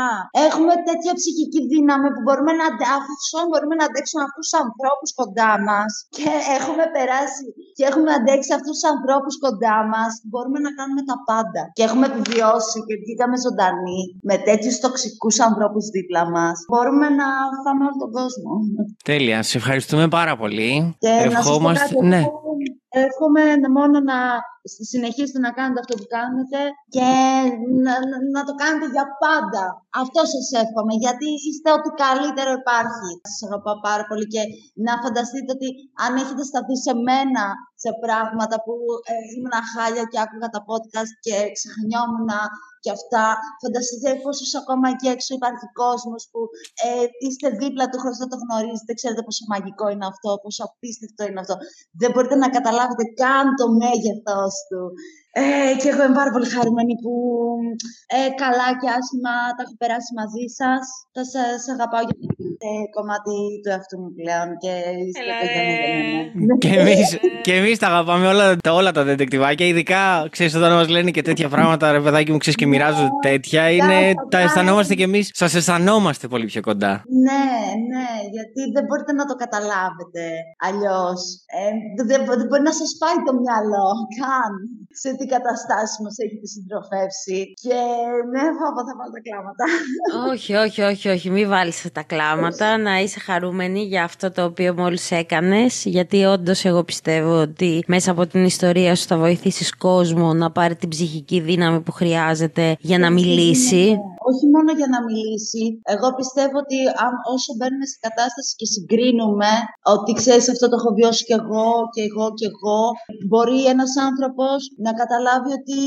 Έχουμε τέτοια ψυχική δύναμη που μπορούμε να, αντέξουμε, μπορούμε να αντέξουμε αυτούς τους ανθρώπους κοντά μας. Και έχουμε περάσει και έχουμε αντέξει αυτούς τους ανθρώπους κοντά μας. Μπορούμε να κάνουμε τα πάντα. Και έχουμε επιβιώσει και βγήκαμε ζωντανοί με τέτοιους τοξικούς ανθρώπους δίπλα μας. Μπορούμε να φάμε όλο τον κόσμο. Τέλεια. Σε ευχαριστούμε πάρα πολύ. Και Ευχόμαστε... να σας πω κάτι, ναι. Εύχομαι μόνο να συνεχίστε να κάνετε αυτό που κάνετε και να, να, το κάνετε για πάντα. Αυτό σας εύχομαι, γιατί είστε ό,τι καλύτερο υπάρχει. Σας αγαπάω πάρα πολύ και να φανταστείτε ότι αν έχετε σταθεί σε μένα σε πράγματα που ε, ήμουν χάλια και άκουγα τα podcast και ξεχνιόμουν και αυτά. Φανταστείτε πόσο ακόμα εκεί έξω υπάρχει κόσμος που ε, είστε δίπλα του χωρί να το γνωρίζετε. Ξέρετε πόσο μαγικό είναι αυτό, πόσο απίστευτο είναι αυτό. Δεν μπορείτε να καταλάβετε καν το μέγεθος του. Ε, και εγώ είμαι πάρα πολύ χαρούμενη που ε, καλά και άσχημα τα έχω περάσει μαζί σας. Θα σα αγαπάω για το κομμάτι του εαυτού μου πλέον και είστε το Και εμείς, και εμείς τα αγαπάμε όλα, τα, όλα τα δεντεκτιβάκια, ειδικά ξέρεις όταν μας λένε και τέτοια πράγματα, ρε παιδάκι μου, ξέρεις και μοιράζονται τέτοια, είναι, τα αισθανόμαστε και εμείς, σας αισθανόμαστε πολύ πιο κοντά. Ναι, ναι, γιατί δεν μπορείτε να το καταλάβετε αλλιώς. Ε, δεν, δεν μπορεί να σας πάει το μυαλό καν σε τι καταστάσεις μας έχετε συντροφεύσει. Και ναι, θα, θα βάλω τα κλάματα. Όχι, όχι, όχι, όχι, μην βάλεις τα κλάματα, να είσαι χαρούμενη για αυτό το οποίο μόλις έκανες, γιατί όντως εγώ πιστεύω ότι μέσα από την ιστορία σου θα βοηθήσεις κόσμο να πάρει την ψυχική δύναμη που χρειάζεται για να μιλήσει. Όχι μόνο για να μιλήσει. Εγώ πιστεύω ότι αν, όσο μπαίνουμε σε κατάσταση και συγκρίνουμε ότι ξέρεις αυτό το έχω βιώσει κι εγώ και εγώ και εγώ, μπορεί ένας άνθρωπος να καταλάβει ότι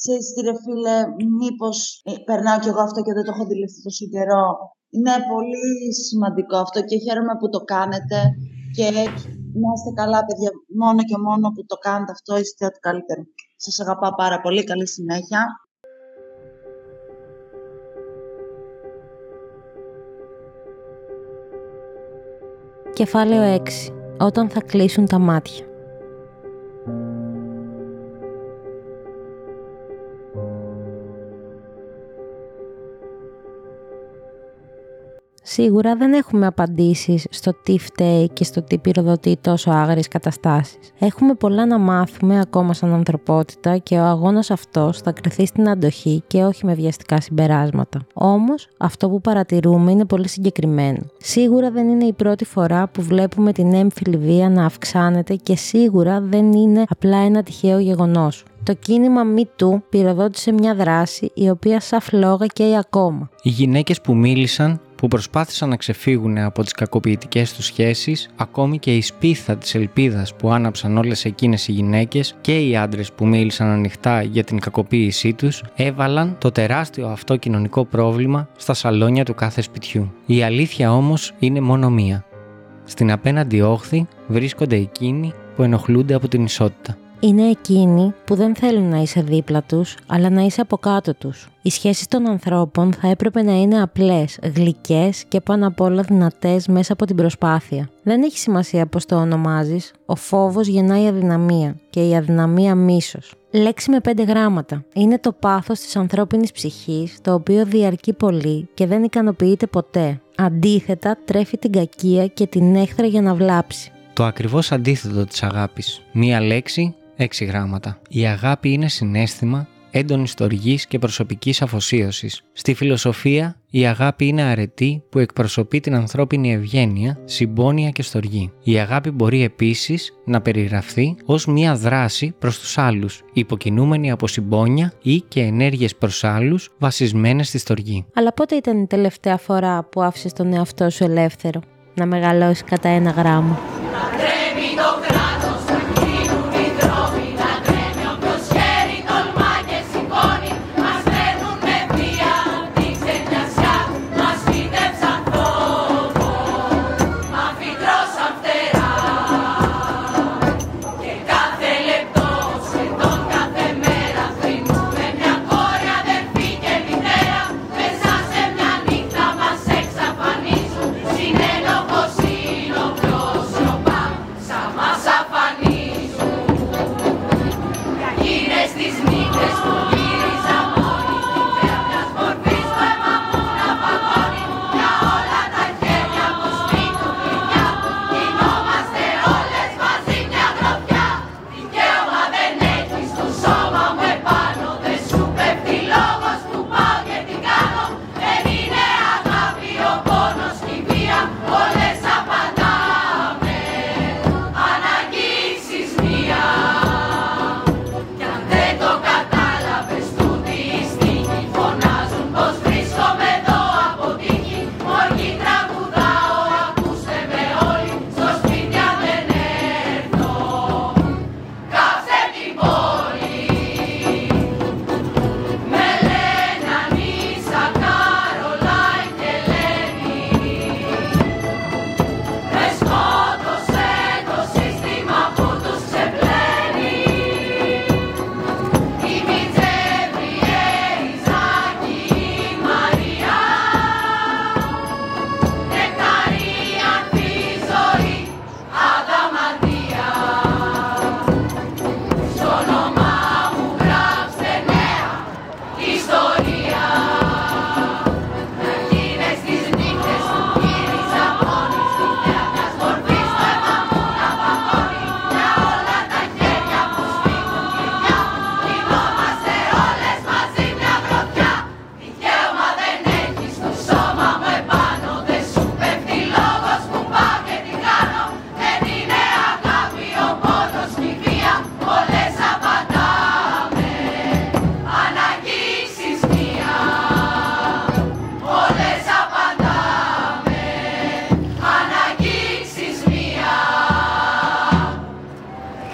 ξέρεις τι ρε φίλε, μήπως ε, περνάω κι εγώ αυτό και δεν το έχω αντιληφθεί τόσο καιρό. Είναι πολύ σημαντικό αυτό και χαίρομαι που το κάνετε και να είστε καλά παιδιά, μόνο και μόνο που το κάνετε αυτό είστε ό,τι καλύτερο. Σας αγαπάω πάρα πολύ, καλή συνέχεια. Κεφάλαιο 6. Όταν θα κλείσουν τα μάτια. Σίγουρα δεν έχουμε απαντήσεις στο τι φταίει και στο τι πυροδοτεί τόσο άγριες καταστάσεις. Έχουμε πολλά να μάθουμε ακόμα σαν ανθρωπότητα και ο αγώνας αυτός θα κρυθεί στην αντοχή και όχι με βιαστικά συμπεράσματα. Όμως, αυτό που παρατηρούμε είναι πολύ συγκεκριμένο. Σίγουρα δεν είναι η πρώτη φορά που βλέπουμε την έμφυλη βία να αυξάνεται και σίγουρα δεν είναι απλά ένα τυχαίο γεγονός. Το κίνημα MeToo πυροδότησε μια δράση η οποία σαν φλόγα καίει ακόμα. Οι γυναίκες που μίλησαν που προσπάθησαν να ξεφύγουν από τις κακοποιητικές τους σχέσεις, ακόμη και η σπίθα της ελπίδας που άναψαν όλες εκείνες οι γυναίκες και οι άντρες που μίλησαν ανοιχτά για την κακοποίησή τους, έβαλαν το τεράστιο αυτό κοινωνικό πρόβλημα στα σαλόνια του κάθε σπιτιού. Η αλήθεια όμως είναι μόνο μία. Στην απέναντι όχθη βρίσκονται εκείνοι που ενοχλούνται από την ισότητα είναι εκείνοι που δεν θέλουν να είσαι δίπλα τους, αλλά να είσαι από κάτω τους. Οι σχέσεις των ανθρώπων θα έπρεπε να είναι απλές, γλυκές και πάνω απ' όλα δυνατές μέσα από την προσπάθεια. Δεν έχει σημασία πώς το ονομάζεις, ο φόβος γεννάει αδυναμία και η αδυναμία μίσος. Λέξη με πέντε γράμματα. Είναι το πάθος της ανθρώπινης ψυχής, το οποίο διαρκεί πολύ και δεν ικανοποιείται ποτέ. Αντίθετα, τρέφει την κακία και την έχθρα για να βλάψει. Το ακριβώς αντίθετο της αγάπης. Μία λέξη Έξι γράμματα. Η αγάπη είναι συνέστημα έντονης στοργής και προσωπικής αφοσίωσης. Στη φιλοσοφία, η αγάπη είναι αρετή που εκπροσωπεί την ανθρώπινη ευγένεια, συμπόνια και στοργή. Η αγάπη μπορεί επίσης να περιγραφεί ως μια δράση προς τους άλλους, υποκινούμενη από συμπόνια ή και ενέργειες προς άλλους βασισμένες στη στοργή. Αλλά πότε ήταν η τελευταία φορά που άφησες τον εαυτό σου ελεύθερο να μεγαλώσεις κατά ένα γράμμα;